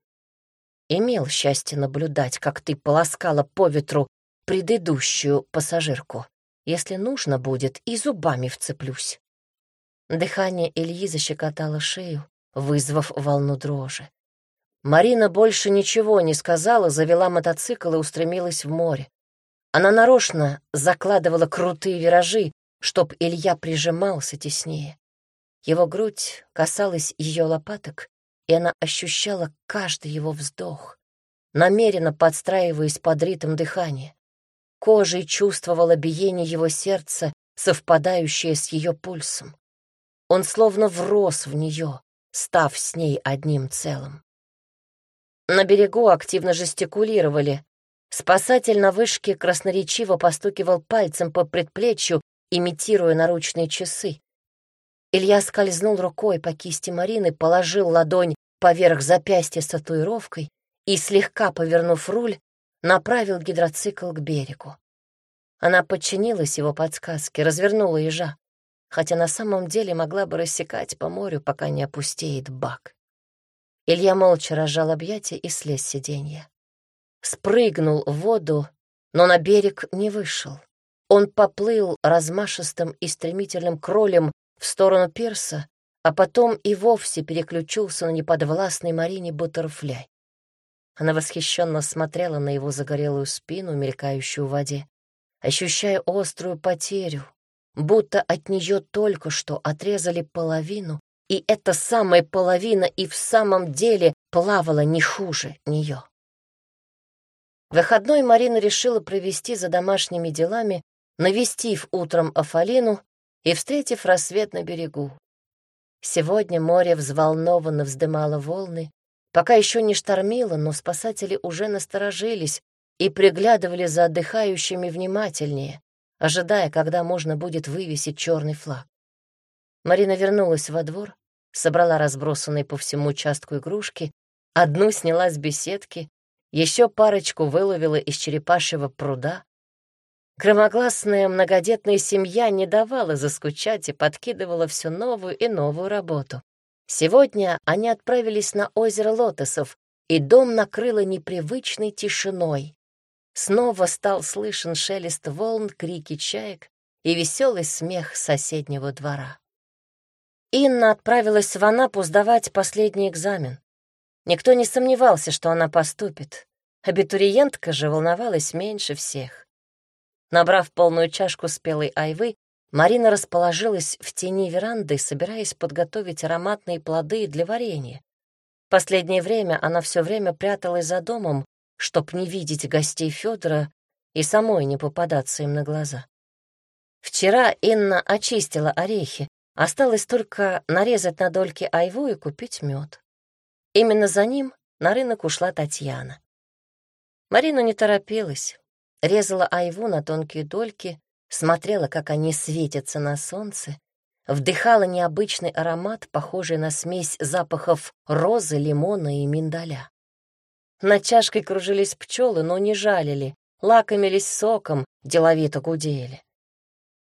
Имел счастье наблюдать, как ты полоскала по ветру предыдущую пассажирку. Если нужно будет, и зубами вцеплюсь. Дыхание Ильи защекотало шею, вызвав волну дрожи. Марина больше ничего не сказала, завела мотоцикл и устремилась в море. Она нарочно закладывала крутые виражи, чтоб Илья прижимался теснее. Его грудь касалась ее лопаток, и она ощущала каждый его вздох, намеренно подстраиваясь под ритм дыхания. Кожей чувствовала биение его сердца, совпадающее с ее пульсом. Он словно врос в нее, став с ней одним целым. На берегу активно жестикулировали, Спасатель на вышке красноречиво постукивал пальцем по предплечью, имитируя наручные часы. Илья скользнул рукой по кисти Марины, положил ладонь поверх запястья с татуировкой и, слегка повернув руль, направил гидроцикл к берегу. Она подчинилась его подсказке, развернула ежа, хотя на самом деле могла бы рассекать по морю, пока не опустеет бак. Илья молча разжал объятия и слез с сиденья. Спрыгнул в воду, но на берег не вышел. Он поплыл размашистым и стремительным кролем в сторону пирса, а потом и вовсе переключился на неподвластной Марине Бутерфляй. Она восхищенно смотрела на его загорелую спину, мелькающую в воде, ощущая острую потерю, будто от нее только что отрезали половину, и эта самая половина и в самом деле плавала не хуже нее. Выходной Марина решила провести за домашними делами, навестив утром Афалину и встретив рассвет на берегу. Сегодня море взволнованно вздымало волны, Пока еще не штормило, но спасатели уже насторожились и приглядывали за отдыхающими внимательнее, ожидая, когда можно будет вывесить черный флаг. Марина вернулась во двор, собрала разбросанные по всему участку игрушки, одну сняла с беседки, еще парочку выловила из черепашьего пруда. Громогласная многодетная семья не давала заскучать и подкидывала все новую и новую работу. Сегодня они отправились на озеро Лотосов, и дом накрыло непривычной тишиной. Снова стал слышен шелест волн, крики чаек и веселый смех соседнего двора. Инна отправилась в Анапу сдавать последний экзамен. Никто не сомневался, что она поступит. Абитуриентка же волновалась меньше всех. Набрав полную чашку спелой айвы, Марина расположилась в тени веранды, собираясь подготовить ароматные плоды для варенья. Последнее время она все время пряталась за домом, чтоб не видеть гостей Федора и самой не попадаться им на глаза. Вчера Инна очистила орехи, осталось только нарезать на дольки айву и купить мед. Именно за ним на рынок ушла Татьяна. Марина не торопилась, резала айву на тонкие дольки, смотрела, как они светятся на солнце, вдыхала необычный аромат, похожий на смесь запахов розы, лимона и миндаля. Над чашкой кружились пчелы, но не жалили, лакомились соком, деловито гудели.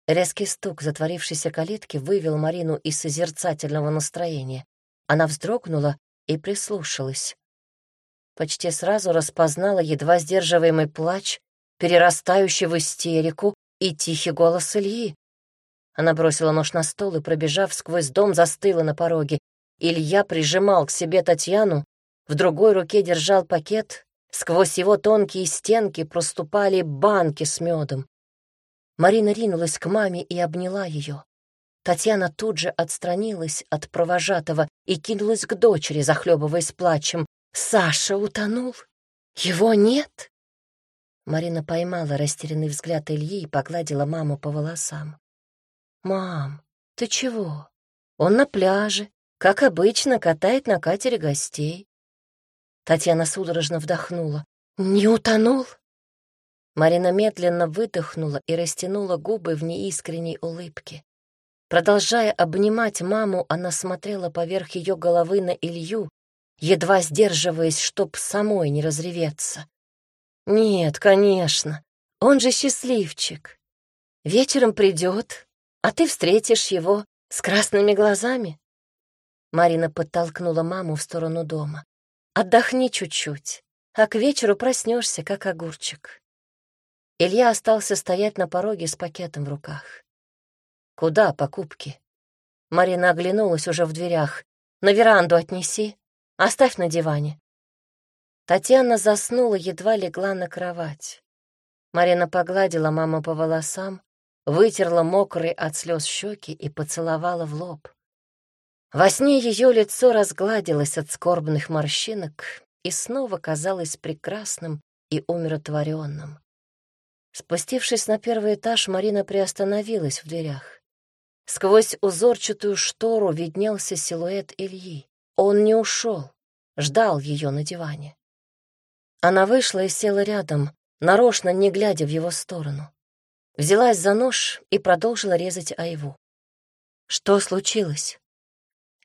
Резкий стук затворившейся калитки вывел Марину из созерцательного настроения. Она вздрогнула и прислушалась. Почти сразу распознала едва сдерживаемый плач, перерастающий в истерику, и тихий голос Ильи. Она бросила нож на стол и, пробежав сквозь дом, застыла на пороге. Илья прижимал к себе Татьяну, в другой руке держал пакет, сквозь его тонкие стенки проступали банки с медом. Марина ринулась к маме и обняла ее. Татьяна тут же отстранилась от провожатого и кинулась к дочери, захлебываясь плачем. «Саша утонул? Его нет?» Марина поймала растерянный взгляд Ильи и погладила маму по волосам. «Мам, ты чего? Он на пляже, как обычно, катает на катере гостей». Татьяна судорожно вдохнула. «Не утонул?» Марина медленно выдохнула и растянула губы в неискренней улыбке. Продолжая обнимать маму, она смотрела поверх ее головы на Илью, едва сдерживаясь, чтоб самой не разреветься. Нет, конечно, он же счастливчик. Вечером придет, а ты встретишь его с красными глазами. Марина подтолкнула маму в сторону дома. Отдохни чуть-чуть, а к вечеру проснешься, как огурчик. Илья остался стоять на пороге с пакетом в руках. «Куда покупки?» Марина оглянулась уже в дверях. «На веранду отнеси, оставь на диване». Татьяна заснула, едва легла на кровать. Марина погладила маму по волосам, вытерла мокрые от слез щеки и поцеловала в лоб. Во сне ее лицо разгладилось от скорбных морщинок и снова казалось прекрасным и умиротворенным. Спустившись на первый этаж, Марина приостановилась в дверях. Сквозь узорчатую штору виднелся силуэт Ильи. Он не ушел, ждал ее на диване. Она вышла и села рядом, нарочно не глядя в его сторону. Взялась за нож и продолжила резать айву. Что случилось?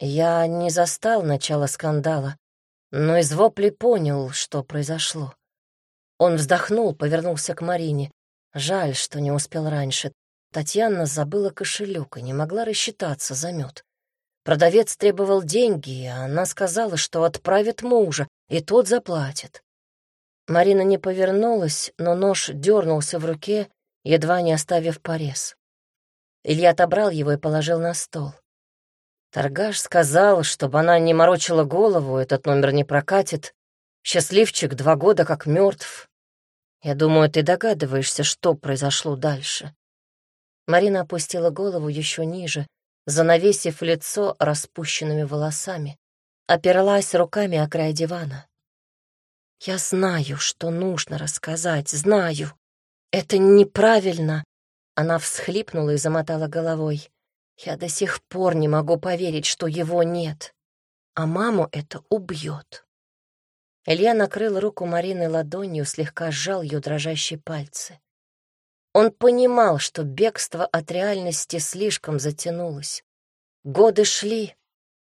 Я не застал начала скандала, но из вопли понял, что произошло. Он вздохнул, повернулся к Марине. Жаль, что не успел раньше. Татьяна забыла кошелек и не могла рассчитаться за мед. Продавец требовал деньги, а она сказала, что отправит мужа, и тот заплатит. Марина не повернулась, но нож дернулся в руке, едва не оставив порез. Илья отобрал его и положил на стол. Торгаш сказал, чтобы она не морочила голову, этот номер не прокатит. Счастливчик два года как мертв. Я думаю, ты догадываешься, что произошло дальше. Марина опустила голову еще ниже, занавесив лицо распущенными волосами, оперлась руками о край дивана. «Я знаю, что нужно рассказать, знаю. Это неправильно!» Она всхлипнула и замотала головой. Я до сих пор не могу поверить, что его нет. А маму это убьет. Илья накрыл руку Марины ладонью, слегка сжал ее дрожащие пальцы. Он понимал, что бегство от реальности слишком затянулось. Годы шли,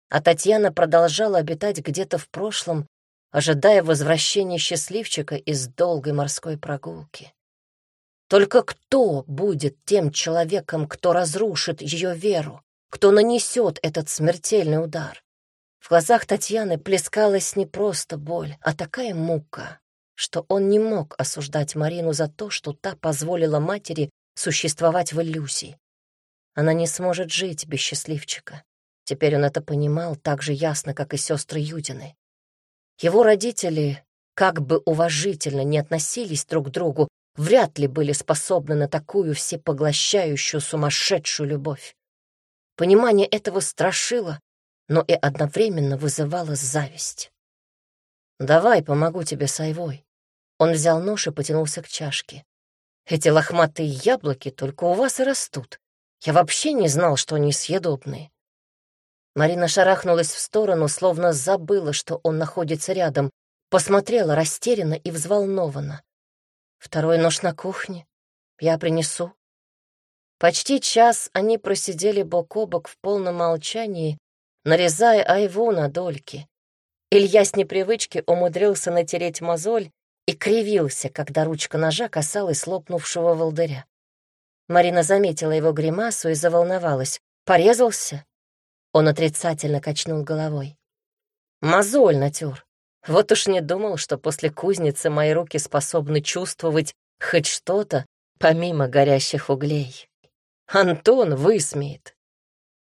а Татьяна продолжала обитать где-то в прошлом, ожидая возвращения счастливчика из долгой морской прогулки. Только кто будет тем человеком, кто разрушит ее веру, кто нанесет этот смертельный удар? В глазах Татьяны плескалась не просто боль, а такая мука, что он не мог осуждать Марину за то, что та позволила матери существовать в иллюзии. Она не сможет жить без счастливчика. Теперь он это понимал так же ясно, как и сестры Юдины. Его родители, как бы уважительно не относились друг к другу, вряд ли были способны на такую всепоглощающую сумасшедшую любовь. Понимание этого страшило, но и одновременно вызывало зависть. «Давай, помогу тебе с айвой». Он взял нож и потянулся к чашке. «Эти лохматые яблоки только у вас и растут. Я вообще не знал, что они съедобные». Марина шарахнулась в сторону, словно забыла, что он находится рядом, посмотрела растерянно и взволнованно. Второй нож на кухне. Я принесу. Почти час они просидели бок о бок в полном молчании, нарезая айву на дольки. Илья с непривычки умудрился натереть мозоль и кривился, когда ручка ножа касалась лопнувшего волдыря. Марина заметила его гримасу и заволновалась. «Порезался?» Он отрицательно качнул головой. «Мозоль натер. Вот уж не думал, что после кузницы мои руки способны чувствовать хоть что-то, помимо горящих углей. Антон высмеет.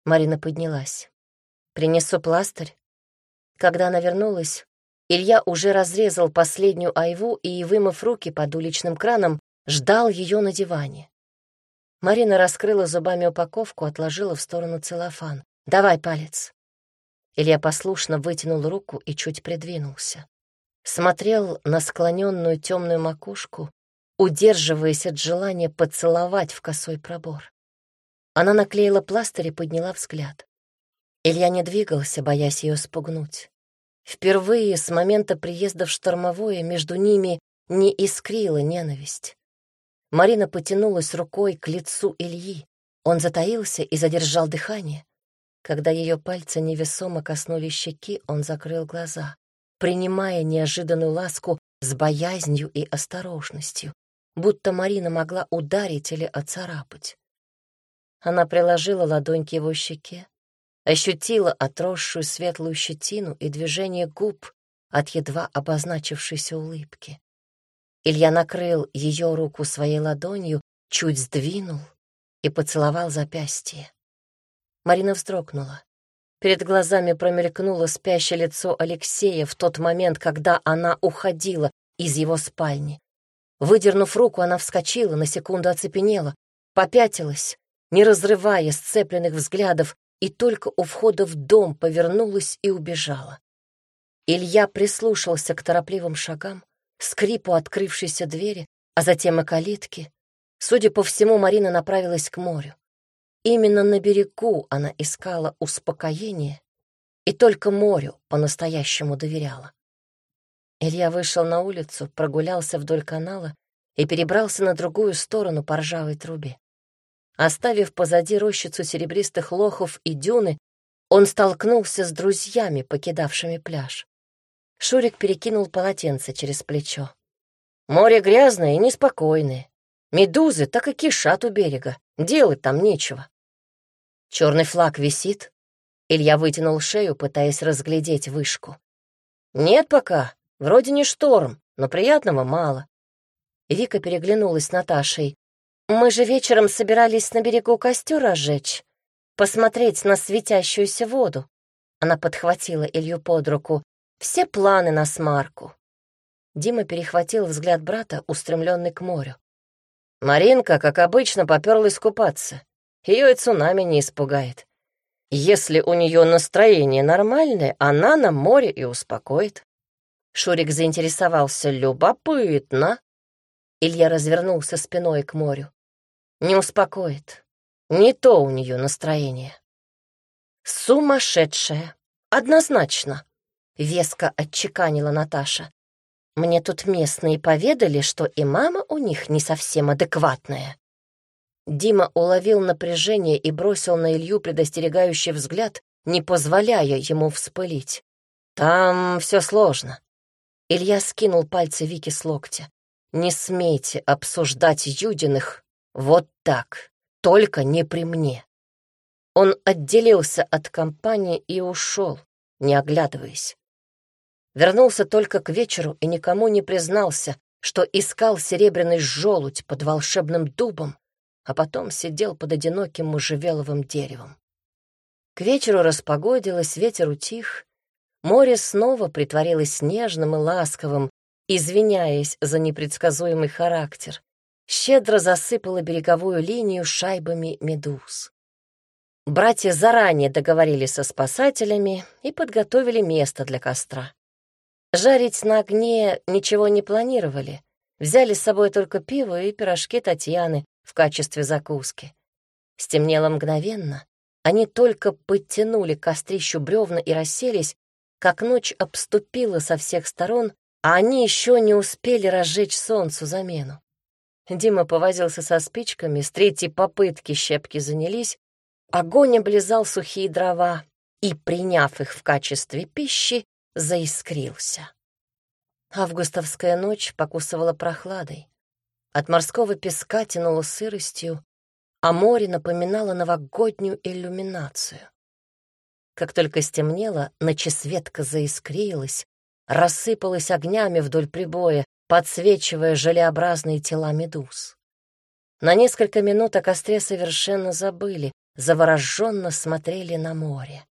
Марина поднялась. «Принесу пластырь». Когда она вернулась, Илья уже разрезал последнюю айву и, вымыв руки под уличным краном, ждал ее на диване. Марина раскрыла зубами упаковку, отложила в сторону целлофан. «Давай палец». Илья послушно вытянул руку и чуть придвинулся. Смотрел на склоненную темную макушку, удерживаясь от желания поцеловать в косой пробор. Она наклеила пластырь и подняла взгляд. Илья не двигался, боясь ее спугнуть. Впервые с момента приезда в штормовое между ними не искрила ненависть. Марина потянулась рукой к лицу Ильи. Он затаился и задержал дыхание. Когда ее пальцы невесомо коснулись щеки, он закрыл глаза, принимая неожиданную ласку с боязнью и осторожностью, будто Марина могла ударить или оцарапать. Она приложила ладонь к его щеке, ощутила отросшую светлую щетину и движение губ от едва обозначившейся улыбки. Илья накрыл ее руку своей ладонью, чуть сдвинул и поцеловал запястье. Марина вздрогнула. Перед глазами промелькнуло спящее лицо Алексея в тот момент, когда она уходила из его спальни. Выдернув руку, она вскочила, на секунду оцепенела, попятилась, не разрывая сцепленных взглядов, и только у входа в дом повернулась и убежала. Илья прислушался к торопливым шагам, скрипу открывшейся двери, а затем и калитки. Судя по всему, Марина направилась к морю. Именно на берегу она искала успокоение и только морю по-настоящему доверяла. Илья вышел на улицу, прогулялся вдоль канала и перебрался на другую сторону по ржавой трубе. Оставив позади рощицу серебристых лохов и дюны, он столкнулся с друзьями, покидавшими пляж. Шурик перекинул полотенце через плечо. Море грязное и неспокойное. Медузы так и кишат у берега. Делать там нечего. Черный флаг висит. Илья вытянул шею, пытаясь разглядеть вышку. Нет пока. Вроде не шторм, но приятного мало. Вика переглянулась с Наташей. Мы же вечером собирались на берегу костер разжечь, посмотреть на светящуюся воду. Она подхватила Илью под руку. Все планы на смарку. Дима перехватил взгляд брата, устремленный к морю. Маринка, как обычно, поперлась купаться. Ее и цунами не испугает. Если у нее настроение нормальное, она на море и успокоит. Шурик заинтересовался. Любопытно. Илья развернулся спиной к морю. Не успокоит. Не то у нее настроение. Сумасшедшая. Однозначно. Веско отчеканила Наташа. Мне тут местные поведали, что и мама у них не совсем адекватная. Дима уловил напряжение и бросил на Илью предостерегающий взгляд, не позволяя ему вспылить. «Там все сложно». Илья скинул пальцы Вики с локтя. «Не смейте обсуждать Юдиных вот так, только не при мне». Он отделился от компании и ушел, не оглядываясь. Вернулся только к вечеру и никому не признался, что искал серебряный желудь под волшебным дубом, а потом сидел под одиноким можжевеловым деревом. К вечеру распогодилось, ветер утих, море снова притворилось нежным и ласковым, извиняясь за непредсказуемый характер, щедро засыпало береговую линию шайбами медуз. Братья заранее договорились со спасателями и подготовили место для костра. Жарить на огне ничего не планировали. Взяли с собой только пиво и пирожки Татьяны в качестве закуски. Стемнело мгновенно. Они только подтянули кострищу бревна и расселись, как ночь обступила со всех сторон, а они еще не успели разжечь солнцу замену. Дима повозился со спичками, с третьей попытки щепки занялись, огонь облизал сухие дрова и, приняв их в качестве пищи, заискрился. Августовская ночь покусывала прохладой. От морского песка тянуло сыростью, а море напоминало новогоднюю иллюминацию. Как только стемнело, ночесветка заискрилась, рассыпалась огнями вдоль прибоя, подсвечивая желеобразные тела медуз. На несколько минут о костре совершенно забыли, завороженно смотрели на море.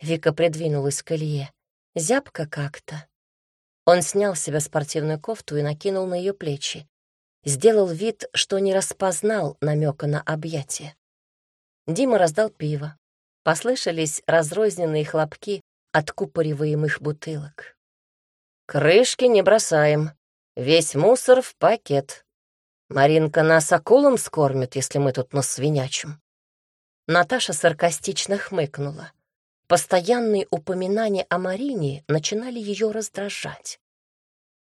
Вика придвинулась к Илье. Зябко как-то. Он снял с себя спортивную кофту и накинул на ее плечи. Сделал вид, что не распознал намека на объятие. Дима раздал пиво. Послышались разрозненные хлопки откупориваемых бутылок. «Крышки не бросаем. Весь мусор в пакет. Маринка нас акулам скормит, если мы тут насвинячим». Наташа саркастично хмыкнула. Постоянные упоминания о Марине начинали ее раздражать.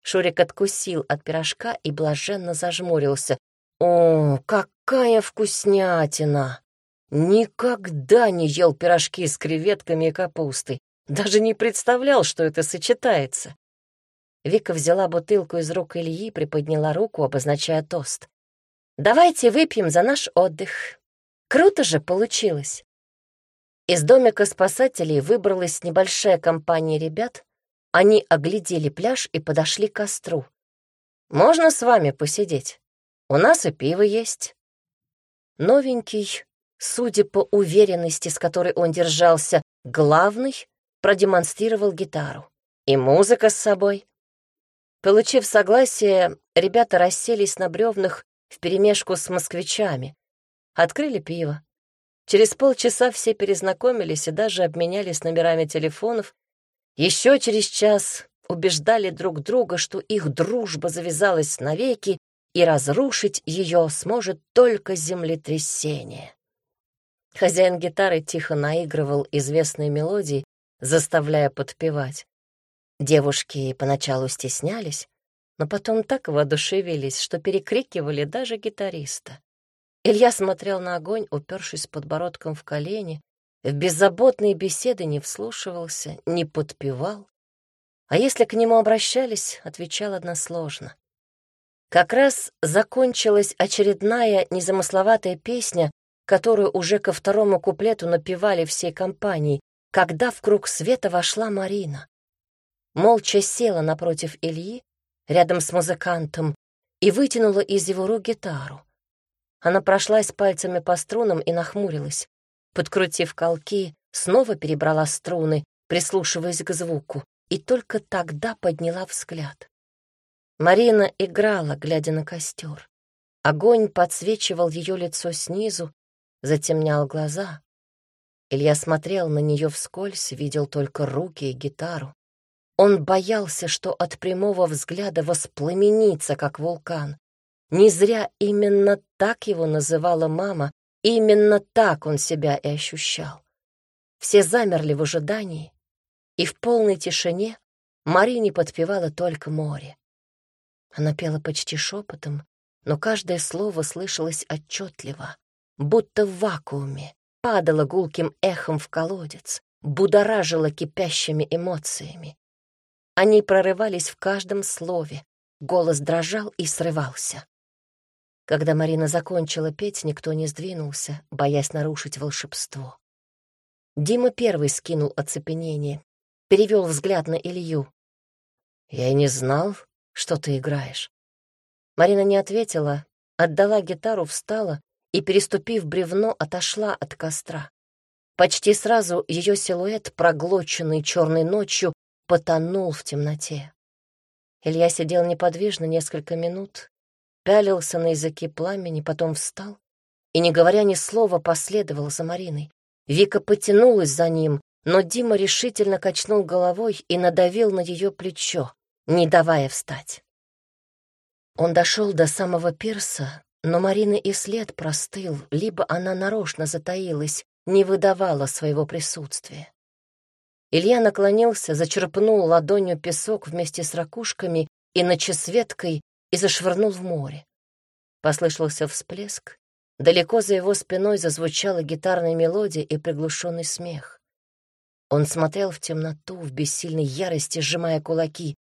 Шурик откусил от пирожка и блаженно зажмурился. «О, какая вкуснятина! Никогда не ел пирожки с креветками и капустой. Даже не представлял, что это сочетается». Вика взяла бутылку из рук Ильи, приподняла руку, обозначая тост. «Давайте выпьем за наш отдых. Круто же получилось!» Из домика спасателей выбралась небольшая компания ребят. Они оглядели пляж и подошли к костру. «Можно с вами посидеть? У нас и пиво есть». Новенький, судя по уверенности, с которой он держался, главный, продемонстрировал гитару. И музыка с собой. Получив согласие, ребята расселись на бревнах вперемешку с москвичами. Открыли пиво. Через полчаса все перезнакомились и даже обменялись номерами телефонов. Еще через час убеждали друг друга, что их дружба завязалась навеки, и разрушить ее сможет только землетрясение. Хозяин гитары тихо наигрывал известные мелодии, заставляя подпевать. Девушки поначалу стеснялись, но потом так воодушевились, что перекрикивали даже гитариста. Илья смотрел на огонь, упершись подбородком в колени, в беззаботные беседы не вслушивался, не подпевал. А если к нему обращались, отвечал односложно. Как раз закончилась очередная незамысловатая песня, которую уже ко второму куплету напевали всей компанией, когда в круг света вошла Марина. Молча села напротив Ильи, рядом с музыкантом, и вытянула из его рук гитару. Она прошлась пальцами по струнам и нахмурилась. Подкрутив колки, снова перебрала струны, прислушиваясь к звуку, и только тогда подняла взгляд. Марина играла, глядя на костер. Огонь подсвечивал ее лицо снизу, затемнял глаза. Илья смотрел на нее вскользь, видел только руки и гитару. Он боялся, что от прямого взгляда воспламенится, как вулкан. Не зря именно так его называла мама, именно так он себя и ощущал. Все замерли в ожидании, и в полной тишине Марине подпевала только море. Она пела почти шепотом, но каждое слово слышалось отчетливо, будто в вакууме, падало гулким эхом в колодец, будоражило кипящими эмоциями. Они прорывались в каждом слове, голос дрожал и срывался. Когда Марина закончила петь, никто не сдвинулся, боясь нарушить волшебство. Дима первый скинул оцепенение, перевел взгляд на Илью. «Я и не знал, что ты играешь». Марина не ответила, отдала гитару, встала и, переступив бревно, отошла от костра. Почти сразу ее силуэт, проглоченный черной ночью, потонул в темноте. Илья сидел неподвижно несколько минут, пялился на языки пламени, потом встал и, не говоря ни слова, последовал за Мариной. Вика потянулась за ним, но Дима решительно качнул головой и надавил на ее плечо, не давая встать. Он дошел до самого пирса, но Марина и след простыл, либо она нарочно затаилась, не выдавала своего присутствия. Илья наклонился, зачерпнул ладонью песок вместе с ракушками и ночесветкой и зашвырнул в море. Послышался всплеск. Далеко за его спиной зазвучала гитарная мелодия и приглушенный смех. Он смотрел в темноту, в бессильной ярости, сжимая кулаки.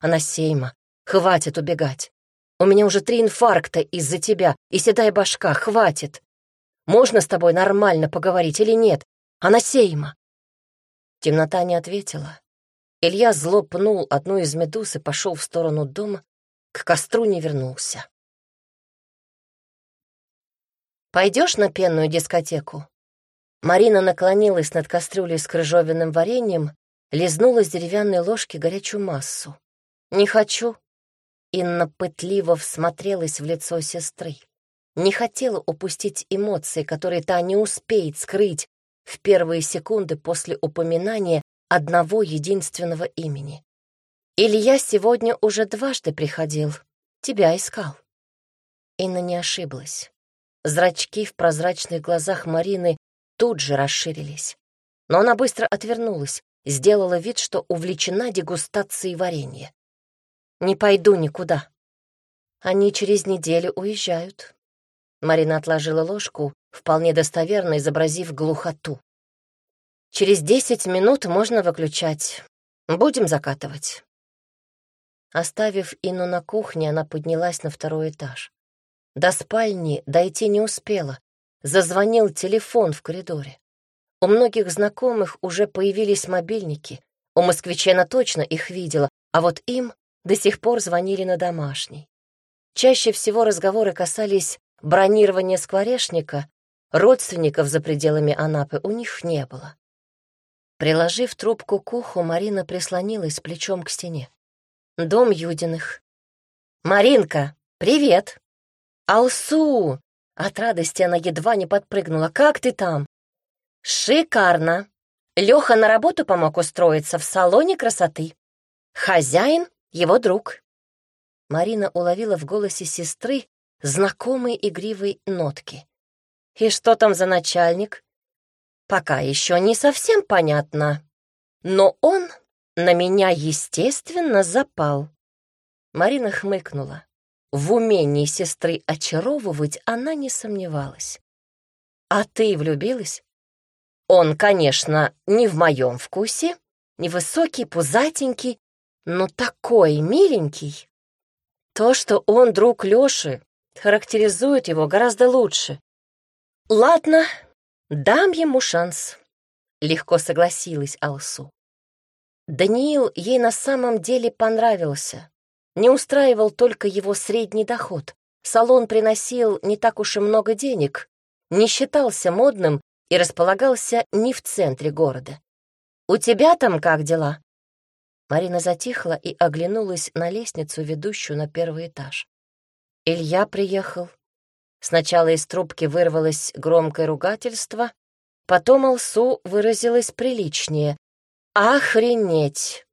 «Анасейма, хватит убегать! У меня уже три инфаркта из-за тебя, и седая башка, хватит! Можно с тобой нормально поговорить или нет? Анасейма!» Темнота не ответила. Илья зло пнул одну из медуз и пошел в сторону дома, к костру не вернулся. «Пойдешь на пенную дискотеку?» Марина наклонилась над кастрюлей с крыжовенным вареньем, лизнула с деревянной ложки горячую массу. «Не хочу». Инна пытливо всмотрелась в лицо сестры. Не хотела упустить эмоции, которые та не успеет скрыть в первые секунды после упоминания одного единственного имени. Илья сегодня уже дважды приходил, тебя искал. Инна не ошиблась. Зрачки в прозрачных глазах Марины тут же расширились. Но она быстро отвернулась, сделала вид, что увлечена дегустацией варенья. «Не пойду никуда. Они через неделю уезжают». Марина отложила ложку, вполне достоверно изобразив глухоту. «Через десять минут можно выключать. Будем закатывать». Оставив Инну на кухне, она поднялась на второй этаж. До спальни дойти не успела. Зазвонил телефон в коридоре. У многих знакомых уже появились мобильники. У москвичей она точно их видела, а вот им до сих пор звонили на домашний. Чаще всего разговоры касались бронирования скворечника, родственников за пределами Анапы у них не было. Приложив трубку к уху, Марина прислонилась плечом к стене. Дом Юдиных. «Маринка, привет!» «Алсу!» От радости она едва не подпрыгнула. «Как ты там?» «Шикарно! Леха на работу помог устроиться в салоне красоты. Хозяин — его друг». Марина уловила в голосе сестры знакомые игривые нотки. «И что там за начальник?» «Пока еще не совсем понятно, но он на меня, естественно, запал. Марина хмыкнула. В умении сестры очаровывать она не сомневалась. «А ты влюбилась?» «Он, конечно, не в моем вкусе, невысокий, пузатенький, но такой миленький. То, что он друг Лёши, характеризует его гораздо лучше. Ладно, дам ему шанс», — легко согласилась Алсу. Даниил ей на самом деле понравился. Не устраивал только его средний доход. Салон приносил не так уж и много денег, не считался модным и располагался не в центре города. «У тебя там как дела?» Марина затихла и оглянулась на лестницу, ведущую на первый этаж. Илья приехал. Сначала из трубки вырвалось громкое ругательство, потом Алсу выразилась приличнее. «Охренеть!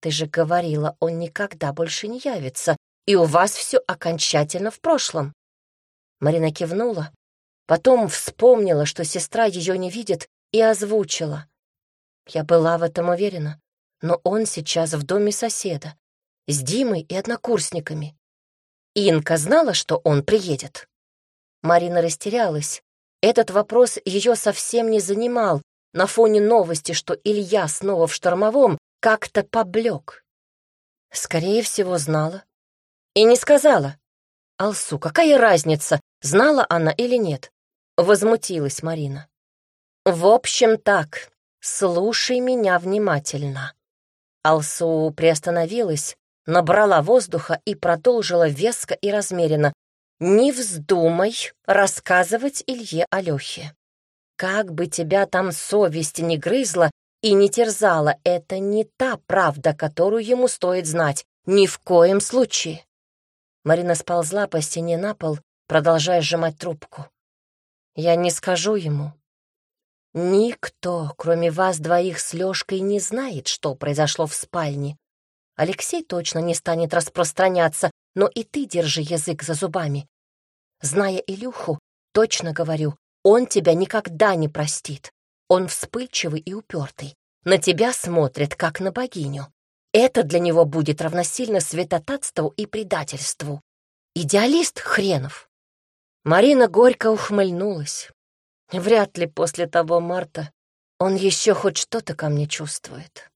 Ты же говорила, он никогда больше не явится, и у вас все окончательно в прошлом. Марина кивнула, потом вспомнила, что сестра ее не видит, и озвучила. Я была в этом уверена, но он сейчас в доме соседа, с Димой и однокурсниками. Инка знала, что он приедет. Марина растерялась. Этот вопрос ее совсем не занимал. На фоне новости, что Илья снова в штормовом, как-то поблек. Скорее всего, знала. И не сказала. Алсу, какая разница, знала она или нет? Возмутилась Марина. В общем, так, слушай меня внимательно. Алсу приостановилась, набрала воздуха и продолжила веско и размеренно. «Не вздумай рассказывать Илье Алёхе. Как бы тебя там совесть не грызла, и не терзала, это не та правда, которую ему стоит знать. Ни в коем случае. Марина сползла по стене на пол, продолжая сжимать трубку. Я не скажу ему. Никто, кроме вас двоих с Лёшкой, не знает, что произошло в спальне. Алексей точно не станет распространяться, но и ты держи язык за зубами. Зная Илюху, точно говорю, он тебя никогда не простит. Он вспыльчивый и упертый. На тебя смотрит, как на богиню. Это для него будет равносильно святотатству и предательству. Идеалист хренов. Марина горько ухмыльнулась. Вряд ли после того марта он еще хоть что-то ко мне чувствует.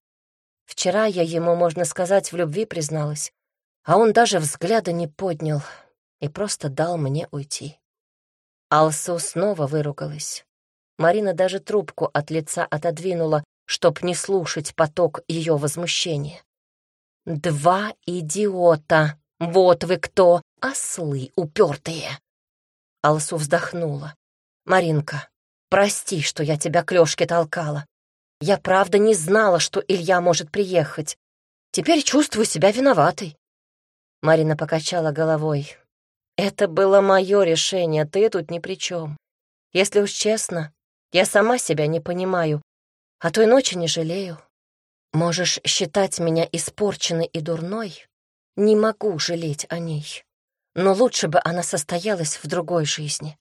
Вчера я ему, можно сказать, в любви призналась, а он даже взгляда не поднял и просто дал мне уйти. Алсу снова выругалась. Марина даже трубку от лица отодвинула, чтоб не слушать поток ее возмущения. «Два идиота! Вот вы кто! Ослы упертые!» Алсу вздохнула. «Маринка, прости, что я тебя к Лёшке толкала. Я правда не знала, что Илья может приехать. Теперь чувствую себя виноватой». Марина покачала головой. «Это было мое решение, ты тут ни при чем. Если уж честно, я сама себя не понимаю, а той ночи не жалею. Можешь считать меня испорченной и дурной, не могу жалеть о ней. Но лучше бы она состоялась в другой жизни.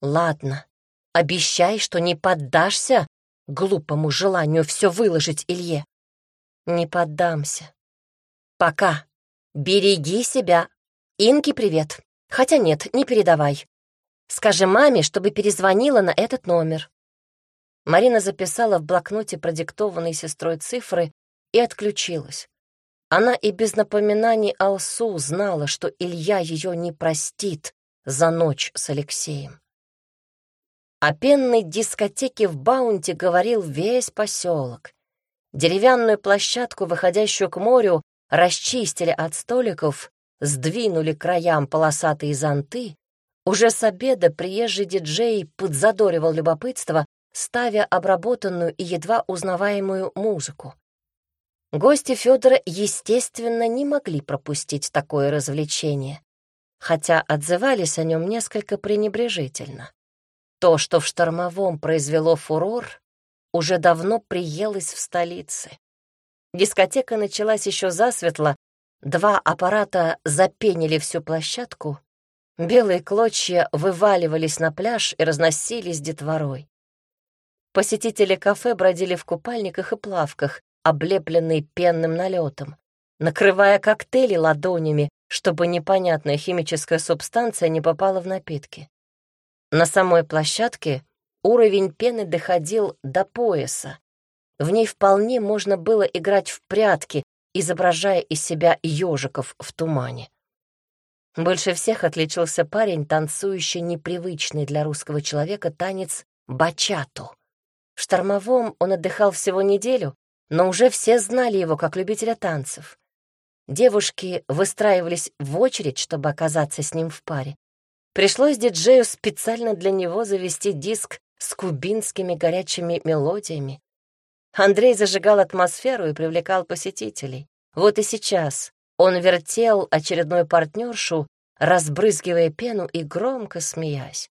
Ладно, обещай, что не поддашься глупому желанию все выложить Илье. Не поддамся. Пока. Береги себя. Инки привет. Хотя нет, не передавай. Скажи маме, чтобы перезвонила на этот номер. Марина записала в блокноте продиктованные сестрой цифры и отключилась. Она и без напоминаний Алсу знала, что Илья ее не простит за ночь с Алексеем. О пенной дискотеке в Баунте говорил весь поселок. Деревянную площадку, выходящую к морю, расчистили от столиков, сдвинули краям полосатые зонты, уже с обеда приезжий диджей подзадоривал любопытство, ставя обработанную и едва узнаваемую музыку. Гости Федора, естественно, не могли пропустить такое развлечение, хотя отзывались о нем несколько пренебрежительно. То, что в штормовом произвело фурор, уже давно приелось в столице. Дискотека началась еще засветло, два аппарата запенили всю площадку, Белые клочья вываливались на пляж и разносились детворой. Посетители кафе бродили в купальниках и плавках, облепленные пенным налетом. накрывая коктейли ладонями, чтобы непонятная химическая субстанция не попала в напитки. На самой площадке уровень пены доходил до пояса. В ней вполне можно было играть в прятки, изображая из себя ежиков в тумане. Больше всех отличился парень, танцующий непривычный для русского человека танец бачату. В штормовом он отдыхал всего неделю, но уже все знали его как любителя танцев. Девушки выстраивались в очередь, чтобы оказаться с ним в паре. Пришлось диджею специально для него завести диск с кубинскими горячими мелодиями. Андрей зажигал атмосферу и привлекал посетителей. Вот и сейчас он вертел очередную партнершу, разбрызгивая пену и громко смеясь.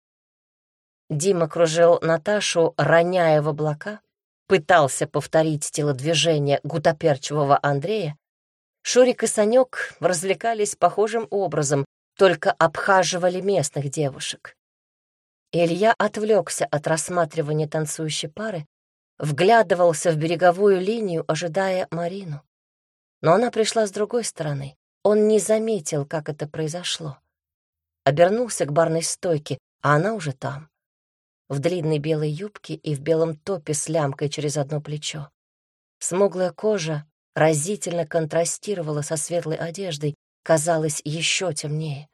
Дима кружил Наташу, роняя в облака, пытался повторить телодвижение гутоперчивого Андрея. Шурик и Санек развлекались похожим образом, только обхаживали местных девушек. Илья отвлекся от рассматривания танцующей пары, вглядывался в береговую линию, ожидая Марину. Но она пришла с другой стороны. Он не заметил, как это произошло. Обернулся к барной стойке, а она уже там. В длинной белой юбке и в белом топе с лямкой через одно плечо. Смуглая кожа разительно контрастировала со светлой одеждой, казалась еще темнее.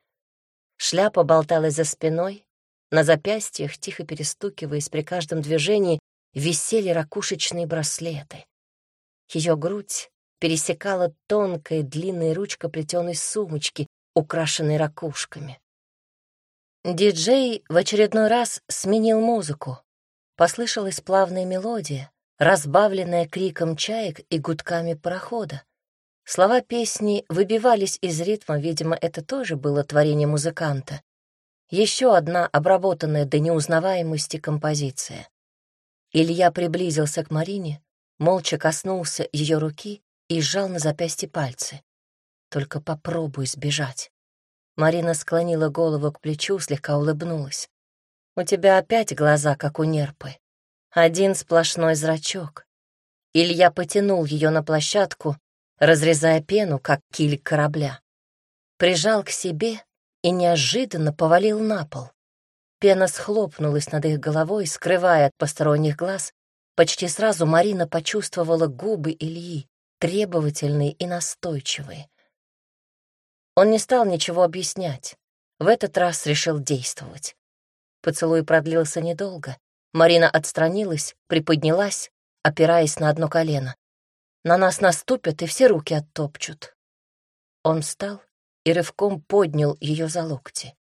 Шляпа болталась за спиной, на запястьях, тихо перестукиваясь при каждом движении, висели ракушечные браслеты. Ее грудь пересекала тонкая длинная ручка плетеной сумочки, украшенной ракушками. Диджей в очередной раз сменил музыку. Послышалась плавная мелодия, разбавленная криком чаек и гудками парохода. Слова песни выбивались из ритма, видимо, это тоже было творение музыканта. Еще одна обработанная до неузнаваемости композиция. Илья приблизился к Марине, молча коснулся ее руки и сжал на запястье пальцы. «Только попробуй сбежать». Марина склонила голову к плечу, слегка улыбнулась. «У тебя опять глаза, как у нерпы. Один сплошной зрачок». Илья потянул ее на площадку, разрезая пену, как киль корабля. Прижал к себе и неожиданно повалил на пол. Пена схлопнулась над их головой, скрывая от посторонних глаз. Почти сразу Марина почувствовала губы Ильи, требовательные и настойчивые. Он не стал ничего объяснять. В этот раз решил действовать. Поцелуй продлился недолго. Марина отстранилась, приподнялась, опираясь на одно колено. На нас наступят и все руки оттопчут. Он встал и рывком поднял ее за локти.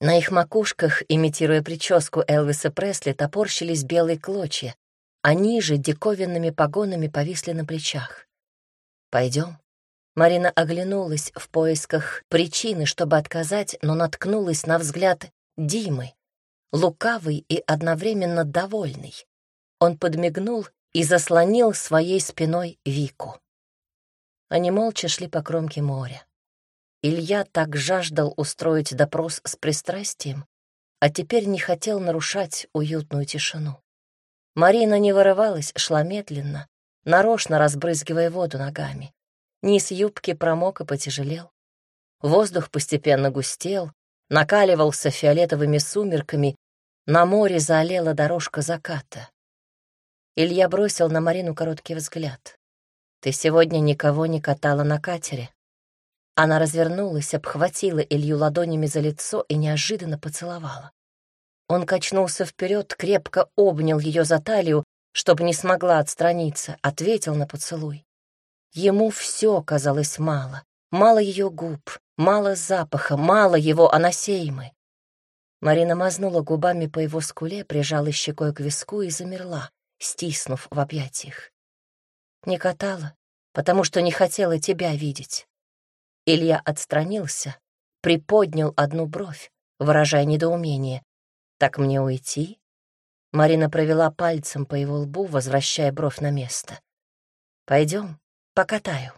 На их макушках, имитируя прическу Элвиса Пресли, топорщились белые клочья, а ниже диковинными погонами повисли на плечах. Пойдем. Марина оглянулась в поисках причины, чтобы отказать, но наткнулась на взгляд Димы, лукавый и одновременно довольный. Он подмигнул и заслонил своей спиной Вику. Они молча шли по кромке моря. Илья так жаждал устроить допрос с пристрастием, а теперь не хотел нарушать уютную тишину. Марина не вырывалась, шла медленно, нарочно разбрызгивая воду ногами. Низ юбки промок и потяжелел. Воздух постепенно густел, накаливался фиолетовыми сумерками, на море заолела дорожка заката. Илья бросил на Марину короткий взгляд. «Ты сегодня никого не катала на катере?» Она развернулась, обхватила Илью ладонями за лицо и неожиданно поцеловала. Он качнулся вперед, крепко обнял ее за талию, чтобы не смогла отстраниться, ответил на поцелуй. Ему все казалось мало. Мало ее губ, мало запаха, мало его анасеймы. Марина мазнула губами по его скуле, прижала щекой к виску и замерла, стиснув в объятиях. Не катала, потому что не хотела тебя видеть. Илья отстранился, приподнял одну бровь, выражая недоумение. «Так мне уйти?» Марина провела пальцем по его лбу, возвращая бровь на место. Пойдем, покатаю».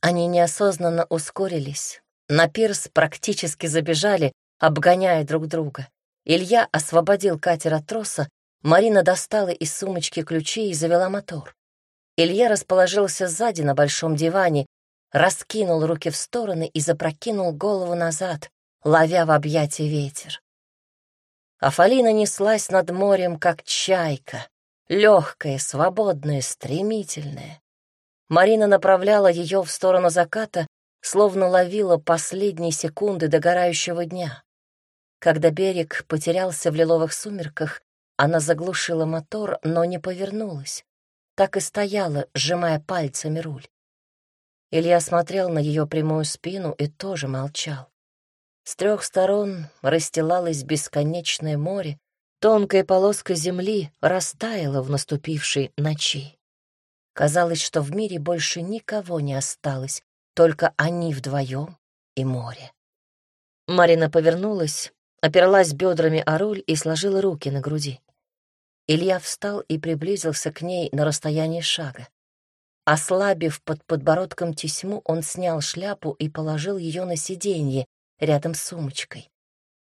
Они неосознанно ускорились. На пирс практически забежали, обгоняя друг друга. Илья освободил катер от троса, Марина достала из сумочки ключи и завела мотор. Илья расположился сзади на большом диване, раскинул руки в стороны и запрокинул голову назад, ловя в объятия ветер. Афалина неслась над морем, как чайка, легкая, свободная, стремительная. Марина направляла ее в сторону заката, словно ловила последние секунды догорающего дня. Когда берег потерялся в лиловых сумерках, она заглушила мотор, но не повернулась. Так и стояла, сжимая пальцами руль. Илья смотрел на ее прямую спину и тоже молчал. С трех сторон расстилалось бесконечное море, тонкая полоска земли растаяла в наступившей ночи. Казалось, что в мире больше никого не осталось, только они вдвоем и море. Марина повернулась, оперлась бедрами о руль и сложила руки на груди. Илья встал и приблизился к ней на расстояние шага. Ослабив под подбородком тесьму, он снял шляпу и положил ее на сиденье рядом с сумочкой.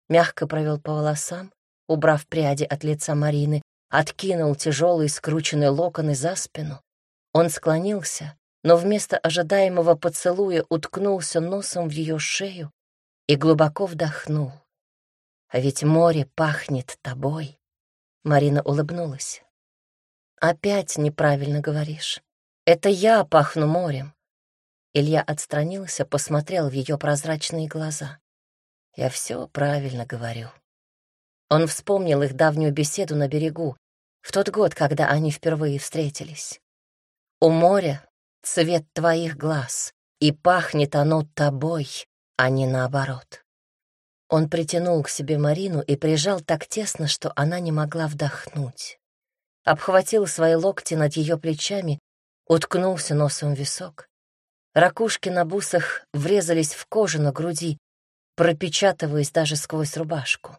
Мягко провел по волосам, убрав пряди от лица Марины, откинул тяжелые скрученные локоны за спину. Он склонился, но вместо ожидаемого поцелуя уткнулся носом в ее шею и глубоко вдохнул. «А ведь море пахнет тобой», — Марина улыбнулась. «Опять неправильно говоришь. Это я пахну морем». Илья отстранился, посмотрел в ее прозрачные глаза. «Я все правильно говорю». Он вспомнил их давнюю беседу на берегу, в тот год, когда они впервые встретились. У моря цвет твоих глаз, и пахнет оно тобой, а не наоборот. Он притянул к себе Марину и прижал так тесно, что она не могла вдохнуть. Обхватил свои локти над ее плечами, уткнулся носом в висок. Ракушки на бусах врезались в кожу на груди, пропечатываясь даже сквозь рубашку.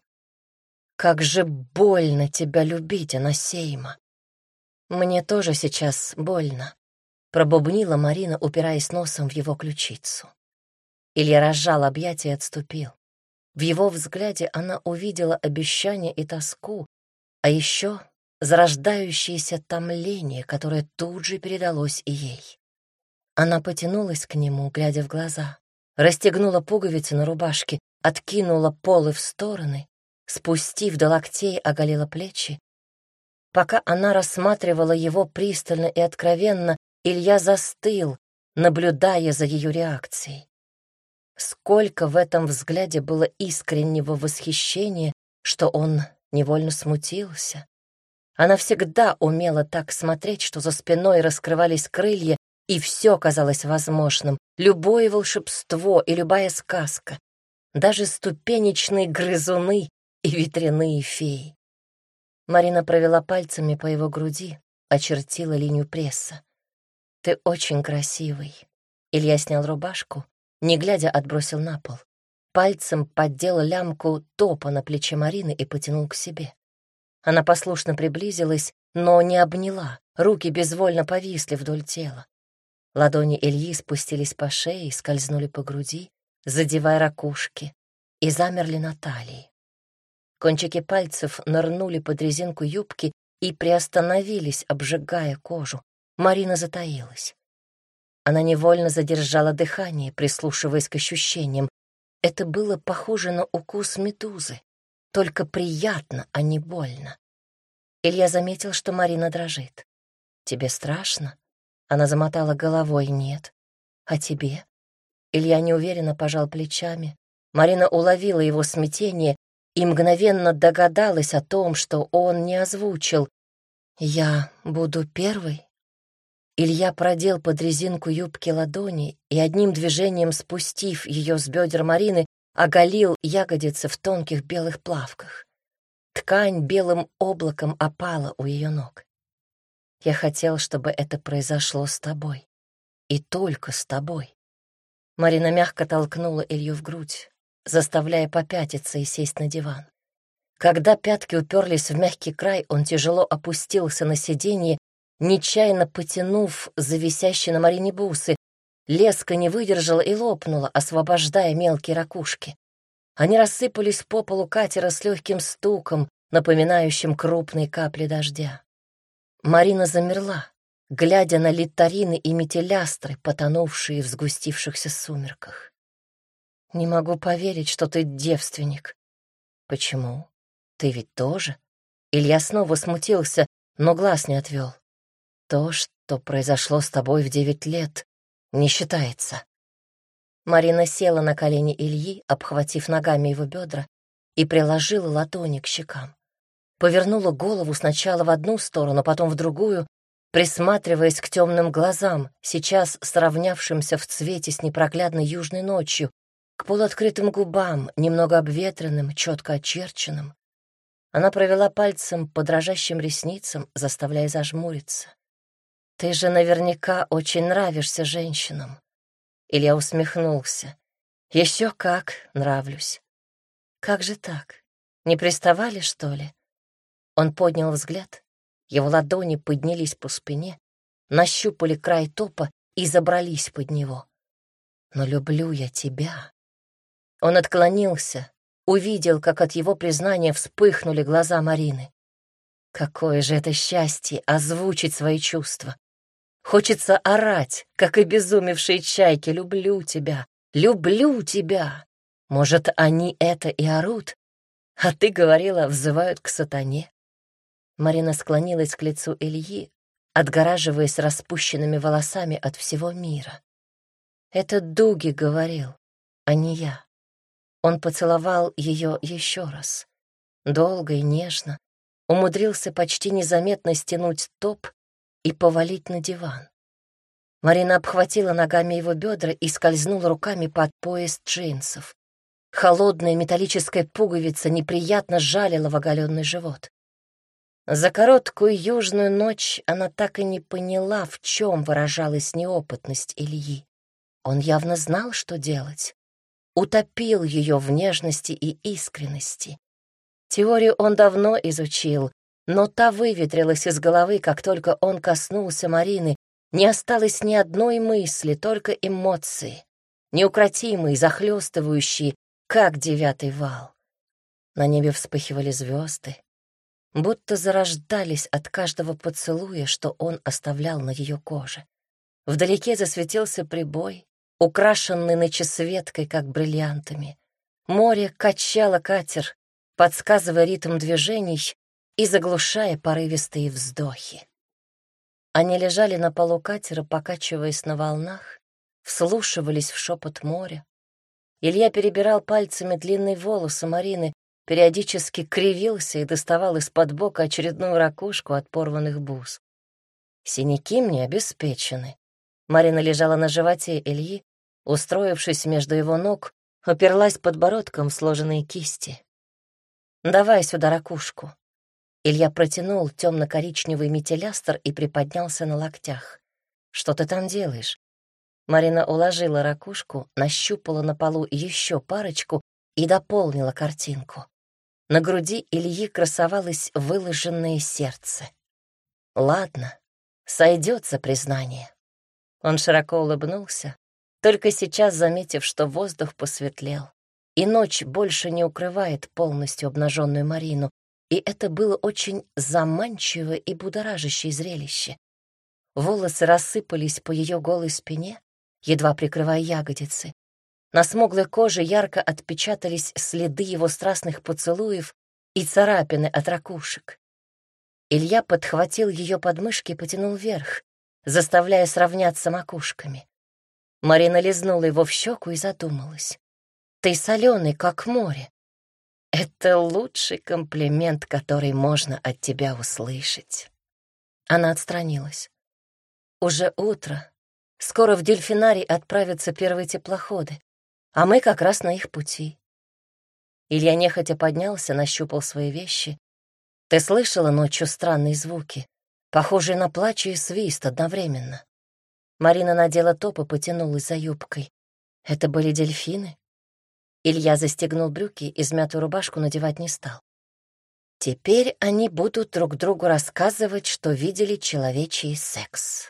«Как же больно тебя любить, Анасейма!» «Мне тоже сейчас больно», — пробубнила Марина, упираясь носом в его ключицу. Илья разжал объятия и отступил. В его взгляде она увидела обещание и тоску, а еще зарождающееся томление, которое тут же передалось и ей. Она потянулась к нему, глядя в глаза, расстегнула пуговицы на рубашке, откинула полы в стороны, спустив до локтей, оголила плечи Пока она рассматривала его пристально и откровенно, Илья застыл, наблюдая за ее реакцией. Сколько в этом взгляде было искреннего восхищения, что он невольно смутился. Она всегда умела так смотреть, что за спиной раскрывались крылья, и все казалось возможным, любое волшебство и любая сказка, даже ступенечные грызуны и ветряные феи. Марина провела пальцами по его груди, очертила линию пресса. «Ты очень красивый». Илья снял рубашку, не глядя отбросил на пол. Пальцем поддел лямку топа на плече Марины и потянул к себе. Она послушно приблизилась, но не обняла, руки безвольно повисли вдоль тела. Ладони Ильи спустились по шее, скользнули по груди, задевая ракушки, и замерли на талии. Кончики пальцев нырнули под резинку юбки и приостановились, обжигая кожу. Марина затаилась. Она невольно задержала дыхание, прислушиваясь к ощущениям. Это было похоже на укус медузы, только приятно, а не больно. Илья заметил, что Марина дрожит. «Тебе страшно?» Она замотала головой. «Нет». «А тебе?» Илья неуверенно пожал плечами. Марина уловила его смятение и мгновенно догадалась о том, что он не озвучил. «Я буду первой?» Илья продел под резинку юбки ладони и одним движением спустив ее с бедер Марины, оголил ягодицы в тонких белых плавках. Ткань белым облаком опала у ее ног. Я хотел, чтобы это произошло с тобой. И только с тобой. Марина мягко толкнула Илью в грудь заставляя попятиться и сесть на диван. Когда пятки уперлись в мягкий край, он тяжело опустился на сиденье, нечаянно потянув за висящие на Марине бусы. Леска не выдержала и лопнула, освобождая мелкие ракушки. Они рассыпались по полу катера с легким стуком, напоминающим крупные капли дождя. Марина замерла, глядя на литарины и метелястры, потонувшие в сгустившихся сумерках. «Не могу поверить, что ты девственник». «Почему? Ты ведь тоже?» Илья снова смутился, но глаз не отвел. «То, что произошло с тобой в девять лет, не считается». Марина села на колени Ильи, обхватив ногами его бедра, и приложила ладони к щекам. Повернула голову сначала в одну сторону, потом в другую, присматриваясь к темным глазам, сейчас сравнявшимся в цвете с непроглядной южной ночью, к полуоткрытым губам, немного обветренным, четко очерченным. Она провела пальцем по дрожащим ресницам, заставляя зажмуриться. «Ты же наверняка очень нравишься женщинам». Илья усмехнулся. «Еще как нравлюсь. Как же так? Не приставали, что ли? Он поднял взгляд. Его ладони поднялись по спине, нащупали край топа и забрались под него. Но люблю я тебя. Он отклонился, увидел, как от его признания вспыхнули глаза Марины. Какое же это счастье озвучить свои чувства. Хочется орать, как и безумевшие чайки. «Люблю тебя! Люблю тебя!» Может, они это и орут? А ты говорила, взывают к сатане. Марина склонилась к лицу Ильи, отгораживаясь распущенными волосами от всего мира. Это Дуги говорил, а не я. Он поцеловал ее еще раз, долго и нежно, умудрился почти незаметно стянуть топ и повалить на диван. Марина обхватила ногами его бедра и скользнула руками под пояс джинсов. Холодная металлическая пуговица неприятно жалила в оголенный живот. За короткую южную ночь она так и не поняла, в чем выражалась неопытность Ильи. Он явно знал, что делать. Утопил ее в нежности и искренности. Теорию он давно изучил, но та выветрилась из головы, как только он коснулся Марины. Не осталось ни одной мысли, только эмоции, неукротимые, захлестывающие, как девятый вал. На небе вспыхивали звезды, будто зарождались от каждого поцелуя, что он оставлял на ее коже. Вдалеке засветился прибой, украшенный ночесветкой, как бриллиантами. Море качало катер, подсказывая ритм движений и заглушая порывистые вздохи. Они лежали на полу катера, покачиваясь на волнах, вслушивались в шепот моря, Илья перебирал пальцами длинные волосы Марины, периодически кривился и доставал из-под бока очередную ракушку от порванных бус. Синяки мне обеспечены. Марина лежала на животе Ильи, устроившись между его ног, оперлась подбородком в сложенные кисти. «Давай сюда ракушку». Илья протянул темно-коричневый метелястер и приподнялся на локтях. «Что ты там делаешь?» Марина уложила ракушку, нащупала на полу еще парочку и дополнила картинку. На груди Ильи красовалось выложенное сердце. Ладно, сойдется признание. Он широко улыбнулся, только сейчас заметив, что воздух посветлел, и ночь больше не укрывает полностью обнаженную Марину, и это было очень заманчивое и будоражащее зрелище. Волосы рассыпались по ее голой спине, едва прикрывая ягодицы. На смуглой коже ярко отпечатались следы его страстных поцелуев и царапины от ракушек. Илья подхватил ее подмышки и потянул вверх, заставляя сравняться макушками. Марина лизнула его в щеку и задумалась. «Ты соленый, как море. Это лучший комплимент, который можно от тебя услышать». Она отстранилась. Уже утро, Скоро в дельфинарий отправятся первые теплоходы, а мы как раз на их пути. Илья нехотя поднялся, нащупал свои вещи. Ты слышала ночью странные звуки, похожие на плач и свист одновременно. Марина надела топ и потянулась за юбкой. Это были дельфины? Илья застегнул брюки, и измятую рубашку надевать не стал. Теперь они будут друг другу рассказывать, что видели человечий секс.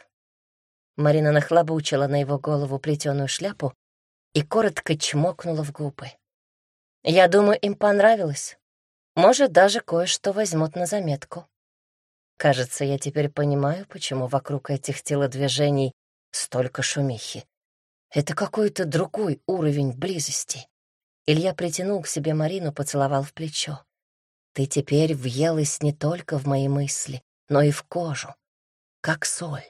Марина нахлобучила на его голову плетеную шляпу и коротко чмокнула в губы. «Я думаю, им понравилось. Может, даже кое-что возьмут на заметку». Кажется, я теперь понимаю, почему вокруг этих телодвижений столько шумихи. Это какой-то другой уровень близости. Илья притянул к себе Марину, поцеловал в плечо. Ты теперь въелась не только в мои мысли, но и в кожу, как соль.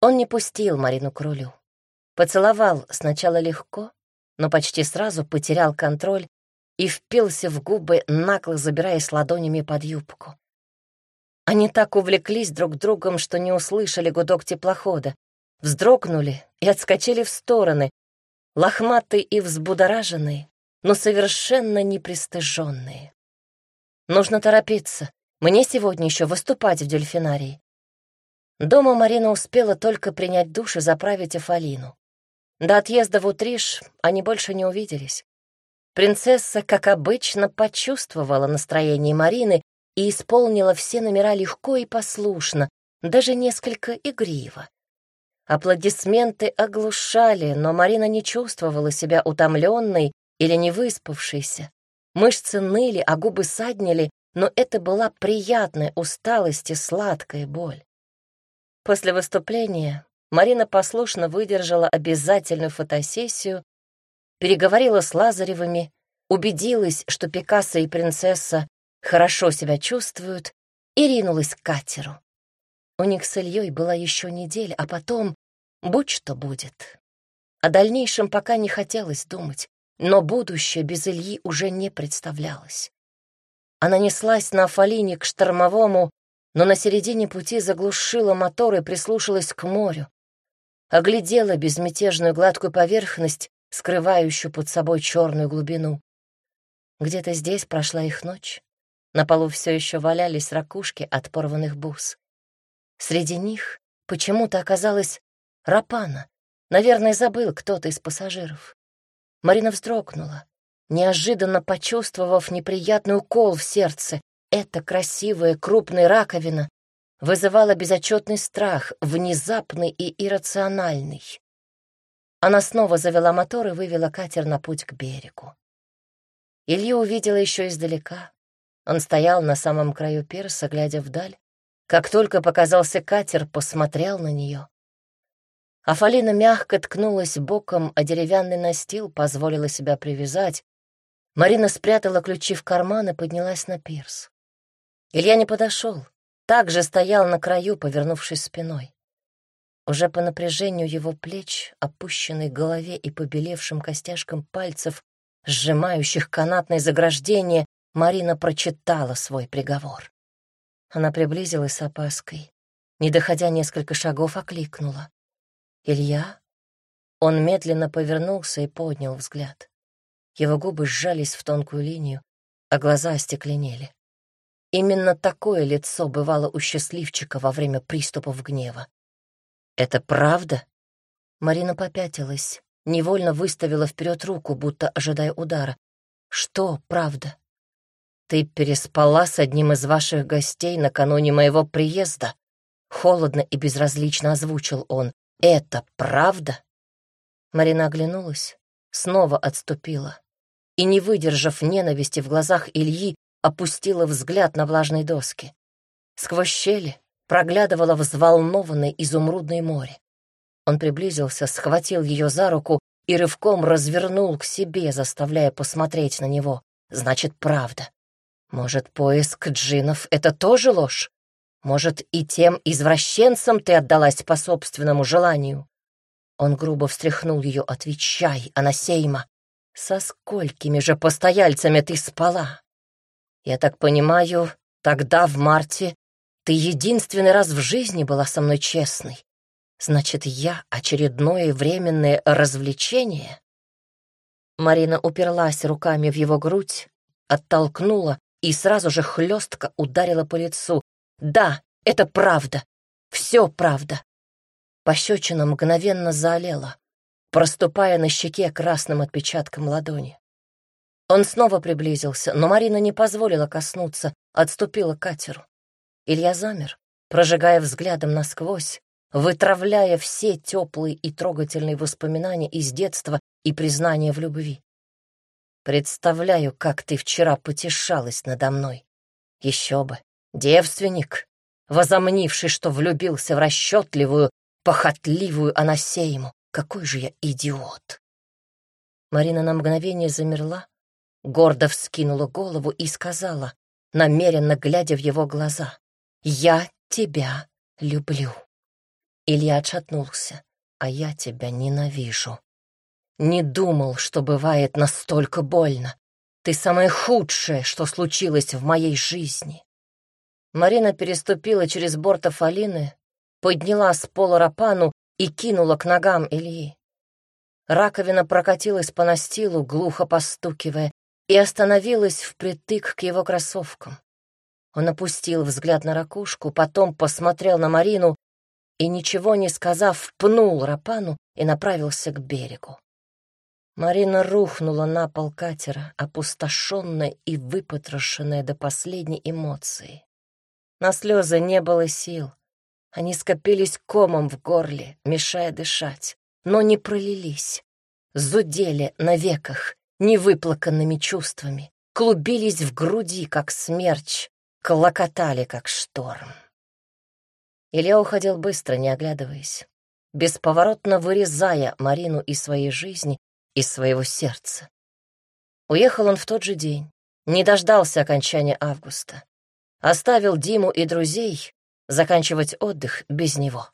Он не пустил Марину к рулю. Поцеловал сначала легко, но почти сразу потерял контроль и впился в губы, нагло забираясь ладонями под юбку. Они так увлеклись друг другом, что не услышали гудок теплохода, вздрогнули и отскочили в стороны, лохматые и взбудораженные, но совершенно непристыженные. Нужно торопиться. Мне сегодня еще выступать в дельфинарии. Дома Марина успела только принять душ и заправить Афалину. До отъезда в Утриш они больше не увиделись. Принцесса, как обычно, почувствовала настроение Марины и исполнила все номера легко и послушно, даже несколько игриво. Аплодисменты оглушали, но Марина не чувствовала себя утомленной или невыспавшейся. Мышцы ныли, а губы саднили, но это была приятная усталость и сладкая боль. После выступления Марина послушно выдержала обязательную фотосессию, переговорила с Лазаревыми, убедилась, что Пикассо и принцесса хорошо себя чувствуют, и ринулась к катеру. У них с Ильей была еще неделя, а потом будь что будет. О дальнейшем пока не хотелось думать, но будущее без Ильи уже не представлялось. Она неслась на Афалине к штормовому, но на середине пути заглушила мотор и прислушалась к морю. Оглядела безмятежную гладкую поверхность, скрывающую под собой черную глубину. Где-то здесь прошла их ночь. На полу все еще валялись ракушки от порванных бус. Среди них почему-то оказалась Рапана. Наверное, забыл кто-то из пассажиров. Марина вздрогнула, неожиданно почувствовав неприятный укол в сердце. Эта красивая крупная раковина вызывала безотчетный страх, внезапный и иррациональный. Она снова завела мотор и вывела катер на путь к берегу. Илью увидела еще издалека. Он стоял на самом краю пирса, глядя вдаль. Как только показался катер, посмотрел на нее. Афалина мягко ткнулась боком, а деревянный настил позволила себя привязать. Марина спрятала ключи в карман и поднялась на пирс. Илья не подошел, также стоял на краю, повернувшись спиной. Уже по напряжению его плеч, опущенной голове и побелевшим костяшкам пальцев, сжимающих канатное заграждение, Марина прочитала свой приговор. Она приблизилась с опаской. Не доходя несколько шагов, окликнула. «Илья?» Он медленно повернулся и поднял взгляд. Его губы сжались в тонкую линию, а глаза остекленели. Именно такое лицо бывало у счастливчика во время приступов гнева. «Это правда?» Марина попятилась, невольно выставила вперед руку, будто ожидая удара. «Что правда?» «Ты переспала с одним из ваших гостей накануне моего приезда?» Холодно и безразлично озвучил он. «Это правда?» Марина оглянулась, снова отступила и, не выдержав ненависти в глазах Ильи, опустила взгляд на влажные доски. Сквозь щели проглядывало взволнованное изумрудное море. Он приблизился, схватил ее за руку и рывком развернул к себе, заставляя посмотреть на него. Значит, правда. Может, поиск джинов — это тоже ложь? Может, и тем извращенцам ты отдалась по собственному желанию?» Он грубо встряхнул ее. «Отвечай, Анасейма, со сколькими же постояльцами ты спала? Я так понимаю, тогда, в марте, ты единственный раз в жизни была со мной честной. Значит, я очередное временное развлечение?» Марина уперлась руками в его грудь, оттолкнула и сразу же хлестко ударила по лицу, да, это правда. Все правда. Пощечина мгновенно заолела, проступая на щеке красным отпечатком ладони. Он снова приблизился, но Марина не позволила коснуться, отступила к катеру. Илья замер, прожигая взглядом насквозь, вытравляя все теплые и трогательные воспоминания из детства и признания в любви. Представляю, как ты вчера потешалась надо мной. Еще бы, Девственник. возомнивший, что влюбился в расчетливую, похотливую Анасейму. Какой же я идиот! Марина на мгновение замерла, гордо вскинула голову и сказала, намеренно глядя в его глаза, «Я тебя люблю». Илья отшатнулся, «А я тебя ненавижу». Не думал, что бывает настолько больно. Ты самое худшее, что случилось в моей жизни. Марина переступила через борт Афалины, подняла с пола рапану и кинула к ногам Ильи. Раковина прокатилась по настилу, глухо постукивая, и остановилась впритык к его кроссовкам. Он опустил взгляд на ракушку, потом посмотрел на Марину и, ничего не сказав, пнул рапану и направился к берегу. Марина рухнула на пол катера, опустошенная и выпотрошенная до последней эмоции. На слезы не было сил. Они скопились комом в горле, мешая дышать, но не пролились. Зудели на веках невыплаканными чувствами, клубились в груди, как смерч, клокотали, как шторм. Илья уходил быстро, не оглядываясь, бесповоротно вырезая Марину из своей жизни, из своего сердца. Уехал он в тот же день, не дождался окончания августа. Оставил Диму и друзей заканчивать отдых без него.